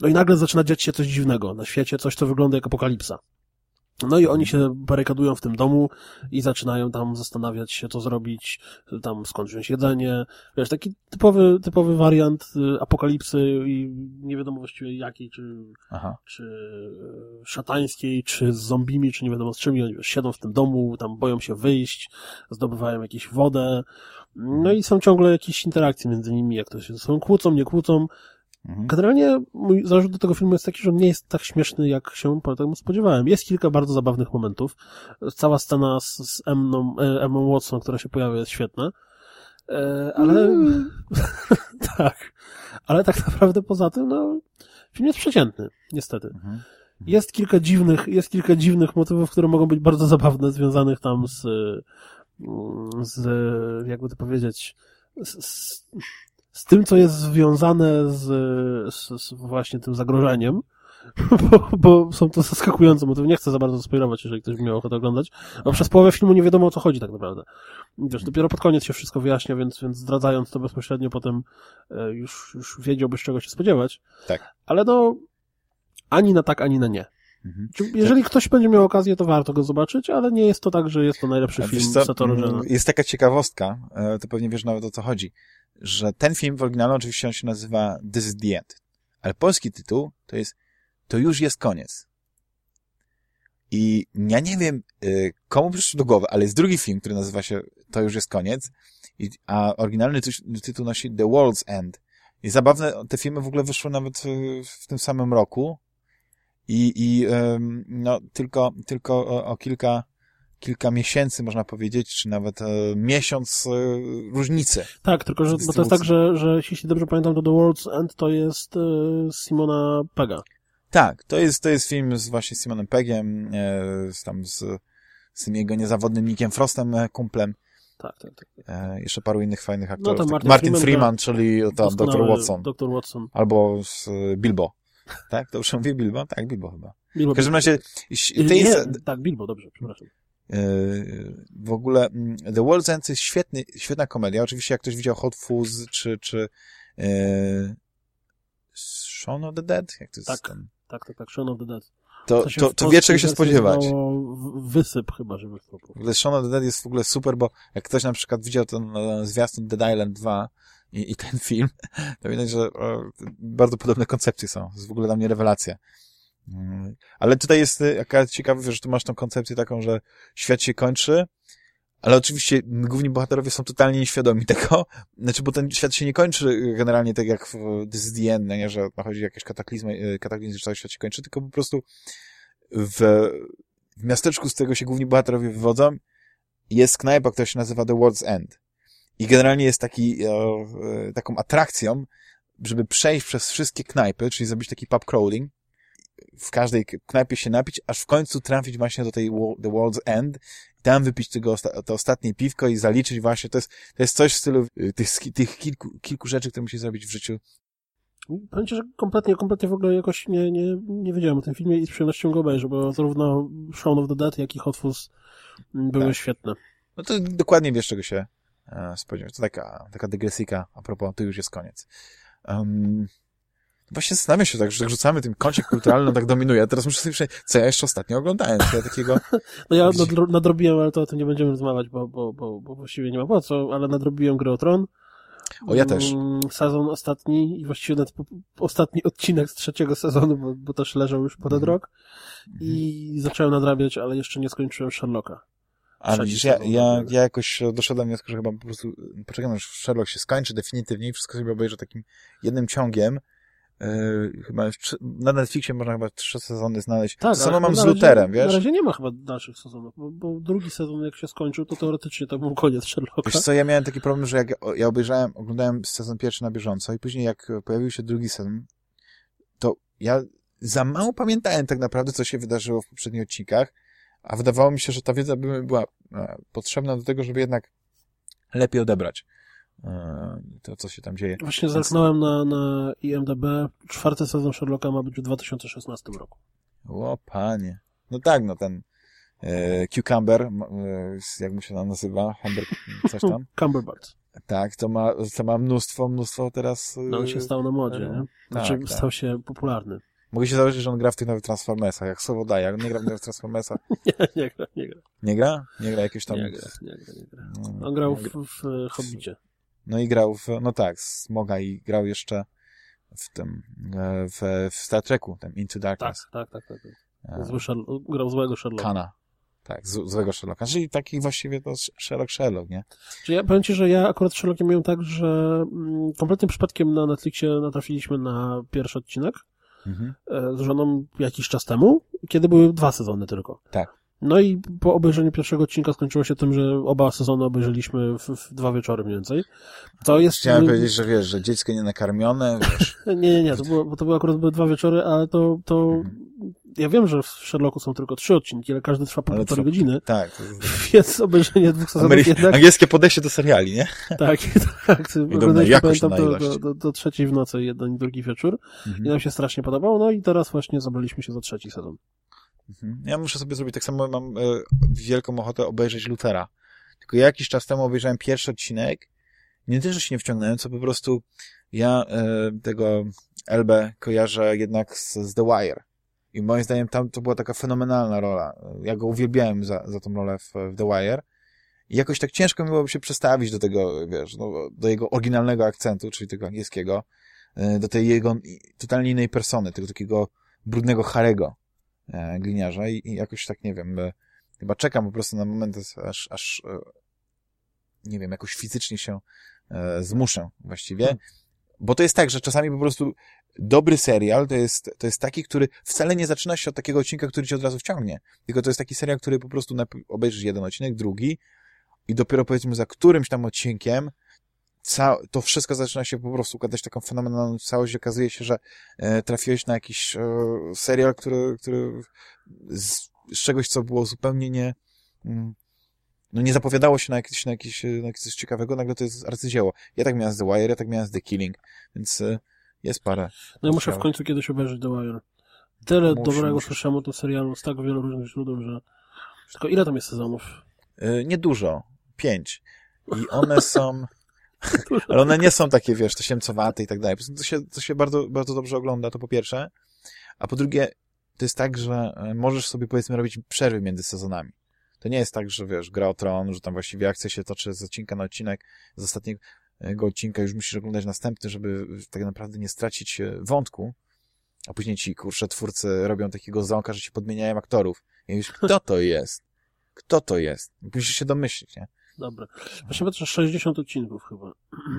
No i nagle zaczyna dziać się coś dziwnego na świecie, coś, co wygląda jak apokalipsa. No i oni się barykadują w tym domu i zaczynają tam zastanawiać się, co zrobić, tam skąd wziąć jedzenie. Wiesz, taki typowy, typowy wariant y, apokalipsy i nie wiadomo właściwie jakiej, czy, Aha. czy y, szatańskiej, czy z zombimi, czy nie wiadomo z czym. Oni wiesz, siedzą w tym domu, tam boją się wyjść, zdobywają jakieś wodę. No i są ciągle jakieś interakcje między nimi, jak to się ze sobą kłócą, nie kłócą. Mhm. Generalnie mój zarzut do tego filmu jest taki, że on nie jest tak śmieszny, jak się po tego spodziewałem. Jest kilka bardzo zabawnych momentów. Cała scena z, z Emną, Emmą Watson, która się pojawia, jest świetna. E, ale mm. tak. Ale tak naprawdę poza tym, no, film jest przeciętny, niestety. Mhm. Jest kilka dziwnych, jest kilka dziwnych motywów, które mogą być bardzo zabawne, związanych tam z, z jakby to powiedzieć, z, z z tym, co jest związane z, z, z właśnie tym zagrożeniem, bo, bo, są to zaskakujące motywy. Nie chcę za bardzo spoilować, jeżeli ktoś miał ochotę oglądać, bo przez połowę filmu nie wiadomo o co chodzi tak naprawdę. Wiesz, dopiero pod koniec się wszystko wyjaśnia, więc, więc zdradzając to bezpośrednio potem e, już, już wiedziałbyś czego się spodziewać. Tak. Ale no, ani na tak, ani na nie. Mhm. Jeżeli ktoś będzie miał okazję, to warto go zobaczyć, ale nie jest to tak, że jest to najlepszy film Satoru mm, Jest taka ciekawostka, e, to pewnie wiesz nawet o co chodzi że ten film w oryginale oczywiście on się nazywa This is the End, ale polski tytuł to jest To już jest koniec. I ja nie wiem, y, komu przyszło do głowy, ale jest drugi film, który nazywa się To już jest koniec, a oryginalny tytuł nosi The World's End. I zabawne, te filmy w ogóle wyszły nawet w tym samym roku i, i no, tylko, tylko o, o kilka kilka miesięcy, można powiedzieć, czy nawet e, miesiąc e, różnicy. Tak, tylko że bo to jest tak, że, że jeśli dobrze pamiętam, to The World's End to jest e, Simona Pega. Tak, to jest, to jest film z właśnie Simonem Pegiem, e, z, tam z, z tym jego niezawodnym Nickiem Frostem, e, kumplem. Tak, tak, tak. E, jeszcze paru innych fajnych aktorów. No, Martin, Martin Freeman, Freeman czyli tam Dr. Watson. Dr. Watson. Albo z Bilbo. Tak? Dobrze mówię Bilbo? Tak, Bilbo chyba. Bilbo, w każdym razie... Nie, tak, Bilbo, dobrze, przepraszam. W ogóle mm, The World's End jest świetny, świetna komedia. Oczywiście jak ktoś widział Hot Fuzz czy, czy e, Shaun of the Dead? Jak to jest tak, ten? tak, tak, tak, Shaun of the Dead. To, to, to, to wie czego się spodziewać. Wysyp chyba, żeby to powiedzieć. Shaun of the Dead jest w ogóle super, bo jak ktoś na przykład widział ten e, zwiastun Dead Island 2 i, i ten film, to widać, że o, bardzo podobne koncepcje są. To jest w ogóle dla mnie rewelacja. Ale tutaj jest jaka ciekawe, że tu masz tą koncepcję taką, że świat się kończy, ale oczywiście główni bohaterowie są totalnie nieświadomi tego, znaczy, bo ten świat się nie kończy generalnie tak jak w This is the End, no nie, że nachodzi jakieś kataklizmy, e, kataklizmy, że cały świat się kończy, tylko po prostu w, w miasteczku, z którego się główni bohaterowie wywodzą, jest knajpa, która się nazywa The World's End. I generalnie jest taki, e, e taką atrakcją, żeby przejść przez wszystkie knajpy, czyli zrobić taki pub crawling, w każdej knajpie się napić, aż w końcu trafić właśnie do tej The World's End i tam wypić tego, to ostatnie piwko i zaliczyć właśnie, to jest, to jest coś w stylu y, tych, tych kilku, kilku rzeczy, które musi zrobić w życiu. Powiem ci, że kompletnie, kompletnie w ogóle jakoś nie, nie, nie wiedziałem o tym filmie i z przyjemnością go obejrzę, bo zarówno Shaun of the Dead, jak i Hot Fuzz były tak. świetne. No to dokładnie wiesz, czego się e, spodziewać. To taka, taka dygresyjka a propos, to już jest koniec. Um, Właśnie zastanawiam się tak, że tak rzucamy tym kącik kulturalny, tak dominuje. A teraz muszę sobie przejść, co ja jeszcze ostatnio oglądałem. Co ja takiego... No ja nadrobiłem, ale to o tym nie będziemy rozmawiać, bo, bo, bo, bo właściwie nie ma po co, ale nadrobiłem grę o Tron. O, ja też. Mm, sezon ostatni i właściwie nawet ostatni odcinek z trzeciego sezonu, bo, bo też leżał już ponad mm. rok. I mm. zacząłem nadrabiać, ale jeszcze nie skończyłem Sherlocka. A widzisz, ja, ja, ja jakoś doszedłem do wniosku, że chyba po prostu poczekam, aż Sherlock się skończy definitywnie i wszystko sobie obejrzę takim jednym ciągiem, Yy, chyba już na Netflixie można chyba trzy sezony znaleźć. Tak, Sezon mam z Luterem, wiesz? Na razie nie ma chyba dalszych sezonów, bo, bo, drugi sezon jak się skończył, to teoretycznie to był koniec Sherlocka. Wiesz co, ja miałem taki problem, że jak ja obejrzałem, oglądałem sezon pierwszy na bieżąco i później jak pojawił się drugi sezon, to ja za mało pamiętałem tak naprawdę, co się wydarzyło w poprzednich odcinkach, a wydawało mi się, że ta wiedza by była e, potrzebna do tego, żeby jednak lepiej odebrać. E, to, co się tam dzieje. Właśnie zerknąłem na, na IMDB. Czwarty sezon Sherlocka ma być w 2016 roku. O, panie. No tak, no ten e, Cucumber, e, jak mu się tam nazywa, Hamburg, coś tam. Cumberbatch. Tak, to ma, to ma mnóstwo, mnóstwo teraz... No on się stał na modzie, e, nie? Znaczy tak, stał tak. się popularny. Mogę się założyć, że on gra w tych nowych Transformersach, jak słowo daje. On nie gra w nowych Transformersach? nie, nie gra, nie gra. Nie gra? Nie gra jakieś tam... Nie gra, nie gra, nie gra. No, on grał w, w, w Hobbicie. No i grał w, no tak, Smoga i grał jeszcze w tym, e, w, w Star Treku, tym Into Darkness. Tak, tak, tak. tak. tak. Zły Sherlock, grał złego Sherlocka. Kana. Tak, z, złego Sherlocka. Czyli taki właściwie to Sherlock Sherlock, nie? Czyli ja powiem ci, że ja akurat z Sherlockiem miałem tak, że mm, kompletnym przypadkiem na Netflixie natrafiliśmy na pierwszy odcinek mhm. E, z żoną jakiś czas temu, kiedy były dwa sezony tylko. Tak. No i po obejrzeniu pierwszego odcinka skończyło się tym, że oba sezony obejrzeliśmy w, w dwa wieczory mniej więcej. To jest... Chciałem powiedzieć, że wiesz, że dziecko nie nakarmione, wiesz. nie, nie, nie, to było, bo to były akurat były dwa wieczory, ale to, to mhm. ja wiem, że w Sherlocku są tylko trzy odcinki, ale każdy trwa po półtorej godziny. Tak. Więc obejrzenie dwóch sezonów Amery... jednak... Angielskie podejście do seriali, nie? tak, tak. Oglądaliśmy, pamiętam, do, do, do, do, trzeciej w nocy, jeden i drugi wieczór. Mhm. I nam się strasznie podobało, no i teraz właśnie zabraliśmy się za trzeci sezon. Mhm. Ja muszę sobie zrobić tak samo, mam e, wielką ochotę obejrzeć Lutera. Tylko ja jakiś czas temu obejrzałem pierwszy odcinek, nie tylko, że się nie wciągnąłem, co po prostu ja e, tego Elbę kojarzę jednak z, z The Wire. I moim zdaniem tam to była taka fenomenalna rola. Ja go uwielbiałem za, za tą rolę w, w The Wire. I jakoś tak ciężko mi byłoby się przestawić do tego, wiesz, no, do jego oryginalnego akcentu, czyli tego angielskiego, e, do tej jego totalnie innej persony, tego takiego brudnego Harego. E, gliniarza i, i jakoś tak, nie wiem, chyba czekam po prostu na moment, aż, aż e, nie wiem, jakoś fizycznie się e, zmuszę właściwie, hmm. bo to jest tak, że czasami po prostu dobry serial to jest, to jest taki, który wcale nie zaczyna się od takiego odcinka, który cię od razu wciągnie, tylko to jest taki serial, który po prostu obejrzysz jeden odcinek, drugi i dopiero powiedzmy za którymś tam odcinkiem ca to wszystko zaczyna się po prostu układać taką fenomenalną całość. Okazuje się, że e, trafiłeś na jakiś e, serial, który, który z, z, czegoś, co było zupełnie nie... Mm, no nie zapowiadało się na jakieś, na jakieś, na jakieś coś ciekawego, nagle to jest arcydzieło. Ja tak miałem z The Wire, ja tak miałem z The Killing, więc e, jest parę. No ja muszę w końcu kiedyś obejrzeć The Wire. Tyle Musi, dobrego musisz. słyszałem o tym serialu z tak wielu różnych źródeł, że... Tylko ile tam jest sezonów? Yy, niedużo. Pięć. I one są... Ale one nie są takie, wiesz, tosiemcowate i tak dalej. To się, to się bardzo, bardzo dobrze ogląda, to po pierwsze. A po drugie, to jest tak, że e, możesz sobie, powiedzmy, robić przerwy między sezonami. To nie jest tak, że wiesz, gra o tron, że tam właściwie akcja się toczy z odcinka na odcinek, z ostatniego odcinka już musisz oglądać następny, żeby tak naprawdę nie stracić e, wątku, a później ci, kurczę, twórcy robią takiego ząka, że ci podmieniają aktorów. I mówisz, kto to jest? Kto to jest? Musisz się domyślić, nie? Dobra. Właśnie patrzę, 60 odcinków chyba.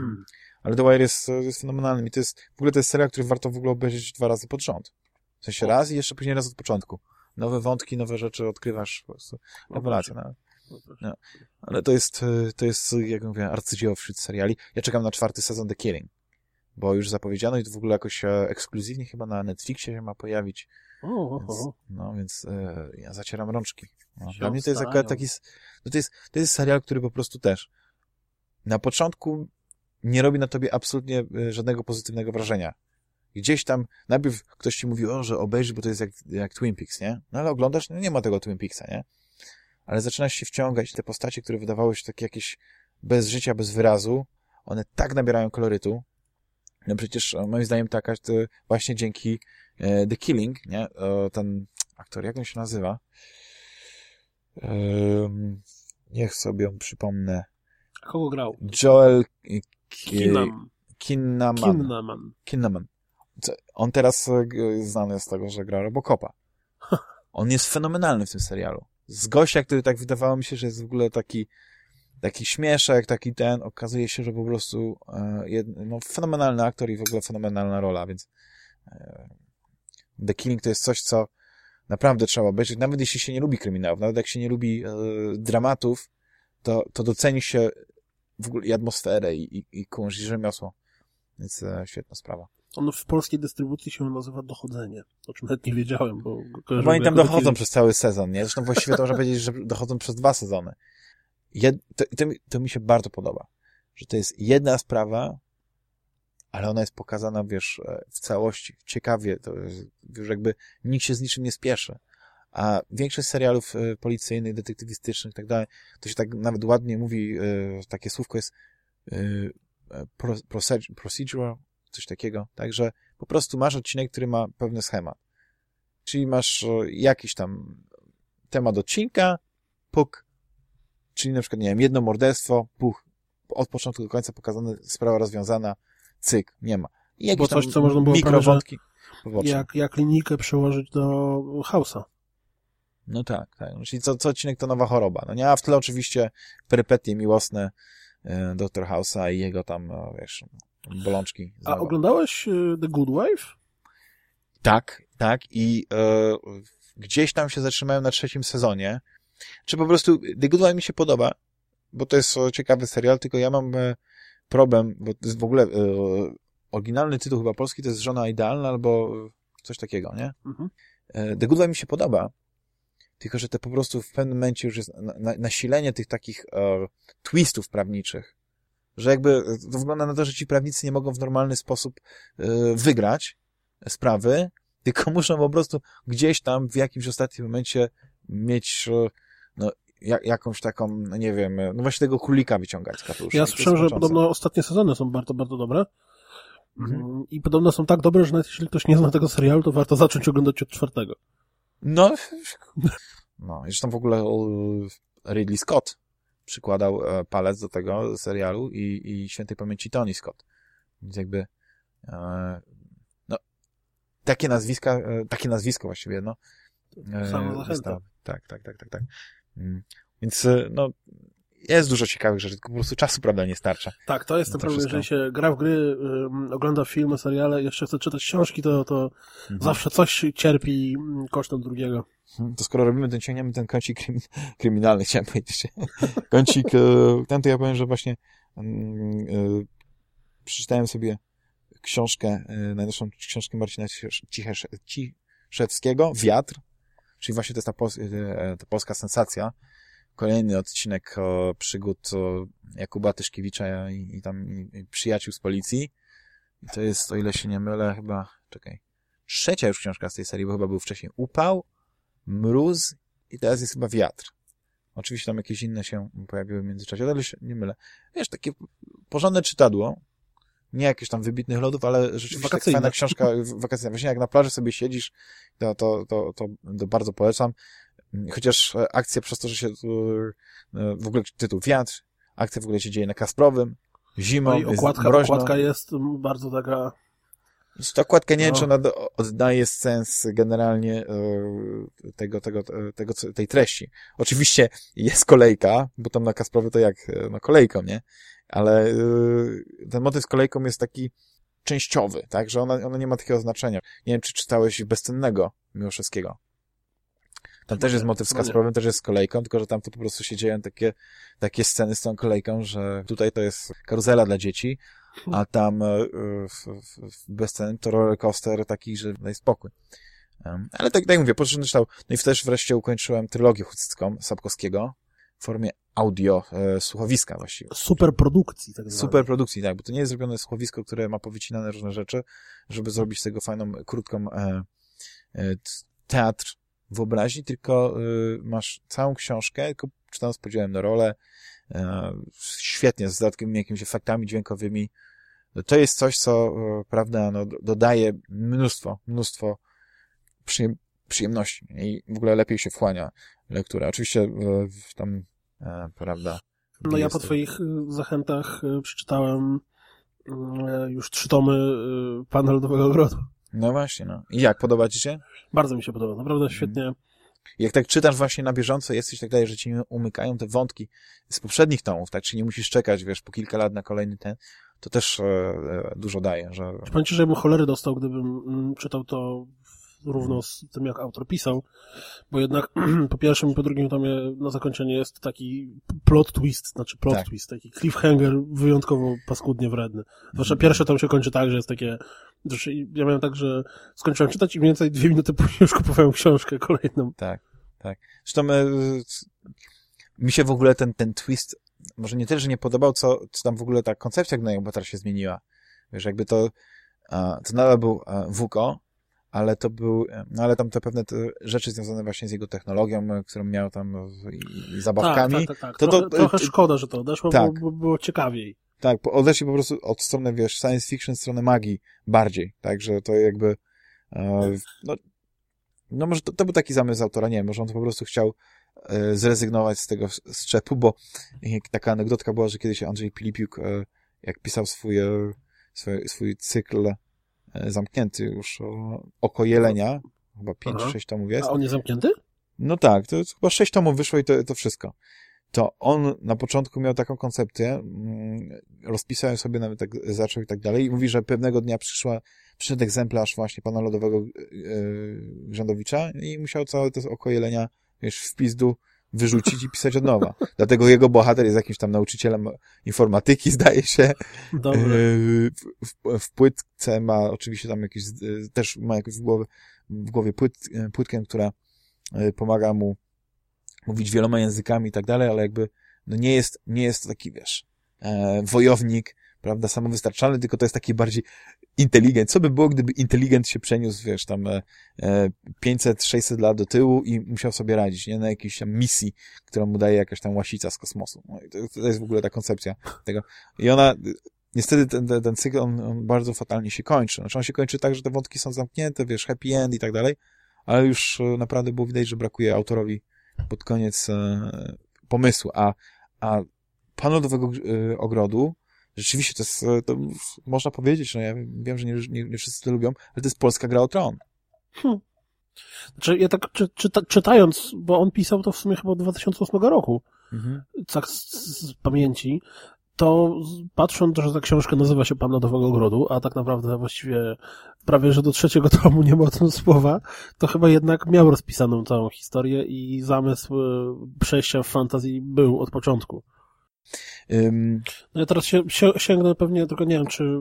Ale The Wire jest, jest fenomenalny i to jest, w ogóle to jest serial, który warto w ogóle obejrzeć dwa razy pod rząd. W sensie raz i jeszcze później raz od początku. Nowe wątki, nowe rzeczy odkrywasz po prostu. Rewelacja, no. no. Ale to jest, to jest, jak mówię, arcydzieło wśród seriali. Ja czekam na czwarty sezon The Killing, bo już zapowiedziano i to w ogóle jakoś e, ekskluzywnie chyba na Netflixie się ma pojawić. Więc, no, więc e, ja zacieram rączki. No, dla mnie to jest akurat taki, no to jest, to jest serial, który po prostu też na początku nie robi na tobie absolutnie e, żadnego pozytywnego wrażenia. Gdzieś tam, najpierw ktoś ci mówi, o, że obejrzyj, bo to jest jak, jak Twin Peaks, nie? No ale oglądasz, no nie ma tego Twin Peaksa, nie? Ale zaczynasz się wciągać te postacie, które wydawały się takie jakieś bez życia, bez wyrazu, one tak nabierają kolorytu. No przecież moim zdaniem taka, właśnie dzięki e, The Killing, nie? ten aktor, jak on się nazywa? Um, niech sobie ją przypomnę. Kogo grał? Joel Kinnaman. Kinnaman. Kinnaman. On teraz e, znany jest z tego, że gra Robocopa. On jest fenomenalny w tym serialu. Z gościa, który tak wydawało mi się, że jest w ogóle taki taki śmieszek, taki ten, okazuje się, że po prostu e, no, fenomenalny aktor i w ogóle fenomenalna rola, więc e, The Killing to jest coś, co naprawdę trzeba obejrzeć, nawet jeśli się nie lubi kryminałów, nawet jak się nie lubi e, dramatów, to, to doceni się w ogóle i atmosferę i, i, i i rzemiosło. Więc e, świetna sprawa. Ono w polskiej dystrybucji się nazywa Dochodzenie, o czym nawet nie wiedziałem, bo... No bo oni tam dochodzą przez cały sezon, nie? Zresztą właściwie to można powiedzieć, że dochodzą przez dwa sezony. Jed... To, to, to mi się bardzo podoba, że to jest jedna sprawa, ale ona jest pokazana, wiesz, e, w całości, ciekawie, to jest, wiesz, jakby nikt się z niczym nie spieszy. A większość serialów e, policyjnych, detektywistycznych i tak dalej, to się tak nawet ładnie mówi, e, takie słówko jest procedural, coś takiego. Także Po prostu masz odcinek, który ma pewny schemat. Czyli masz jakiś tam temat odcinka, puk, czyli na przykład, nie wiem, jedno morderstwo, puch, od początku do końca pokazane, sprawa rozwiązana, cyk, nie ma. I jakieś Bo coś, co można było mikrowątki. Jak, jak linijkę przełożyć do Hausa. No tak, tak. Czyli co, co odcinek to nowa choroba. No nie, a w tle oczywiście perypetie miłosne e, Dr. House'a i jego tam, no, wiesz, bolączki. A oglądałeś e, The Good Wife? Tak, tak. I e, gdzieś tam się zatrzymałem na trzecim sezonie. Czy po prostu The Good Wife mi się podoba, bo to jest ciekawy serial, tylko ja mam e, problem, bo to jest w ogóle e, oryginalny tytuł chyba polski to jest Żona Idealna albo coś takiego, nie? Mhm. E, The Good Wife mi się podoba, tylko że to po prostu w pewnym momencie już jest na, na, nasilenie tych takich e, twistów prawniczych, że jakby to wygląda na to, że ci prawnicy nie mogą w normalny sposób e, wygrać sprawy, tylko muszą po prostu gdzieś tam w jakimś ostatnim momencie mieć e, no, jakąś taką, no nie wiem, no właśnie tego królika wyciągać z kapelusza. Ja słyszałem, że podobno ostatnie sezony są bardzo, bardzo dobre. Mhm. Mm, I podobno są tak dobre, że nawet jeśli ktoś nie zna tego serialu, to warto zacząć oglądać od czwartego. No, no, zresztą w ogóle Ridley Scott przykładał e, palec do tego serialu i, i świętej pamięci Tony Scott. Więc jakby e, no, takie nazwiska, e, takie nazwisko właściwie, no. Samo zachęta. Tak, tak, tak, tak, tak. Mm. Więc e, no, jest dużo ciekawych rzeczy, tylko po prostu czasu, prawda, nie starcza. Tak, to jest ten problem, jeżeli się gra w gry, um, ogląda filmy, seriale, jeszcze chce czytać książki, to, to mhm. zawsze coś cierpi mm, kosztem drugiego. Hmm, to skoro robimy ten, ciągniemy ten kącik krym, kryminalny, chciałem powiedzieć. kącik, e, ten to ja powiem, że właśnie e, przeczytałem sobie książkę, najnowszą książkę Marcina Cicheszewskiego, Wiatr, czyli właśnie to jest ta, pos, ta polska sensacja, kolejny odcinek o przygód Jakuba Tyszkiewicza i, i tam i, i przyjaciół z policji. I to jest, o ile się nie mylę, chyba, czekaj, trzecia już książka z tej serii, bo chyba był wcześniej Upał, Mróz i teraz jest chyba Wiatr. Oczywiście tam jakieś inne się pojawiły w międzyczasie, ale się nie mylę. Wiesz, takie porządne czytadło, nie jakieś tam wybitnych lodów, ale rzeczywiście tak fajna książka wakacyjna. Właśnie jak na plaży sobie siedzisz, to, to, to, to, bardzo polecam. Chociaż e, akcja przez to, że się e, w ogóle tytuł Wiatr, akcja w ogóle się dzieje na Kasprowym, zimą, no i okładka, jest okładka jest bardzo taka... Ta okładka nie wiem, no. czy ona oddaje sens generalnie e, tego, tego, tego, tej treści. Oczywiście jest kolejka, bo tam na Kasprowy to jak, no kolejką, nie? Ale ten motyw z kolejką jest taki częściowy, tak? Że ona, ona nie ma takiego znaczenia. Nie wiem, czy czytałeś Bezcennego Miłoszewskiego. Tam też jest motyw z Kasprowem, też jest z kolejką, tylko że tam to po prostu się dzieją takie, takie sceny z tą kolejką, że tutaj to jest karuzela dla dzieci, a tam e, w, w, w bez sceny to roller coaster taki, że daj spokój. Ale tak, tak mówię, czytał. No i też wreszcie ukończyłem trylogię hucycką Sapkowskiego w formie audio, e, słuchowiska właściwie. Super produkcji, tak Super produkcji, tak, bo to nie jest zrobione słuchowisko, które ma powycinane różne rzeczy, żeby zrobić z tego fajną, krótką e, e, teatr wyobraźni, tylko y, masz całą książkę, tylko czytam z podziałem na rolę, y, świetnie, z dodatkowymi jakimiś efektami dźwiękowymi. To jest coś, co, y, prawda, no, dodaje mnóstwo, mnóstwo przyjem przyjemności i w ogóle lepiej się wchłania lektura. Oczywiście tam, prawda. No ja po twoich zachętach przeczytałem już trzy tomy Pana Lodowego Ogrodu. No właśnie, no. I jak, podoba ci się? Bardzo mi się podoba, naprawdę mhm. świetnie. Jak tak czytasz właśnie na bieżąco, jesteś tak dalej, że ci nie umykają te wątki z poprzednich tomów, tak? Czyli nie musisz czekać, wiesz, po kilka lat na kolejny ten, to też e, e dużo daje, że... Ci, że bym cholery dostał, gdybym mm, czytał to równo z tym, jak autor pisał, bo jednak po pierwszym i po drugim tomie na zakończenie jest taki plot twist, znaczy plot tak. twist, taki cliffhanger wyjątkowo paskudnie wredny. Zwłaszcza mm. pierwszy tom się kończy tak, że jest takie znaczy, ja miałem tak, że skończyłem czytać i mniej więcej dwie minuty później już kupowałem książkę kolejną. Tak, tak. Zresztą e, mi się w ogóle ten, ten twist może nie tyle, że nie podobał, co, co tam w ogóle ta koncepcja Gnoju Batara się zmieniła. Wiesz, jakby to, to nadal był WUKO, ale to był, no ale tam te pewne te rzeczy związane właśnie z jego technologią, którą miał tam i, i zabawkami. Tak, tak, tak. tak. To, trochę, to, trochę szkoda, że to odeszło, tak. bo, bo było ciekawiej. Tak, odeszli po prostu od strony, wiesz, science fiction, strony magii bardziej, także to jakby e, no, no może to, to, był taki zamysł autora, nie wiem, może on to po prostu chciał e, zrezygnować z tego szczepu, bo taka anegdotka była, że kiedyś Andrzej Pilipiuk, e, jak pisał swój, swój, swój cykl zamknięty już o, oko jelenia, chyba 5-6 tomów jest. A on jest zamknięty? No tak, to chyba 6 tomów wyszło i to, to wszystko to on na początku miał taką koncepcję, mm, rozpisałem sobie nawet tak, zaczął i tak dalej i mówi, że pewnego dnia przyszła, przyszedł egzemplarz właśnie pana lodowego yy, i musiał całe to oko jelenia, wiesz, w pizdu wyrzucić i pisać od nowa. Dlatego jego bohater jest jakimś tam nauczycielem informatyki, zdaje się. Dobry. Yy, w, w, płytce ma oczywiście tam jakieś, yy, też ma jakąś w głowie, w głowie płyt, płytkę, która pomaga mu mówić wieloma językami i tak dalej, ale jakby no nie jest, nie jest taki, wiesz, e, wojownik, prawda, samowystarczalny, tylko to jest taki bardziej inteligent. Co by było, gdyby inteligent się przeniósł, wiesz, tam e, 500-600 e, lat do tyłu i musiał sobie radzić, nie, na jakiejś tam misji, którą mu daje jakaś tam łasica z kosmosu. No to, to jest w ogóle ta koncepcja tego. I ona, niestety ten, ten, ten cykl, on, on bardzo fatalnie się kończy. Znaczy on się kończy tak, że te wątki są zamknięte, wiesz, happy end i tak dalej, ale już e, naprawdę było widać, że brakuje autorowi pod koniec e, pomysłu, a, a Pan Lodowego e, Ogrodu rzeczywiście to jest, e, to można powiedzieć, że ja wiem, że nie, nie, nie wszyscy to lubią, ale to jest polska gra o tron. Hmm. Znaczy, ja tak czy, czyta, czytając, bo on pisał to w sumie chyba od 2008 roku, mhm. tak z, z pamięci, to patrząc, że ta książka nazywa się Pan Lodowego Ogrodu, a tak naprawdę właściwie prawie, że do trzeciego tomu nie ma o tym słowa, to chyba jednak miał rozpisaną całą historię i zamysł e, przejścia w fantazji był od początku. Um... No ja teraz się, się, sięgnę pewnie, tylko nie wiem, czy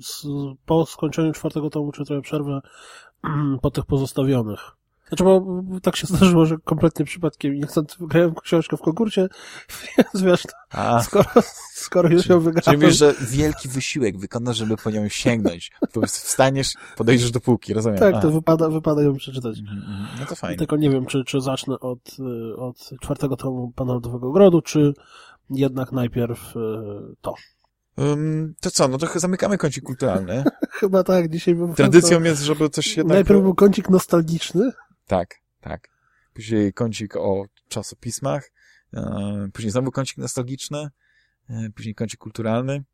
z, po skończeniu czwartego tomu, czy trochę przerwę po tych pozostawionych. Znaczy, bo tak się zdarzyło, że kompletnie przypadkiem nie chcąc wygrałem książkę w konkursie, więc wiesz, skoro, skoro już ją wygrałem... Czyli że wielki wysiłek wykonasz, żeby po nią sięgnąć. Po prostu wstaniesz, podejdziesz do półki, rozumiem. Tak, to wypada, wypada ją przeczytać. Mm, mm, no to fajnie. Tylko nie wiem, czy, czy zacznę od, od czwartego tomu Pana Lodowego Grodu, czy jednak najpierw e, to. Um, to co, no to zamykamy kącik kulturalny. Chyba tak, dzisiaj był... Tradycją jest, żeby coś jednak... Najpierw był kącik nostalgiczny. Tak, tak. Później kącik o czasopismach, e, później znowu kącik nostalgiczny, e, później kącik kulturalny.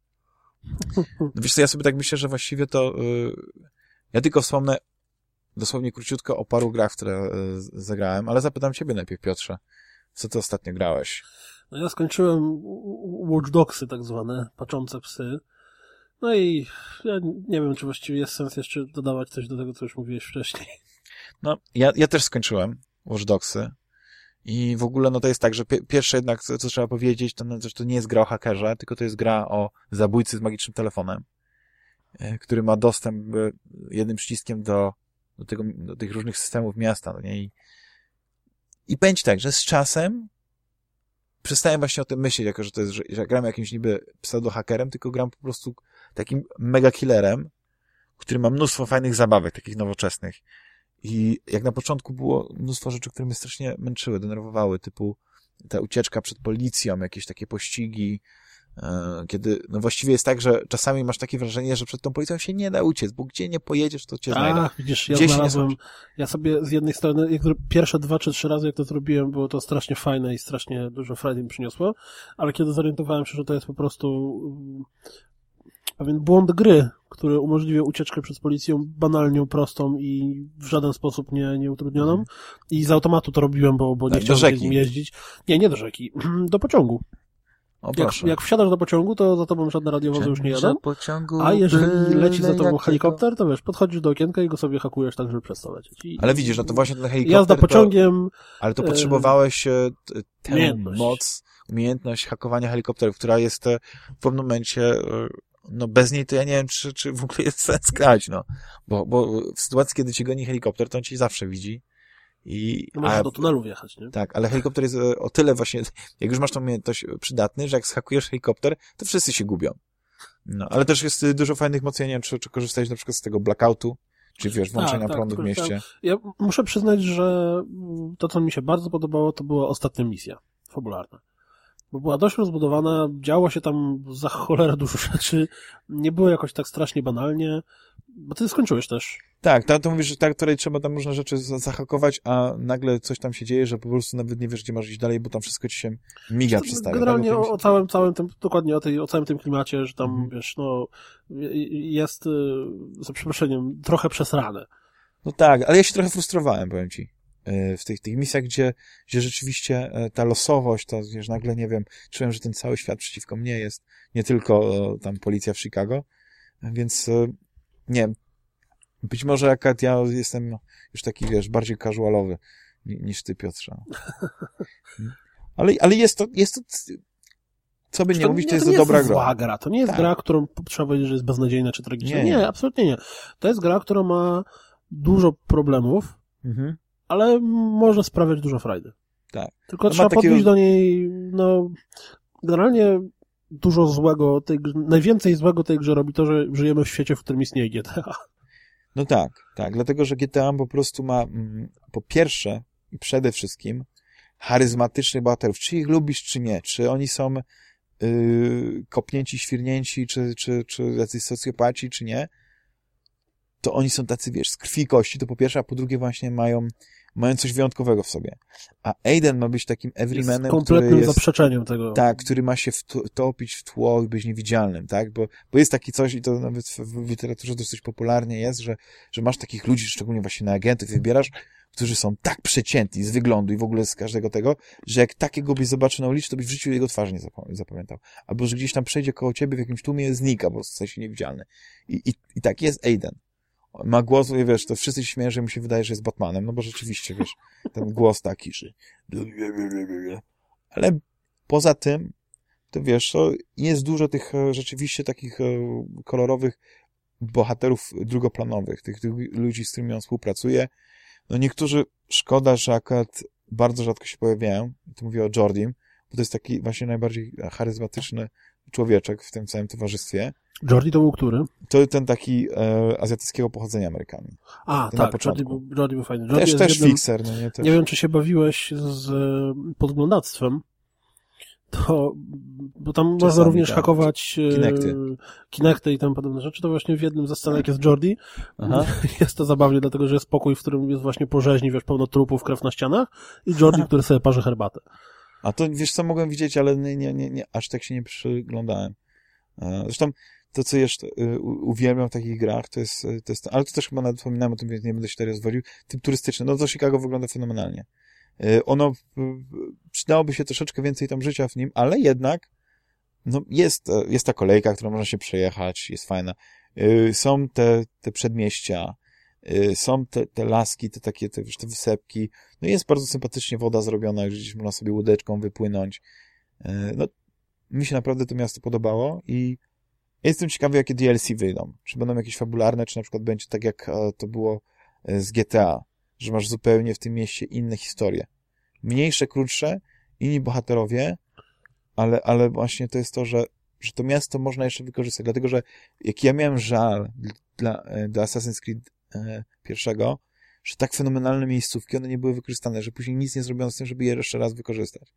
No wiesz co, ja sobie tak myślę, że właściwie to e, ja tylko wspomnę dosłownie króciutko o paru grach, które zagrałem, ale zapytam ciebie najpierw, Piotrze, co ty ostatnio grałeś? No ja skończyłem Watch Dogsy tak zwane, patrzące psy. No i ja nie wiem, czy właściwie jest sens jeszcze dodawać coś do tego, co już mówiłeś wcześniej. No, ja, ja też skończyłem Watch Dogsy. I w ogóle, no to jest tak, że pierwsze jednak, co, co trzeba powiedzieć, to, no, to nie jest gra o hakerze, tylko to jest gra o zabójcy z magicznym telefonem, e, który ma dostęp jednym przyciskiem do, do, tego, do tych różnych systemów miasta. No nie? I, I pędź tak, że z czasem przestałem właśnie o tym myśleć, jako że to jest, że, że gram jakimś niby pseudo-hakerem, tylko gram po prostu takim mega killerem, który ma mnóstwo fajnych zabawek, takich nowoczesnych. I jak na początku było mnóstwo rzeczy, które mnie strasznie męczyły, denerwowały, typu ta ucieczka przed policją, jakieś takie pościgi, kiedy, no właściwie jest tak, że czasami masz takie wrażenie, że przed tą policją się nie da uciec, bo gdzie nie pojedziesz, to cię znajdą. Ach, widzisz, ja znalazłem, ja sobie z jednej strony, jak pierwsze dwa czy trzy razy, jak to zrobiłem, było to strasznie fajne i strasznie dużo frajdy mi przyniosło, ale kiedy zorientowałem się, że to jest po prostu pewien błąd gry, który umożliwia ucieczkę przed policją banalnie prostą i w żaden sposób nie, nie utrudnioną. Mhm. I z automatu to robiłem, bo, bo nie tak, chciałem z nim jeździć. Nie, nie do rzeki, do pociągu. O, jak, jak wsiadasz do pociągu, to za tobą żadne radiowozy już nie jadą. A jeżeli leci za tobą helikopter, to wiesz, podchodzisz do okienka i go sobie hakujesz tak, żeby przestał lecieć. I, ale widzisz, no to właśnie ten helikopter... Jazda pociągiem... To, ale to e, potrzebowałeś e, tę moc, umiejętność hakowania helikopterów, która jest e, w pewnym momencie no bez niej to ja nie wiem, czy, czy w ogóle jest sens grać, no. Bo, bo w sytuacji, kiedy cię goni helikopter, to on cię zawsze widzi. I, no można do tunelu wjechać, nie? Tak, ale helikopter jest o tyle właśnie, jak już masz tą umiejętność przydatny, że jak schakujesz helikopter, to wszyscy się gubią. No, ale też jest dużo fajnych mocy, ja nie wiem, czy, czy korzystałeś na przykład z tego blackoutu, czy wiesz, włączenia tak, tak, prądu w mieście. Ja muszę przyznać, że to, co mi się bardzo podobało, to była ostatnia misja fabularna bo była dość rozbudowana, działo się tam za cholerę dużo rzeczy, nie było jakoś tak strasznie banalnie, bo ty skończyłeś też. Tak, tam to mówisz, że tak, której trzeba tam różne rzeczy zahakować, a nagle coś tam się dzieje, że po prostu nawet nie wiesz, gdzie masz iść dalej, bo tam wszystko ci się miga przedstawia. Generalnie tak? o, o, całym, całym tym, dokładnie o, tej, o całym tym klimacie, że tam, mhm. wiesz, no, jest, y, za przeproszeniem, trochę przesrane. No tak, ale ja się trochę frustrowałem, powiem ci. W tych, tych misjach, gdzie, gdzie rzeczywiście e, ta losowość, to wiesz, nagle, nie wiem, czułem, że ten cały świat przeciwko mnie jest, nie tylko tam policja w Chicago, więc e, nie być może jak ja jestem już taki, wiesz, bardziej casualowy niż ty, Piotrze. Ale, ale jest to, jest to, co by nie mówić, to jest to, to dobra gra. gra. To nie jest tak. gra, którą trzeba powiedzieć, że jest beznadziejna czy tragiczna. Nie, nie. nie, absolutnie nie. To jest gra, która ma dużo problemów, mhm. Ale może sprawiać dużo frajdy. Tak. Tylko trzeba takiego... podbić do niej, no, generalnie dużo złego, tej, najwięcej złego tej grze robi to, że żyjemy w świecie, w którym istnieje GTA. No tak, tak, dlatego, że GTA po prostu ma mm, po pierwsze i przede wszystkim charyzmatycznych bohaterów, czy ich lubisz, czy nie, czy oni są yy, kopnięci, świrnięci, czy, czy, czy jacyś socjopaci, czy nie, to oni są tacy, wiesz, z krwi kości, to po pierwsze, a po drugie właśnie mają mają coś wyjątkowego w sobie. A Aiden ma być takim everymanem, jest kompletnym który jest, zaprzeczeniem tego. Tak, który ma się wtopić w tło i być niewidzialnym, tak? Bo, bo jest taki coś, i to nawet w, w literaturze dosyć popularnie jest, że, że masz takich ludzi, szczególnie właśnie na agentów, wybierasz, którzy są tak przeciętni z wyglądu i w ogóle z każdego tego, że jak takiego byś zobaczył na ulicy, to byś w życiu jego twarzy nie zapamiętał. Albo, że gdzieś tam przejdzie koło ciebie w jakimś tłumie, znika, bo staje się niewidzialny. I, i, i tak jest Aiden ma głos, wiesz, to wszyscy śmieją, że mi się wydaje, że jest Batmanem, no bo rzeczywiście, wiesz, ten głos taki, że... Ale poza tym, to wiesz, to jest dużo tych e, rzeczywiście takich e, kolorowych bohaterów drugoplanowych, tych, tych ludzi, z którymi on współpracuje. No niektórzy, szkoda, że akurat bardzo rzadko się pojawiają, tu mówię o Jordim, bo to jest taki właśnie najbardziej charyzmatyczny człowieczek w tym całym towarzystwie. Jordi to był który? To ten taki e, azjatyckiego pochodzenia Amerykanin. A, ten tak, Jordi był, Jordi był fajny. Jordi też też jednym, fixer. No nie, też. nie wiem, czy się bawiłeś z podglądactwem, to, bo tam Czasami można również tak. hakować e, Kinecty. Kinecty i tam podobne rzeczy, to właśnie w jednym ze scenek jest Jordi. Aha. Jest to zabawnie, dlatego że jest pokój, w którym jest właśnie po rzeźni, wiesz, pełno trupów, krew na ścianach i Jordi, który sobie parzy herbatę. A to, wiesz co, mogłem widzieć, ale nie, nie, nie, nie aż tak się nie przyglądałem. E, zresztą to, co jeszcze y, uwielbiam w takich grach, to jest, to jest ale to też chyba nawet o tym, więc nie będę się teraz rozwodził, typ turystyczny. No to Chicago wygląda fenomenalnie. Y, ono, przydałoby się troszeczkę więcej tam życia w nim, ale jednak no jest, e, jest ta kolejka, którą można się przejechać, jest fajna. Y, są te, te przedmieścia, są te, te laski, te takie, te, te wysepki. No jest bardzo sympatycznie woda zrobiona, gdzieś można sobie łódeczką wypłynąć. No, mi się naprawdę to miasto podobało i jestem ciekawy, jakie DLC wyjdą. Czy będą jakieś fabularne, czy na przykład będzie tak, jak e, to było e, z GTA, że masz zupełnie w tym mieście inne historie. Mniejsze, krótsze, inni bohaterowie, ale, ale właśnie to jest to, że, że to miasto można jeszcze wykorzystać, dlatego, że jak ja miałem żal dla, e, dla Assassin's Creed pierwszego, że tak fenomenalne miejscówki, one nie były wykorzystane, że później nic nie zrobiono z tym, żeby je jeszcze raz wykorzystać.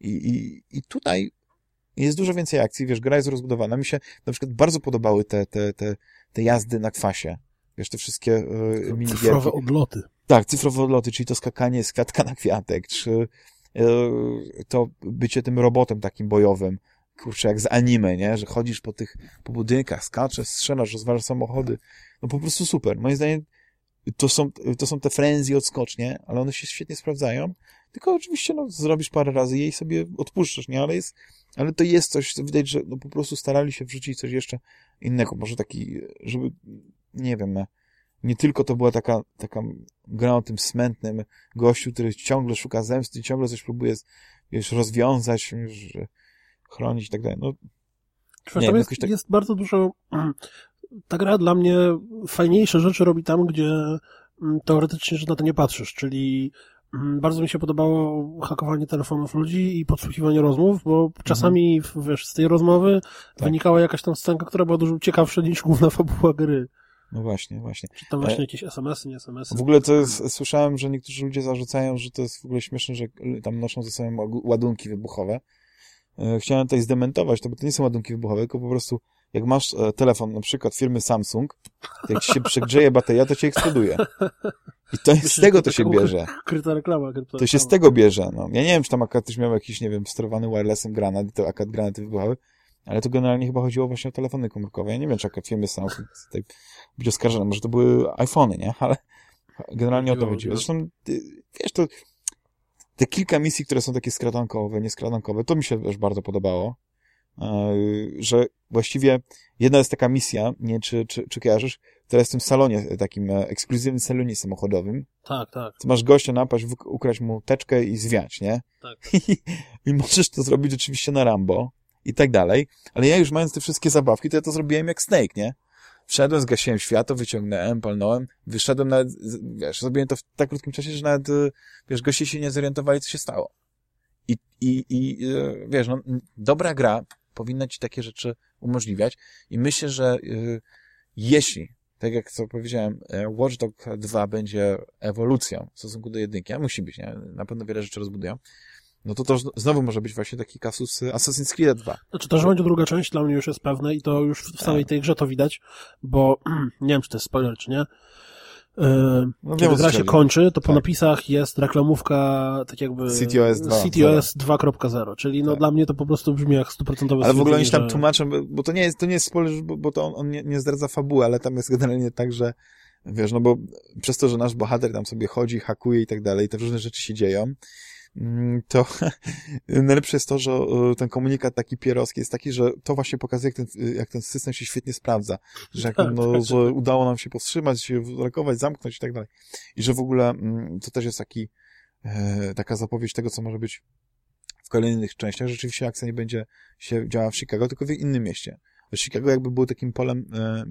I, i, i tutaj jest dużo więcej akcji, wiesz, gra jest rozbudowana. Mi się na przykład bardzo podobały te, te, te, te jazdy na kwasie. Wiesz, te wszystkie yy, minigierki. Cyfrowe odloty. Tak, cyfrowe odloty, czyli to skakanie z kwiatka na kwiatek, czy yy, to bycie tym robotem takim bojowym, kurczę, jak z anime, nie? Że chodzisz po tych, po budynkach, skaczesz, strzelasz, rozwalasz samochody. No po prostu super. Moim zdaniem to są, to są te frenzy odskocznie, ale one się świetnie sprawdzają. Tylko oczywiście, no, zrobisz parę razy jej sobie odpuszczasz, nie? Ale jest, ale to jest coś, co widać, że no, po prostu starali się wrzucić coś jeszcze innego. Może taki, żeby, nie wiem, nie tylko to była taka, taka gra o tym smętnym gościu, który ciągle szuka zemsty, ciągle coś próbuje, wiesz, rozwiązać, wiesz, chronić i tak dalej. No, nie, wiem, jest, tak... jest bardzo dużo, ta gra dla mnie fajniejsze rzeczy robi tam, gdzie mm, teoretycznie, że na to nie patrzysz, czyli Mm, bardzo mi się podobało hakowanie telefonów ludzi i podsłuchiwanie rozmów, bo czasami, mhm. wiesz, z tej rozmowy tak. wynikała jakaś tam scenka, która była dużo ciekawsza niż główna fabuła gry. No właśnie, właśnie. Czy tam właśnie e... jakieś SMS-y, nie SMS-y. W ogóle to jest, słyszałem, że niektórzy ludzie zarzucają, że to jest w ogóle śmieszne, że tam noszą ze sobą ładunki wybuchowe. e, chciałem tutaj zdementować, to, bo to nie są ładunki wybuchowe, tylko po prostu jak masz e, telefon na przykład firmy Samsung, to jak ci się przegrzeje bateria, to cię eksploduje. I to jest, z tego to się bierze. Kryta reklama, kryta To się z tego bierze, no. Ja nie wiem, czy tam akurat też miał jakiś, nie wiem, sterowany wirelessem granat, to akurat granaty wybuchały, ale to generalnie chyba chodziło właśnie o telefony komórkowe. Ja nie wiem, czy akurat firmy Samsung tutaj być oskarżone, może to były iPhony, nie? Ale generalnie o to chodziło. Zresztą, wiesz, to te kilka misji, które są takie skradankowe, nieskradankowe, to mi się też bardzo podobało. E, że właściwie jedna jest taka misja, nie czy, czy, czy kojarzysz, która jest w tym salonie, takim e, ekskluzywnym salonie samochodowym. Tak, tak. Ty masz gościa napaść, ukraść mu teczkę i zwiać, nie? Tak. I, I możesz to zrobić oczywiście na Rambo i tak dalej, ale ja już mając te wszystkie zabawki, to ja to zrobiłem jak Snake, nie? Wszedłem, zgasiłem światło, wyciągnąłem, palnąłem, wyszedłem nawet, wiesz, zrobiłem to w tak krótkim czasie, że nawet, e, wiesz, goście się nie zorientowali, co się stało. I, i, i wiesz, no, dobra gra powinna ci takie rzeczy umożliwiać i myślę, że yy, jeśli, tak jak co powiedziałem, e, Watchdog 2 będzie ewolucją w stosunku do jedynki, a musi być, nie? Na pewno wiele rzeczy rozbudują, no to to znowu może być właśnie taki kasus Assassin's Creed 2. Znaczy to, że będzie druga część dla mnie już jest pewne i to już w samej tej grze to widać, bo nie wiem, czy to jest spoiler, czy nie, no, Kiedy gra się kończy, to po tak. napisach jest reklamówka tak jakby CTOS 2, CTOS 2.0, czyli no tak. dla mnie to po prostu brzmi jak stuprocentowe Ale w ogóle oni się tam że... tłumaczą, bo to nie jest, to nie jest spoiler, bo, bo to on, on nie, nie zdradza fabuły, ale tam jest generalnie tak, że wiesz, no bo przez to, że nasz bohater tam sobie chodzi, hakuje i tak dalej, te różne rzeczy się dzieją, to najlepsze jest to, że e, ten komunikat taki pierowski jest taki, że to właśnie pokazuje, jak ten, jak ten system się świetnie sprawdza. Że, jak, tak, no, tak. że udało nam się powstrzymać, się zamknąć i tak dalej. I że w ogóle mm, to też jest taki, e, taka zapowiedź tego, co może być w kolejnych częściach. Rzeczywiście akcja nie będzie się działa w Chicago, tylko w innym mieście. Chicago jakby było takim polem, e,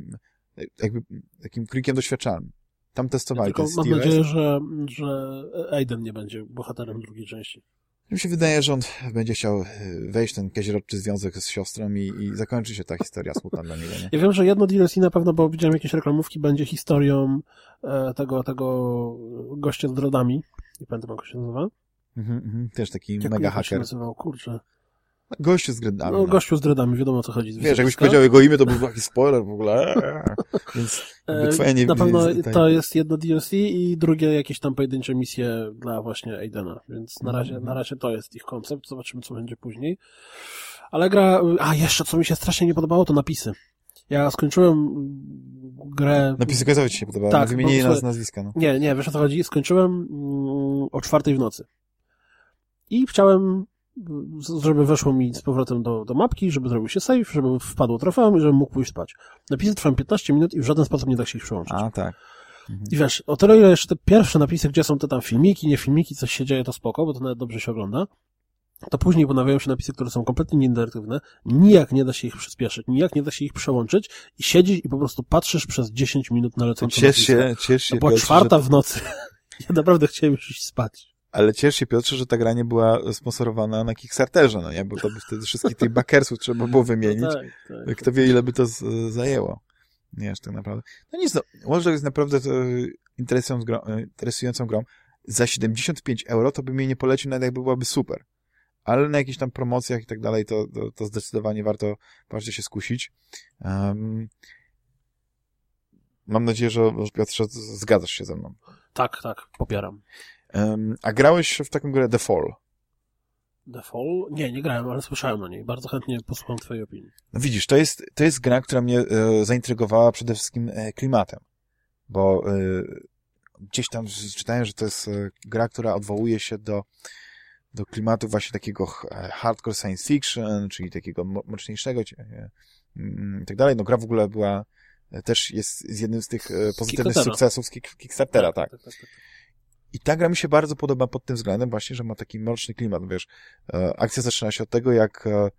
jakby takim krikiem doświadczalnym. Tam testowali ja Mam nadzieję, że, że Aiden nie będzie bohaterem drugiej części. Mi się wydaje, że on będzie chciał e, wejść ten kazirodczy związek z siostrą i, i zakończy się ta historia smutna dla niego. Nie? Ja wiem, że jedno DLC na pewno, bo widziałem jakieś reklamówki, będzie historią e, tego, tego gościa z drodami. Nie pamiętam, jak się nazywa. Mhm, mhm. Też taki jak, mega jak haker. się nazywał, kurczę. Gościu z dreadami. No, no, gościu z dreadami, wiadomo o co chodzi. Wiesz, jakbyś powiedział jego imię, to był taki spoiler w ogóle. Więc twoja nie Na pewno to jest jedno DLC i drugie jakieś tam pojedyncze misje dla właśnie Aidena, więc na razie, na razie to jest ich koncept, zobaczymy co będzie później. Ale gra, a jeszcze co mi się strasznie nie podobało, to napisy. Ja skończyłem grę... Napisy końcowe ci się podobały, tak, wymienili nas nazwiska. No. Nie, nie, wiesz o co chodzi? Skończyłem mm, o czwartej w nocy. I chciałem żeby weszło mi z powrotem do, do mapki, żeby zrobił się save, żeby wpadło trofeum i żebym mógł pójść spać. Napisy trwają 15 minut i w żaden sposób nie da się ich przełączyć. A, tak. Mhm. I wiesz, o tyle ile jeszcze te pierwsze napisy, gdzie są te tam filmiki, nie filmiki, coś się dzieje, to spoko, bo to nawet dobrze się ogląda. To później ponawiają się napisy, które są kompletnie nieinteraktywne, nijak nie da się ich przyspieszyć, nijak nie da się ich przełączyć i siedzisz i po prostu patrzysz przez 10 minut na lecącą Ciesz się, ciesz się. To była czwarta że... w nocy. Ja naprawdę chciałem już iść spać. Ale ciesz się, Piotrze, że ta gra nie była sponsorowana na Kickstarterze, no nie? Bo to by wtedy wszystkich tych bakersów trzeba było wymienić. No tak, tak, Kto wie, ile by to z, zajęło. Nie, aż tak naprawdę. No nic, no. Watch jest naprawdę interesującą grą, interesującą grą. Za 75 euro to by mnie nie polecił, nawet jakby byłaby super. Ale na jakichś tam promocjach i tak dalej, to, to, to zdecydowanie warto, warto się skusić. Um, mam nadzieję, że, że Piotrze zgadzasz się ze mną. Tak, tak, popieram. A grałeś w taką grę The Fall? The Fall? Nie, nie grałem, ale słyszałem o niej. Bardzo chętnie posłucham twojej opinii. No widzisz, to jest, to jest gra, która mnie e, zaintrygowała przede wszystkim e, klimatem. Bo e, gdzieś tam czytałem, że to jest e, gra, która odwołuje się do, do klimatu właśnie takiego e, hardcore science fiction, czyli takiego mocniejszego e, mm, i tak dalej. No gra w ogóle była też jest z jednym z tych pozytywnych sukcesów z Kickstartera, tak. tak. tak, tak, tak. I ta gra mi się bardzo podoba pod tym względem właśnie, że ma taki mroczny klimat, wiesz. E, akcja zaczyna się od tego, jak e,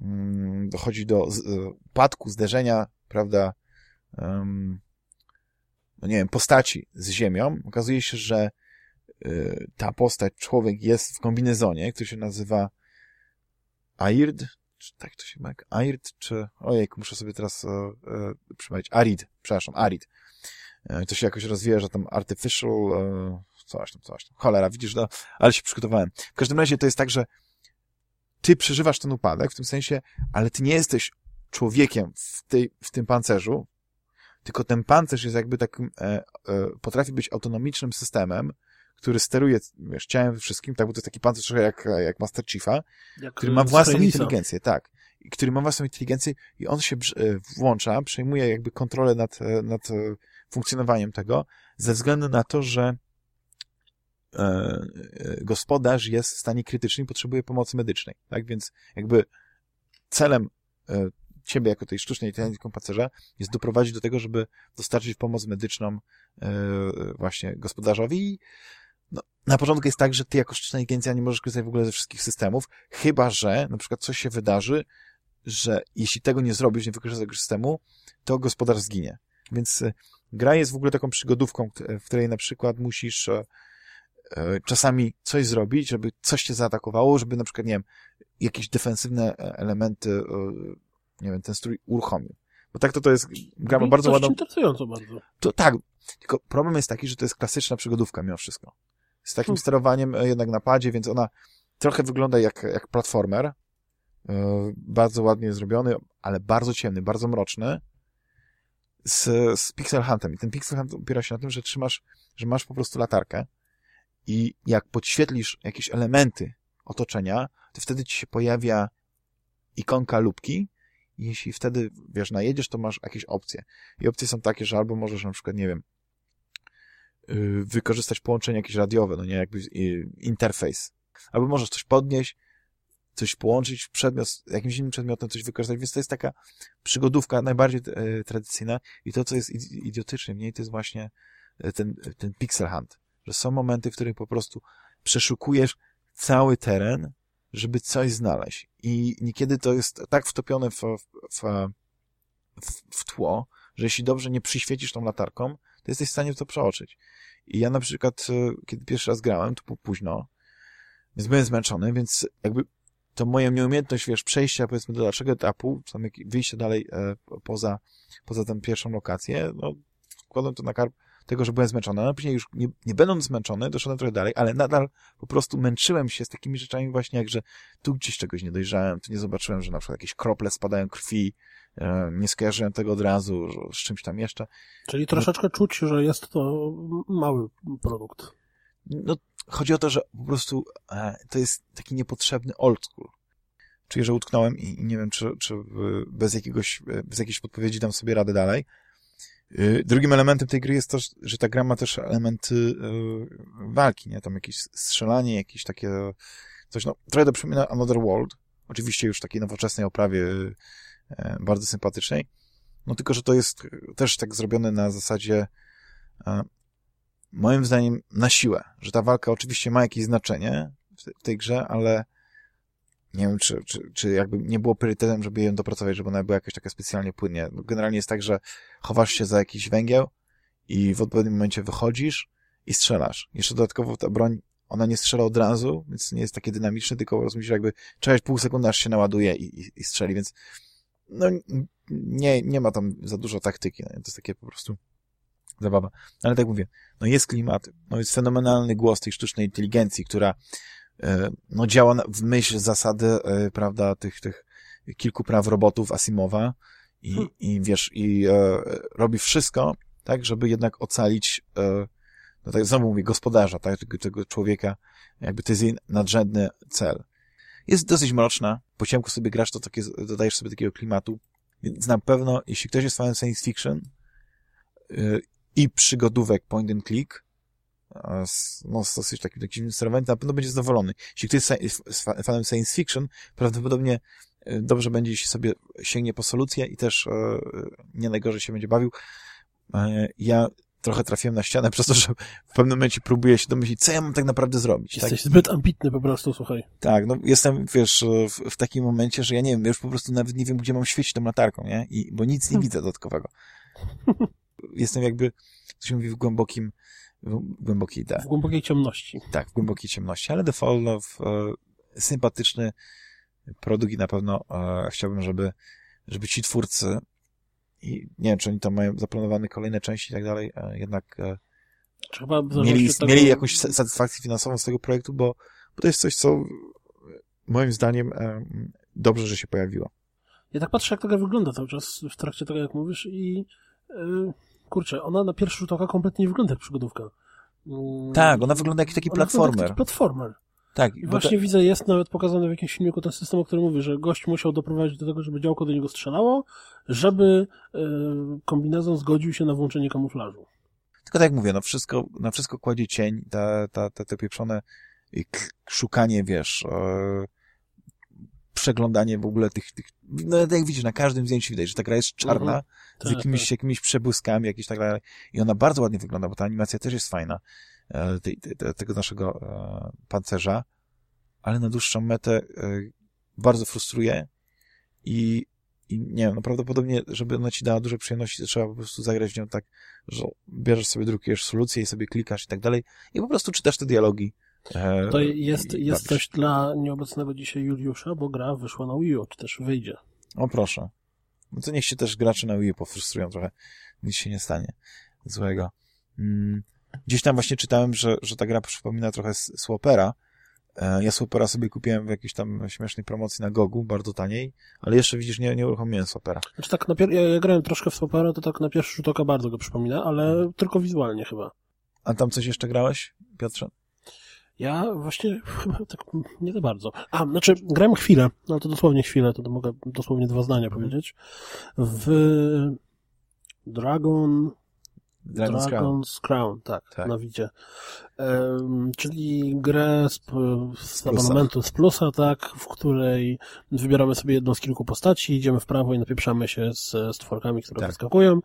mm, dochodzi do upadku, zderzenia, prawda, no nie wiem, postaci z ziemią. Okazuje się, że e, ta postać, człowiek jest w kombinezonie, który się nazywa Aird, czy tak to się ma, Aird, czy, ojejku, muszę sobie teraz e, e, przypomnieć, Arid, przepraszam, Arid. E, to się jakoś rozwija, że tam artificial, e, coś tam, coś tam. Cholera, widzisz, no, ale się przygotowałem. W każdym razie to jest tak, że ty przeżywasz ten upadek w tym sensie, ale ty nie jesteś człowiekiem w, tej, w tym pancerzu, tylko ten pancerz jest jakby takim, e, e, potrafi być autonomicznym systemem, który steruje wiesz, ciałem wszystkim, tak, bo to jest taki pancerz trochę jak, jak Master Chiefa, jak który ma własną inteligencję, tak, i który ma własną inteligencję i on się e, włącza, przejmuje jakby kontrolę nad, nad funkcjonowaniem tego, ze względu na to, że e, gospodarz jest w stanie krytycznym i potrzebuje pomocy medycznej, tak, więc jakby celem e, ciebie jako tej sztucznej inteligencji kompancerza jest doprowadzić do tego, żeby dostarczyć pomoc medyczną e, właśnie gospodarzowi no, na początku jest tak, że ty jako sztuczna inteligencja nie możesz korzystać w ogóle ze wszystkich systemów, chyba że na przykład coś się wydarzy, że jeśli tego nie zrobisz, nie wykorzystasz tego systemu, to gospodarz zginie. Więc e, gra jest w ogóle taką przygodówką, w której na przykład musisz e, czasami coś zrobić, żeby coś cię zaatakowało, żeby na przykład, nie wiem, jakieś defensywne elementy nie wiem, ten strój uruchomił. Bo tak to to jest, gra ma bardzo ładną... interesująco bardzo. To tak, tylko problem jest taki, że to jest klasyczna przygodówka mimo wszystko. Z takim hmm. sterowaniem e, jednak na padzie, więc ona trochę wygląda jak, jak platformer. Bardzo ładnie zrobiony, ale bardzo ciemny, bardzo mroczny. Z, z pixel huntem. I ten pixel hunt opiera się na tym, że trzymasz, że masz po prostu latarkę i jak podświetlisz jakieś elementy otoczenia, to wtedy ci się pojawia ikonka lubki jeśli wtedy, wiesz, najedziesz, to masz jakieś opcje. I opcje są takie, że albo możesz na przykład, nie wiem, yy, wykorzystać połączenie jakieś radiowe, no nie, jakby yy, interfejs. Albo możesz coś podnieść, coś połączyć, przedmiot jakimś innym przedmiotem, coś wykorzystać, więc to jest taka przygodówka najbardziej e, tradycyjna i to, co jest idiotyczne w niej, to jest właśnie e, ten, ten pixel hunt, że są momenty, w których po prostu przeszukujesz cały teren, żeby coś znaleźć. I niekiedy to jest tak wtopione w, w, w, w tło, że jeśli dobrze nie przyświecisz tą latarką, to jesteś w stanie to przeoczyć. I ja na przykład, e, kiedy pierwszy raz grałem, to było późno, więc byłem zmęczony, więc jakby to moja nieumiejętność, wiesz, przejścia powiedzmy do dalszego etapu, czy tam wyjście dalej e, poza, poza tę pierwszą lokację, no, wkładam to na karp tego, że byłem zmęczony. No później już nie, nie będąc zmęczony, doszedłem trochę dalej, ale nadal po prostu męczyłem się z takimi rzeczami właśnie jak, że tu gdzieś czegoś nie dojrzałem, tu nie zobaczyłem, że na przykład jakieś krople spadają krwi, e, nie skojarzyłem tego od razu z czymś tam jeszcze. Czyli troszeczkę no, czuć, że jest to mały produkt. No, chodzi o to, że po prostu e, to jest taki niepotrzebny old school. Czuję, że utknąłem i, i nie wiem, czy, czy bez jakiegoś, bez jakiejś podpowiedzi dam sobie radę dalej, Y, drugim elementem tej gry jest to, że ta gra ma też elementy y, walki, nie? Tam jakieś strzelanie, jakieś takie coś, no, trochę to przypomina Another World, oczywiście już takiej nowoczesnej oprawie bardzo sympatycznej, no tylko, że to jest też tak zrobione na zasadzie moim zdaniem na siłę, że ta walka oczywiście ma jakieś znaczenie w tej grze, ale nie wiem, czy, czy, czy jakby nie było priorytetem, żeby ją dopracować, żeby ona była jakaś taka specjalnie płynnie. No, generalnie jest tak, że chowasz się za jakiś węgiel i w odpowiednim momencie wychodzisz i strzelasz. Jeszcze dodatkowo ta broń, ona nie strzela od razu, więc nie jest takie dynamiczne, tylko rozumiesz, jakby czekać pół sekundy, aż się naładuje i, i, i strzeli, więc no nie, nie ma tam za dużo taktyki. No, to jest takie po prostu zabawa. Ale tak mówię, no jest klimat, no jest fenomenalny głos tej sztucznej inteligencji, która E, no, działa w myśl zasady, e, prawda, tych, tych kilku praw robotów Asimowa i, hmm. i wiesz, i e, robi wszystko, tak, żeby jednak ocalić, e, no tak znowu mówię, gospodarza, tak, tego, tego człowieka, jakby to jest jej nadrzędny cel. Jest dosyć mroczna, po ciemku sobie grasz, to takie, dodajesz sobie takiego klimatu, więc na pewno, jeśli ktoś jest fanem science fiction y, i przygodówek point and click, no, z dosyć takim, takim sterowaniem, na pewno będzie zadowolony. Jeśli ktoś jest fanem science fiction, prawdopodobnie e, dobrze będzie, jeśli sobie sięgnie po solucję i też e, nie najgorzej się będzie bawił. E, ja trochę trafiłem na ścianę przez to, że w pewnym momencie próbuję się domyślić, co ja mam tak naprawdę zrobić. Jesteś tak? zbyt ambitny po prostu, słuchaj. Tak, no jestem, wiesz, w, w, takim momencie, że ja nie wiem, już po prostu nawet nie wiem, gdzie mam świecić tą latarką, nie? I, bo nic nie widzę dodatkowego. Jestem jakby, to się mówi, w głębokim w głębokiej D. W głębokiej ciemności. Tak, w głębokiej ciemności, ale The Fall of, e, sympatyczny produkt i na pewno e, chciałbym, żeby, żeby ci twórcy i nie wiem, czy oni tam mają zaplanowane kolejne części i tak dalej, e, jednak e, mieli, tego... mieli jakąś satysfakcję finansową z tego projektu, bo, bo to jest coś, co moim zdaniem dobrze, że się pojawiła. Ja tak patrzę, jak gra wygląda cały czas w trakcie tego, jak mówisz i yy, kurczę, ona na pierwszy rzut oka kompletnie nie wygląda jak przygodówka. Yy, tak, ona wygląda jak taki platformer. Jak taki platformer. Tak. I właśnie widzę, jest nawet pokazany w jakimś filmiku ten system, o którym mówi, że gość musiał doprowadzić do tego, żeby działko do niego strzelało, żeby yy, kombinezon zgodził się na włączenie kamuflażu. Tylko tak jak mówię, no wszystko, na wszystko kładzie cień, ta, ta, ta, te pieprzone szukanie, wiesz, e, przeglądanie w ogóle tych, tych, no jak widzisz, na każdym zdjęciu widać, że ta gra jest czarna, mhm. z tak, jakimiś, tak. jakimiś przebłyskami, jakieś tak dalej. I ona bardzo ładnie wygląda, bo ta animacja też jest fajna, e, tej, tej, tego naszego e, pancerza, ale na dłuższą metę e, bardzo frustruje i, i nie wiem, no prawdopodobnie, żeby ona ci dała dużo przyjemności, to trzeba po prostu zagrać w nią tak, że bierzesz sobie, drukujesz solucję i sobie klikasz i tak dalej i po prostu czytasz te dialogi, to jest, jest coś dla nieobecnego dzisiaj Juliusza, bo gra wyszła na Wii U, czy też wyjdzie. O proszę. No to niech się też gracze na Wii U pofrustrują trochę. Nic się nie stanie złego. Mm. Gdzieś tam właśnie czytałem, że, że ta gra przypomina trochę Swapera. E, ja Swapera sobie kupiłem w jakiejś tam śmiesznej promocji na Gogu, bardzo taniej, ale jeszcze widzisz, nie, nie uruchomiłem Swapera. Znaczy tak, na pier- ja, ja grałem troszkę w Swapera, to tak na pierwszy rzut oka bardzo go przypomina, ale hmm. tylko wizualnie chyba. A tam coś jeszcze grałeś, Piotrze? Ja właśnie chyba tak nie za bardzo. A, znaczy, grałem chwilę, no ale to dosłownie chwilę, to, to mogę dosłownie dwa zdania mhm. powiedzieć. W Dragon... Dragon's, Dragon's Crown. Crown, tak, tak. na widzie. Um, czyli grę z, z abonamentu z plusa, tak, w której wybieramy sobie jedną z kilku postaci, idziemy w prawo i napieprzamy się z stworkami, które tak. wyskakują,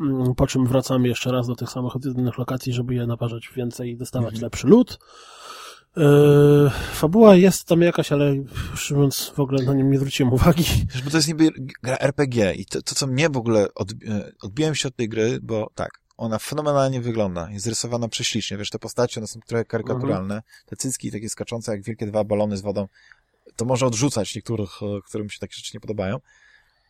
mm, po czym wracamy jeszcze raz do tych samych innych lokacji, żeby je naparzać więcej i dostawać mhm. lepszy lód. Yy, fabuła jest tam jakaś, ale mówiąc w ogóle na nią nie zwróciłem uwagi. Bo to jest niby gra RPG i to, to co mnie w ogóle od, e, odbiłem się od tej gry, bo tak, ona fenomenalnie wygląda, jest rysowana prześlicznie, wiesz, te postacie, one są trochę karykaturalne, mhm. te cycki takie skaczące jak wielkie dwa balony z wodą, to może odrzucać niektórych, e, którym się takie rzeczy nie podobają,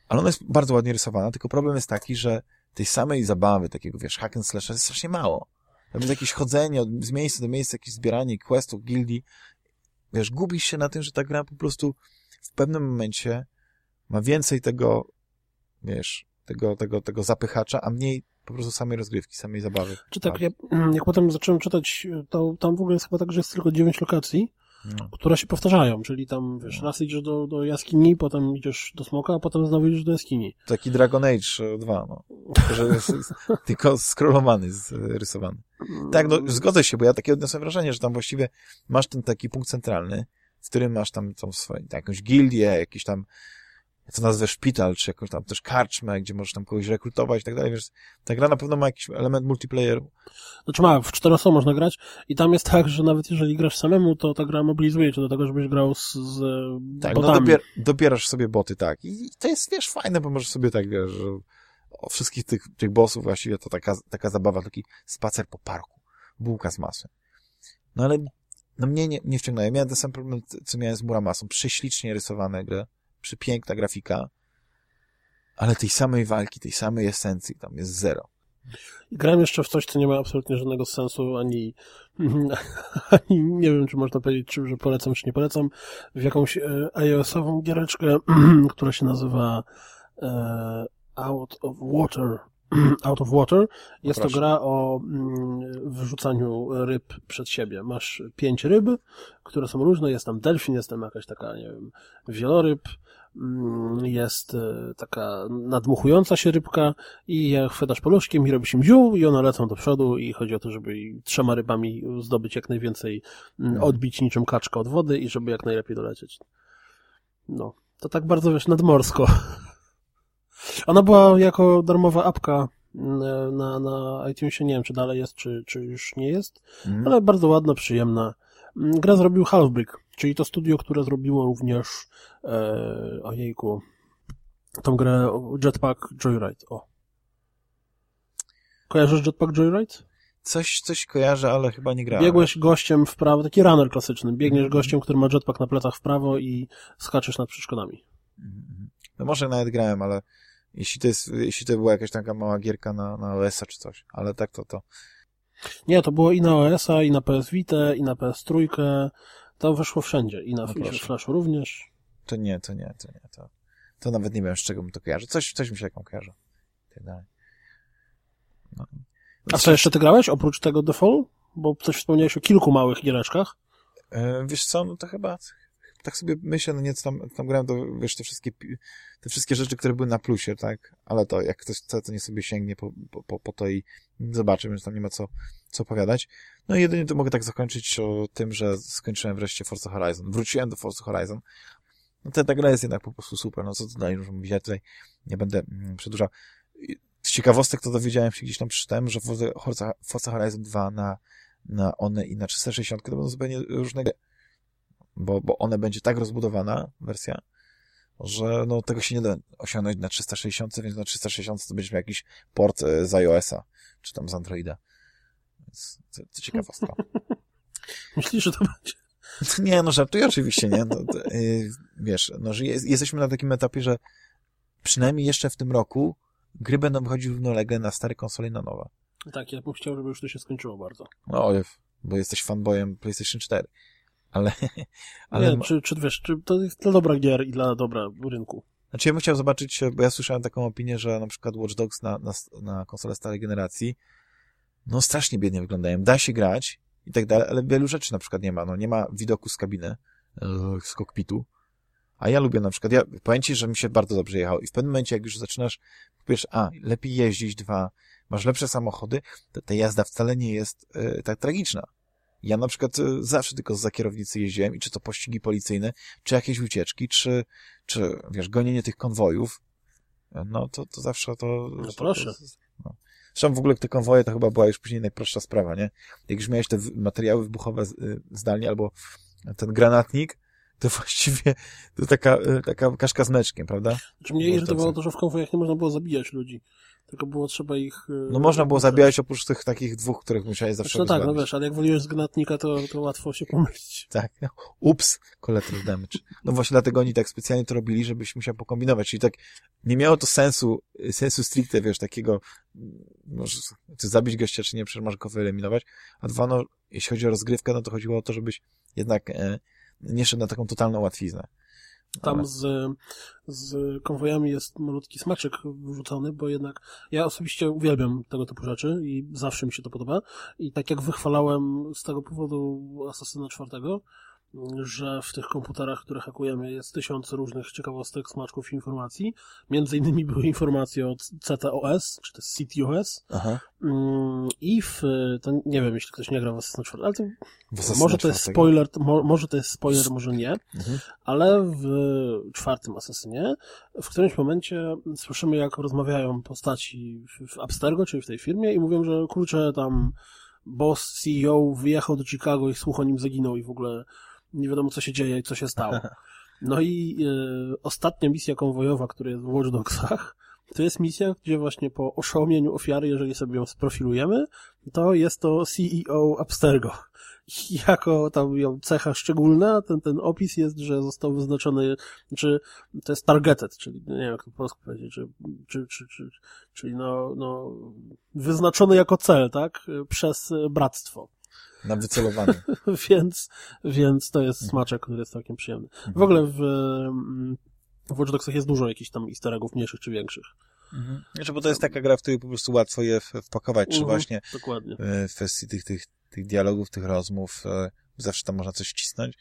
ale ona jest bardzo ładnie rysowana, tylko problem jest taki, że tej samej zabawy, takiego, wiesz, hack and slash jest strasznie mało. Tam jest jakieś chodzenie od, z miejsca do miejsca, jakieś zbieranie questów, gildii. Wiesz, gubisz się na tym, że ta gra po prostu w pewnym momencie ma więcej tego, wiesz, tego, tego, tego zapychacza, a mniej po prostu samej rozgrywki, samej zabawy. Czy tak, ja, jak potem zacząłem czytać, to tam w ogóle jest chyba tak, że jest tylko dziewięć lokacji, no. które się powtarzają, czyli tam, wiesz, no. raz idziesz do, do jaskini, potem idziesz do smoka, a potem znowu idziesz do jaskini. Taki Dragon Age 2, no. Że jest, jest tylko scrollowany, rysowany. Tak, no, zgodzę się, bo ja takie odniosłem wrażenie, że tam właściwie masz ten taki punkt centralny, w którym masz tam tą swoją, jakąś gildię, jakiś tam co nazwę szpital, czy jakąś tam też karczmę, gdzie możesz tam kogoś rekrutować i tak dalej, więc ta gra na pewno ma jakiś element multiplayeru. Znaczy ma, w cztery osoby można grać i tam jest tak, że nawet jeżeli grasz samemu, to ta gra mobilizuje cię do tego, żebyś grał z, z tak, no botami. no dobier dobierasz sobie boty, tak. I to jest, wiesz, fajne, bo możesz sobie tak, wiesz, że o wszystkich tych, tych bossów właściwie to taka, taka zabawa, taki spacer po parku, bułka z masy. No ale no mnie nie, nie wciągnęło. Miałem ten sam problem, co miałem z Muramasą. Prześlicznie rysowane gry przepiękna grafika, ale tej samej walki, tej samej esencji tam jest zero. Grałem jeszcze w coś, co nie ma absolutnie żadnego sensu, ani, ani nie wiem, czy można powiedzieć, czy, że polecam, czy nie polecam, w jakąś e, iOS-ową giereczkę, która się nazywa e, Out of Water. Out of Water. Jest to gra o mm, wrzucaniu ryb przed siebie. Masz pięć ryb, które są różne. Jest tam delfin, jest tam jakaś taka, nie wiem, wieloryb, Mm, jest e, taka nadmuchująca się rybka i jak chwytasz paluszkiem i robisz im ziół i one lecą do przodu i chodzi o to, żeby trzema rybami zdobyć jak najwięcej, mm, no. odbić niczym kaczka od wody i żeby jak najlepiej dolecieć. No, to tak bardzo, wiesz, nadmorsko. Ona była jako darmowa apka mm, na, na iTunesie, nie wiem, czy dalej jest, czy, czy już nie jest, mm. ale bardzo ładna, przyjemna. Gra zrobił Halfbrick, czyli to studio, które zrobiło również e, ojejku tą grę Jetpack Joyride. O. Kojarzysz Jetpack Joyride? Coś, coś kojarzę, ale chyba nie grałem. Biegłeś gościem w prawo, taki runner klasyczny. Biegniesz mm -hmm. gościem, który ma jetpack na plecach w prawo i skaczesz nad przeszkodami. Mm -hmm. No może nawet grałem, ale jeśli to jest, jeśli to była jakaś taka mała gierka na, na OS-a czy coś, ale tak to to. Nie, to było i na OS-a, i na PS Vita, i na PS3, To wyszło wszędzie i na no Flashu również. To nie, to nie, to nie. To, to nawet nie wiem, z czego mi to kojarzy. Coś, coś mi się taką kojarzy. Tak dalej. No. A co jeszcze ty grałeś oprócz tego The Fall? Bo coś wspomniałeś o kilku małych giereczkach. E, wiesz co, no to chyba tak sobie myślę, no nieco tam, tam grałem, to wiesz, te wszystkie, te wszystkie rzeczy, które były na plusie, tak? Ale to, jak ktoś chce, to nie sobie sięgnie po, po, po to i zobaczy, więc tam nie ma co, co opowiadać. No i jedynie to mogę tak zakończyć o tym, że skończyłem wreszcie Forza Horizon. Wróciłem do Forza Horizon. No ta, ta gra jest jednak po prostu super, no co tutaj już mówić, ja tutaj nie będę mm, przedłużał. Z ciekawostek to dowiedziałem się gdzieś tam przeczytałem, że Forza, Forza Horizon 2 na, na one i na 360 to będą zupełnie różne gry bo, bo ona będzie tak rozbudowana, wersja, że no, tego się nie da osiągnąć na 360, więc na 360 to będziesz miał jakiś port e, z iOS-a, czy tam z Androida. Więc to, to ciekawostka. Myślisz, że to będzie? Nie, no żartuję oczywiście, nie? No, to, yy, wiesz, no, że jest, jesteśmy na takim etapie, że przynajmniej jeszcze w tym roku gry będą wychodzić równolegle na stare konsole i na nowe. Tak, ja bym chciał, żeby już to się skończyło bardzo. No, bo jesteś fanboyem PlayStation 4 ale... ale... Nie, czy, czy wiesz, czy to jest dla dobra gier i dla dobra rynku. Znaczy ja bym chciał zobaczyć, bo ja słyszałem taką opinię, że na przykład Watch Dogs na, na, na konsolę starej generacji no strasznie biednie wyglądają. Da się grać i tak dalej, ale wielu rzeczy na przykład nie ma. No nie ma widoku z kabiny, e, z kokpitu. A ja lubię na przykład, ja powiem ci, że mi się bardzo dobrze jechało i w pewnym momencie, jak już zaczynasz, powiesz, a, lepiej jeździć, dwa, masz lepsze samochody, to ta jazda wcale nie jest e, tak tragiczna. Ja na przykład y, zawsze tylko za kierownicy jeździłem i czy to pościgi policyjne, czy jakieś ucieczki, czy, czy wiesz, gonienie tych konwojów, no to, to zawsze to... No proszę. To, no. Zresztą w ogóle te konwoje to chyba była już później najprostsza sprawa, nie? Jak już miałeś te materiały wybuchowe y, zdalnie albo ten granatnik, to właściwie to taka, y, taka kaszka z meczkiem, prawda? Znaczy mnie irytowało to, że w konwojach nie można było zabijać ludzi. Tylko było trzeba ich... E, no można było zabijać oprócz tych takich dwóch, których musiałeś zawsze znaczy, No tak, no wiesz, ale jak woliłeś z gnatnika, to, to łatwo się pomylić. Tak. Ups, collateral damage. No właśnie dlatego oni tak specjalnie to robili, żebyś musiał pokombinować. Czyli tak nie miało to sensu, sensu stricte, wiesz, takiego możesz czy zabić gościa, czy nie, przecież go wyeliminować. A dwa, no, jeśli chodzi o rozgrywkę, no to chodziło o to, żebyś jednak e, nie szedł na taką totalną łatwiznę. Tam z, z konwojami jest malutki smaczek wrzucony, bo jednak ja osobiście uwielbiam tego typu rzeczy i zawsze mi się to podoba. I tak jak wychwalałem z tego powodu Asasyna czwartego, że w tych komputerach, które hakujemy, jest tysiąc różnych ciekawostek, smaczków informacji. Między innymi były informacje od CTOS, czy też CTOS. Aha. Mm, I w, to nie wiem, jeśli ktoś nie grał w Assassin's 4, ale to, może to jest spoiler, mo, może to jest spoiler, może nie, mhm. ale w czwartym Assassinie w którymś momencie słyszymy, jak rozmawiają postaci w Abstergo, czyli w tej firmie i mówią, że kurczę, tam boss CEO wyjechał do Chicago i słuch o nim zaginął i w ogóle nie wiadomo co się dzieje i co się stało. No i e, ostatnia misja konwojowa, która jest w Watch Dogsach, to jest misja, gdzie właśnie po oszołomieniu ofiary, jeżeli sobie ją sprofilujemy, to jest to CEO Abstergo. I jako tam cecha szczególna, ten, ten opis jest, że został wyznaczony, czy to jest targeted, czyli nie wiem jak to po polsku powiedzieć, czy, czy, czy, czy, czyli no, no, wyznaczony jako cel, tak, przez bractwo. Na wycelowany. więc, więc to jest smaczek, który jest całkiem przyjemny. W ogóle w, mm, w Watch Dogsach jest dużo jakichś tam easter eggów, mniejszych czy większych. Mhm. Znaczy, bo to jest taka gra, w której po prostu łatwo je wpakować, czy mhm, właśnie dokładnie. E, w kwestii tych, tych, tych dialogów, tych rozmów, e, zawsze tam można coś wcisnąć.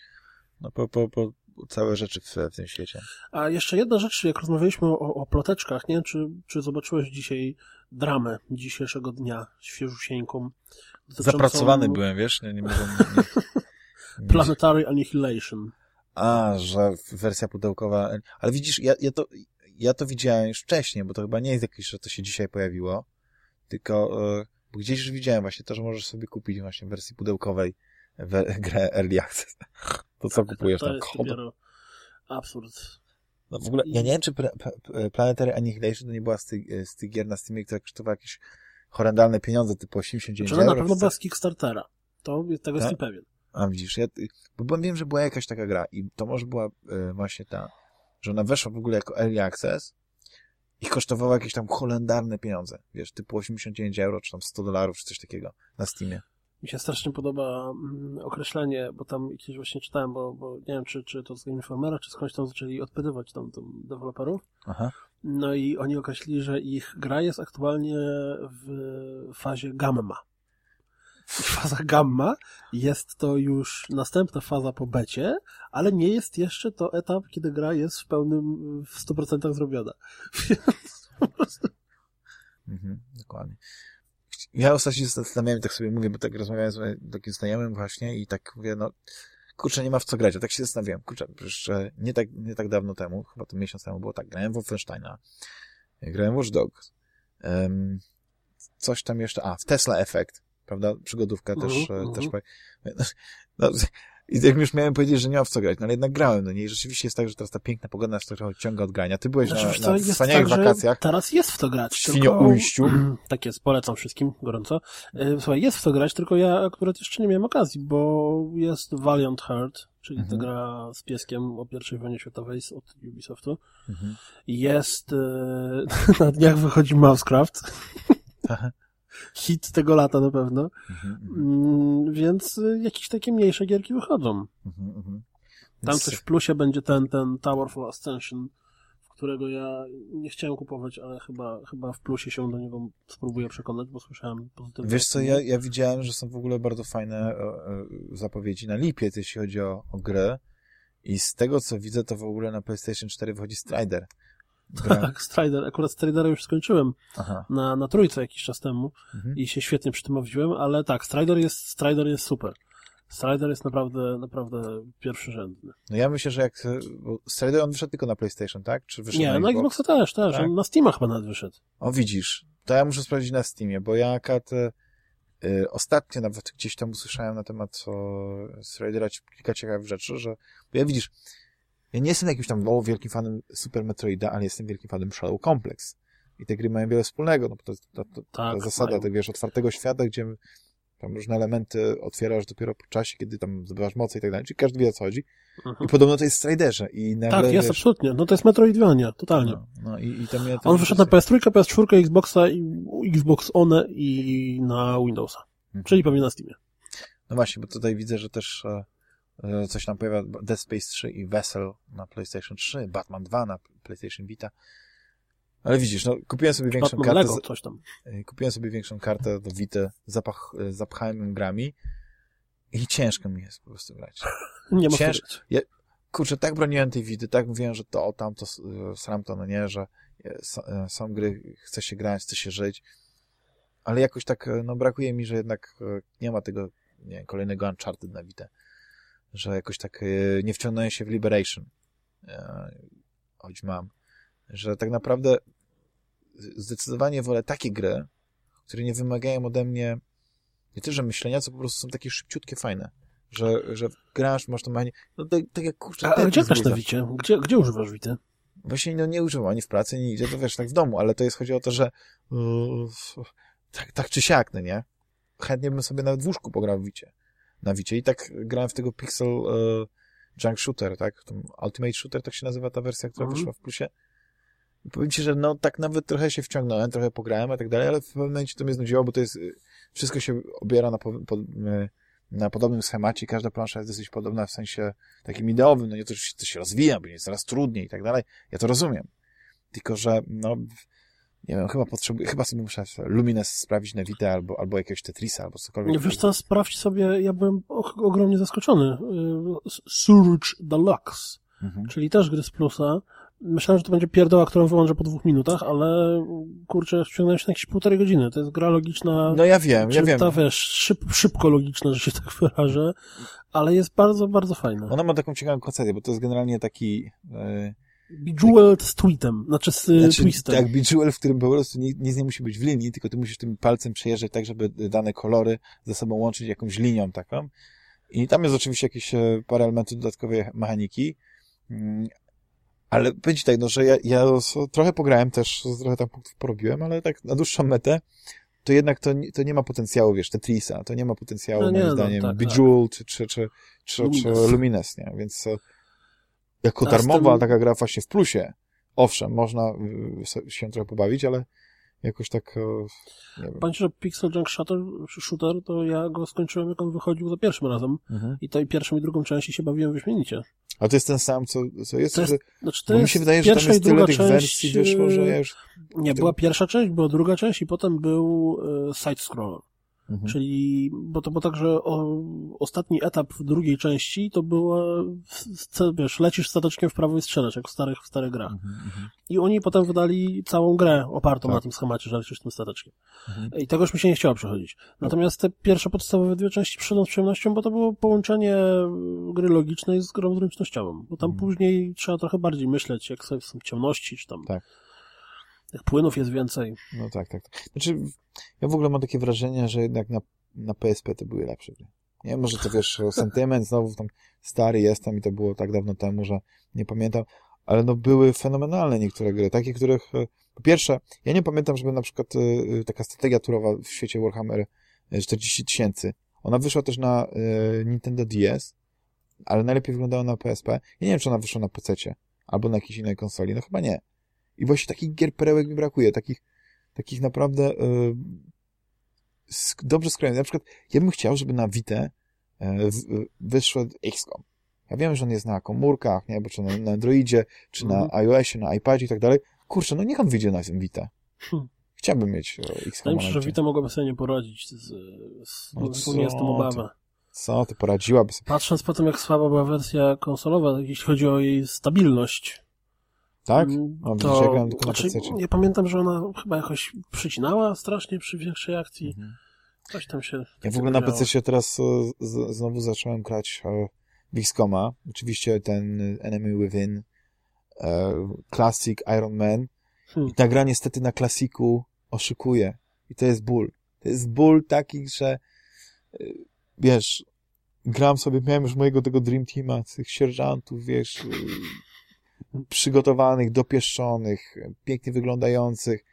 No, po, po, po całe rzeczy w, w tym świecie. A jeszcze jedna rzecz, jak rozmawialiśmy o, o ploteczkach, nie? Czy, czy zobaczyłeś dzisiaj dramę dzisiejszego dnia świeżusieńką? Zapracowany byłem, wiesz? Nie, nie mogłem... Nie, Planetary Annihilation. A, że wersja pudełkowa... Ale widzisz, ja, ja, to, ja to widziałem już wcześniej, bo to chyba nie jest jakieś, że to się dzisiaj pojawiło, tylko e, bo gdzieś już widziałem właśnie to, że możesz sobie kupić właśnie w wersji pudełkowej grę Early Access. To co kupujesz to, to tam? Jest absurd. No w ogóle, ja nie wiem, czy Planetary Annihilation to nie była z tych, z tych gier na Steamie, która kosztowała jakieś horrendalne pieniądze, typu 89 znaczy, euro. na pewno była z Kickstartera. To tego tak? jestem pewien. A widzisz, ja, bo wiem, że była jakaś taka gra i to może była y, właśnie ta, że ona weszła w ogóle jako early access i kosztowała jakieś tam holendarne pieniądze, wiesz, typu 89 euro, czy tam 100 dolarów, czy coś takiego na Steamie. mi się strasznie podoba mm, określenie, bo tam kiedyś właśnie czytałem, bo, bo nie wiem, czy, czy to z Game Informera, czy skądś tam zaczęli odpytywać tam, tam deweloperów. Aha. No i oni określili, że ich gra jest aktualnie w fazie gamma. Faza gamma jest to już następna faza po becie, ale nie jest jeszcze to etap, kiedy gra jest w pełnym, w 100% zrobiona. Więc po prostu... Mhm, dokładnie. Ja ostatnio się zastanawiałem, tak sobie mówię, bo tak rozmawiałem z takim znajomym właśnie i tak mówię, no kurczę, nie ma w co grać. A tak się zastanawiałem, kurczę, przecież nie tak, nie tak dawno temu, chyba to miesiąc temu było tak, grałem w Wolfensteina, grałem w Watch Dogs, um, coś tam jeszcze, a, w Tesla Effect, prawda, przygodówka uh -huh, też, uh -huh. też, no, i jak już miałem powiedzieć, że nie ma w co grać, no ale jednak grałem, no nie, i rzeczywiście jest tak, że teraz ta piękna pogoda nas trochę odciąga od grania. Ty byłeś znaczy, na, na wspaniałych tak, wakacjach. Teraz jest w to grać. W Świnioujściu. Tylko... tak jest, polecam wszystkim gorąco. E, słuchaj, jest w to grać, tylko ja akurat jeszcze nie miałem okazji, bo jest Valiant Heart, czyli mhm. ta gra z pieskiem o pierwszej wojnie światowej od Ubisoftu. Mhm. Jest, e, na dniach wychodzi Mousecraft hit tego lata na pewno. Mhm, mm, więc y, jakieś takie mniejsze gierki wychodzą. Mhm, mhm. Tam coś w plusie będzie ten, ten Towerful Ascension, w którego ja nie chciałem kupować, ale chyba, chyba w plusie się do niego spróbuję przekonać, bo słyszałem pozytywne. Wiesz co, ja, ja widziałem, że są w ogóle bardzo fajne e, e, zapowiedzi na lipiec, jeśli chodzi o, o grę. I z tego, co widzę, to w ogóle na PlayStation 4 wychodzi Strider. Tak, Strider. Akurat Stridera już skończyłem na, na trójce jakiś czas temu mhm. i się świetnie przy tym bawiłem, ale tak, Strider jest, Strider jest super. Strider jest naprawdę, naprawdę pierwszorzędny. No ja myślę, że jak... Strider on wyszedł tylko na PlayStation, tak? Czy wyszedł Nie, na, na Xboxa też, też. Tak? On na Steam'a chyba nawet wyszedł. O, widzisz. To ja muszę sprawdzić na Steamie, bo ja kat... Y, ostatnio nawet gdzieś tam usłyszałem na temat o Stridera kilka ciekawych rzeczy, że... Bo ja widzisz, ja nie jestem jakimś tam o, wielkim fanem Super Metroida, ale jestem wielkim fanem Shadow Complex. I te gry mają wiele wspólnego, no bo to jest ta, ta, ta tak, zasada, tego, wiesz, otwartego świata, gdzie tam różne elementy otwierasz dopiero po czasie, kiedy tam zdobywasz moce i tak dalej, czyli każdy wie o co chodzi. Mhm. I podobno to jest w Striderze. I nagle, tak, jest, wiesz, absolutnie. No to jest Metroidvania, totalnie. No, no i, i tam ja On wyszedł na PS3, PS4, Xboxa, i Xbox One i na Windowsa. Mhm. Czyli pewnie na Steamie. No właśnie, bo tutaj widzę, że też E, coś tam pojawia Dead Space 3 i Vessel na PlayStation 3, Batman 2 na PlayStation Vita. Ale widzisz, no, kupiłem sobie większą Batman kartę. Lego, coś tam. E, kupiłem sobie większą kartę do Vita, zapach, e, zapchałem grami i ciężko mi jest po prostu grać. nie ma Cięż... ja, Kurczę, tak broniłem tej Vity, tak mówiłem, że to, tamto, sram to, no nie, że są gry, chce się grać, chce się żyć, ale jakoś tak, no brakuje mi, że jednak nie ma tego, nie kolejnego Uncharted na Vita że jakoś tak e, nie wciągnąłem się w Liberation. E, choć mam. Że tak naprawdę zdecydowanie wolę takie gry, które nie wymagają ode mnie nie tyle, że myślenia, co po prostu są takie szybciutkie, fajne. Że, że grasz, masz to manie... No tak, tak jak kurczę... A, gdzie grasz na Wicie? Gdzie, gdzie używasz Wity? Właśnie no, nie używam ani w pracy, ani gdzie, to wiesz, tak w domu, ale to jest, chodzi o to, że uh, tak, tak czy siak, no nie? Chętnie bym sobie nawet w łóżku pograł w Wicie na Wicie. I tak grałem w tego Pixel uh, Junk Shooter, tak? Ultimate Shooter, tak się nazywa ta wersja, która mm. wyszła w plusie. I powiem ci, że no tak nawet trochę się wciągnąłem, trochę pograłem i tak dalej, ale w pewnym momencie to mnie znudziło, bo to jest, y, wszystko się obiera na, po, po, y, na podobnym schemacie, każda plansza jest dosyć podobna w sensie takim ideowym, no nie to, że to się rozwija, bo jest coraz trudniej i tak dalej. Ja to rozumiem. Tylko, że no nie wiem, chyba potrzebuję, chyba sobie muszę Lumines sprawić na Vita albo, albo jakiegoś Tetrisa, albo cokolwiek. Wiesz co, sprawdź sobie, ja byłem ogromnie zaskoczony. Y, Surge Deluxe, mhm. czyli też gry z plusa. Myślałem, że to będzie pierdoła, którą wyłączę po dwóch minutach, ale kurczę, ściągnąłem się na jakieś półtorej godziny. To jest gra logiczna. No ja wiem, ja wiem. Ta, wiesz, szyb, szybko logiczna, że się tak wyrażę, ale jest bardzo, bardzo fajna. Ona ma taką ciekawą koncepcję, bo to jest generalnie taki... Yy Bejeweled z tweetem, znaczy z znaczy, twistem. Tak, Bejeweled, w którym po prostu nic nie musi być w linii, tylko ty musisz tym palcem przejeżdżać tak, żeby dane kolory ze sobą łączyć jakąś linią taką. I tam jest oczywiście jakieś e, parę elementów dodatkowej mechaniki, mm, ale będzie tak, no, że ja, ja trochę pograłem też, trochę tam punktów porobiłem, ale tak na dłuższą metę to jednak to, to nie ma potencjału, wiesz, Tetrisa, to nie ma potencjału, no nie, moim no, zdaniem, tak, Bejeweled tak. czy, czy, czy, czy, Lumines. czy Lumines, nie? Więc jako darmowa taka gra właśnie w plusie. Owszem, można y, się trochę pobawić, ale jakoś tak... Pamiętasz, że Pixel Junk Shooter, Shooter, to ja go skończyłem, jak on wychodził za pierwszym razem. Mhm. I tej pierwszą i drugą części się bawiłem wyśmienicie. A to jest ten sam, co, co jest? To jest, że, znaczy to jest mi się wydaje, że tam jest tyle tych część, wersji wyszło, że ja już... Nie, była pierwsza część, była druga część i potem był e, side-scroller. Mhm. Czyli, bo to było tak, że o, ostatni etap w drugiej części to było, wiesz, lecisz stateczkiem w prawo i strzelasz, jak w starych, w starych grach. Mhm, mhm. I oni potem wydali całą grę opartą tak. na tym schemacie, że lecisz tym stateczkiem. Mhm. I tego już mi się nie chciało przechodzić. Natomiast te pierwsze podstawowe dwie części przyszedłem z przyjemnością, bo to było połączenie gry logicznej z grą zręcznościową. Bo tam mhm. później trzeba trochę bardziej myśleć, jak są ciemności, czy tam... Tak. Płynów jest więcej. No tak, tak. Znaczy, ja w ogóle mam takie wrażenie, że jednak na, na PSP to były lepsze gry. Nie, może to wiesz, sentyment, znowu tam stary jestem i to było tak dawno temu, że nie pamiętam, ale no były fenomenalne niektóre gry, takie, których, e, po pierwsze, ja nie pamiętam, żeby na przykład e, e, taka strategia turowa w świecie Warhammer 40 tysięcy, ona wyszła też na Nintendo DS, ale najlepiej wyglądała na PSP. Ja nie wiem, czy ona wyszła na PC albo na jakiejś innej konsoli, no chyba nie. I właśnie takich gier perełek mi brakuje, takich takich naprawdę yy, dobrze skrojonych. Na przykład ja bym chciał, żeby na Vita wyszedł XCOM. Ja wiem, że on jest na komórkach, nie, bo czy na, na Androidzie, czy mm. na mhm. iOSie, na iPadzie i tak dalej. Kurczę, no niech on wyjdzie na Vita. Hmm. Chciałbym mieć XCOM. Wydaje mi się, że Vita mogłaby sobie nie poradzić z, z, no wspólnie z tym obawę. Co, ty poradziłaby sobie? Patrząc po tym, jak słaba była wersja konsolowa, jeśli chodzi o jej stabilność, tak? Mm, o, to, ja grałem tylko znaczy, na Ja pamiętam, że ona chyba jakoś przycinała strasznie przy większej akcji. Mhm. Coś tam się... Ja w ogóle na PC się teraz e, z, znowu zacząłem grać e, w Xcoma. Oczywiście ten Enemy Within, e, Classic Iron Man. Hmm. I ta gra niestety na klasiku oszukuje. I to jest ból. To jest ból taki, że wiesz, gram sobie, miałem już mojego tego Dream Teama, tych sierżantów, wiesz, przygotowanych, dopieszczonych, pięknie wyglądających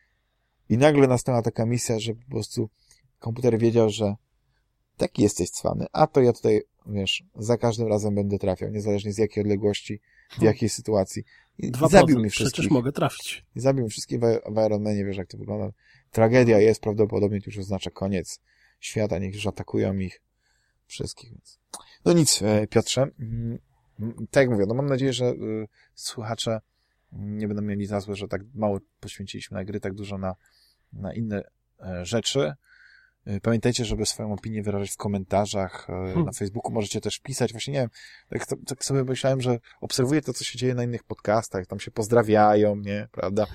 i nagle nastała taka misja, że po prostu komputer wiedział, że taki jesteś cwany, a to ja tutaj, wiesz, za każdym razem będę trafiał, niezależnie z jakiej odległości, w hmm. jakiej sytuacji. I, Dwa zabił mi wszystkich. Przecież mogę trafić. I zabił mi wszystkich w, w Ironmanie, wiesz, jak to wygląda. Tragedia jest, prawdopodobnie to już oznacza koniec świata, niech już atakują ich wszystkich. Więc. No nic, e, Piotrze, mm, tak jak mówię, no mam nadzieję, że y, słuchacze nie będą mieli za złe, że tak mało poświęciliśmy na gry, tak dużo na, na inne e, rzeczy. Y, pamiętajcie, żeby swoją opinię wyrażać w komentarzach e, hmm. na Facebooku. Możecie też pisać. Właśnie nie wiem, tak, tak, sobie myślałem, że obserwuję to, co się dzieje na innych podcastach. Tam się pozdrawiają, nie? Prawda?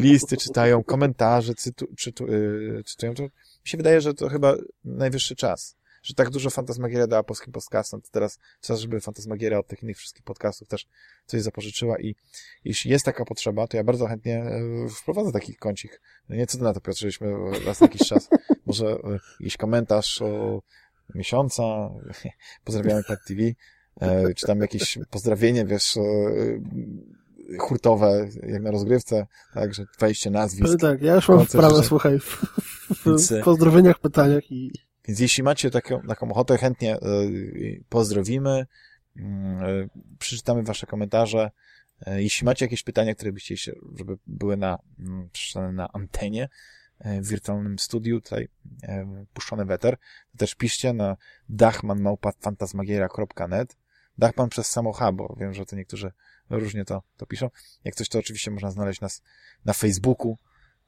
Listy czytają, komentarze cytu, czytu, y, czytują. To mi się wydaje, że to chyba najwyższy czas że tak dużo Fantasmagieria dała polskim podcastom, to teraz czas, żeby Fantasmagieria od tych innych wszystkich podcastów też coś zapożyczyła i jeśli jest taka potrzeba, to ja bardzo chętnie e, wprowadzę taki kącik. No nie, co ty na to, Piotr, raz na jakiś czas, może e, jakiś komentarz o miesiąca, pozdrawiamy Pet TV, e, czy tam jakieś pozdrowienie, wiesz, hurtowe, jak na rozgrywce, tak, że wejście nazwisk. tak, ja już mam wprawę, słuchaj, w, w, w pozdrowieniach, pytaniach i więc jeśli macie taką, taką ochotę, chętnie y, pozdrowimy, y, przeczytamy wasze komentarze. Y, jeśli macie jakieś pytania, które byście żeby były na, mm, przeczytane na antenie, w wirtualnym studiu, tutaj puszczony weter, to też piszcie na dachmanmałpa.fantasmagiera.net Dachman przez samo H, bo wiem, że to niektórzy różnie to, to piszą. Jak coś, to oczywiście można znaleźć nas na Facebooku,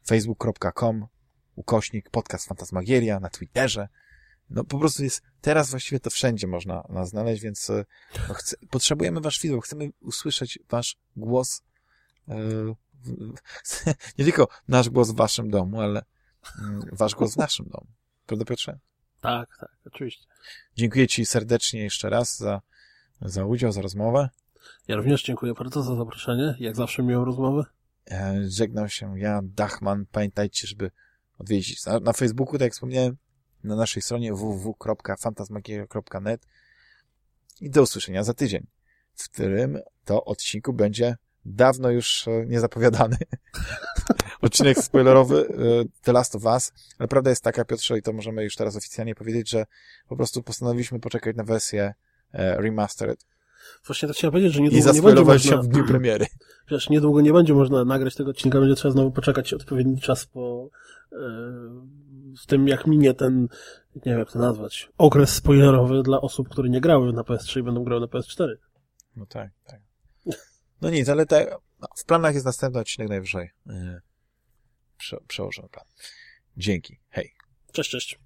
facebook.com ukośnik podcast Fantasmagieria, na Twitterze, no po prostu jest, teraz właściwie to wszędzie można nas znaleźć, więc e, no, potrzebujemy wasz feedback, chcemy usłyszeć wasz głos, e, nie tylko nasz głos w waszym domu, ale mm, wasz głos w naszym domu. Prawda, Piotrze? Tak, tak, oczywiście. Dziękuję ci serdecznie jeszcze raz za, za udział, za rozmowę. Ja również dziękuję bardzo za zaproszenie. Jak zawsze miałem rozmowę. E, żegnam się ja, Dachman. Pamiętajcie, żeby odwiedzić na, na Facebooku, tak jak wspomniałem, na naszej stronie www.fantasmagieria.net i do usłyszenia za tydzień, w którym to odcinku będzie dawno już e, niezapowiadany odcinek spoilerowy e, The Last of Us, ale prawda jest taka, Piotrze, i to możemy już teraz oficjalnie powiedzieć, że po prostu postanowiliśmy poczekać na wersję e, remastered. Właśnie tak chciałem powiedzieć, że niedługo nie będzie można... się w dniu premiery. Wiesz, niedługo nie będzie można nagrać tego odcinka, będzie trzeba znowu poczekać odpowiedni czas po w tym, jak minie ten, nie wiem jak to nazwać, okres spoilerowy dla osób, które nie grały na PS3 i będą grały na PS4. No tak, tak. No nic, ale tak, no, w planach jest następny odcinek najwyżej. Yy, prze, przełożony plan. Dzięki. Hej. Cześć, cześć.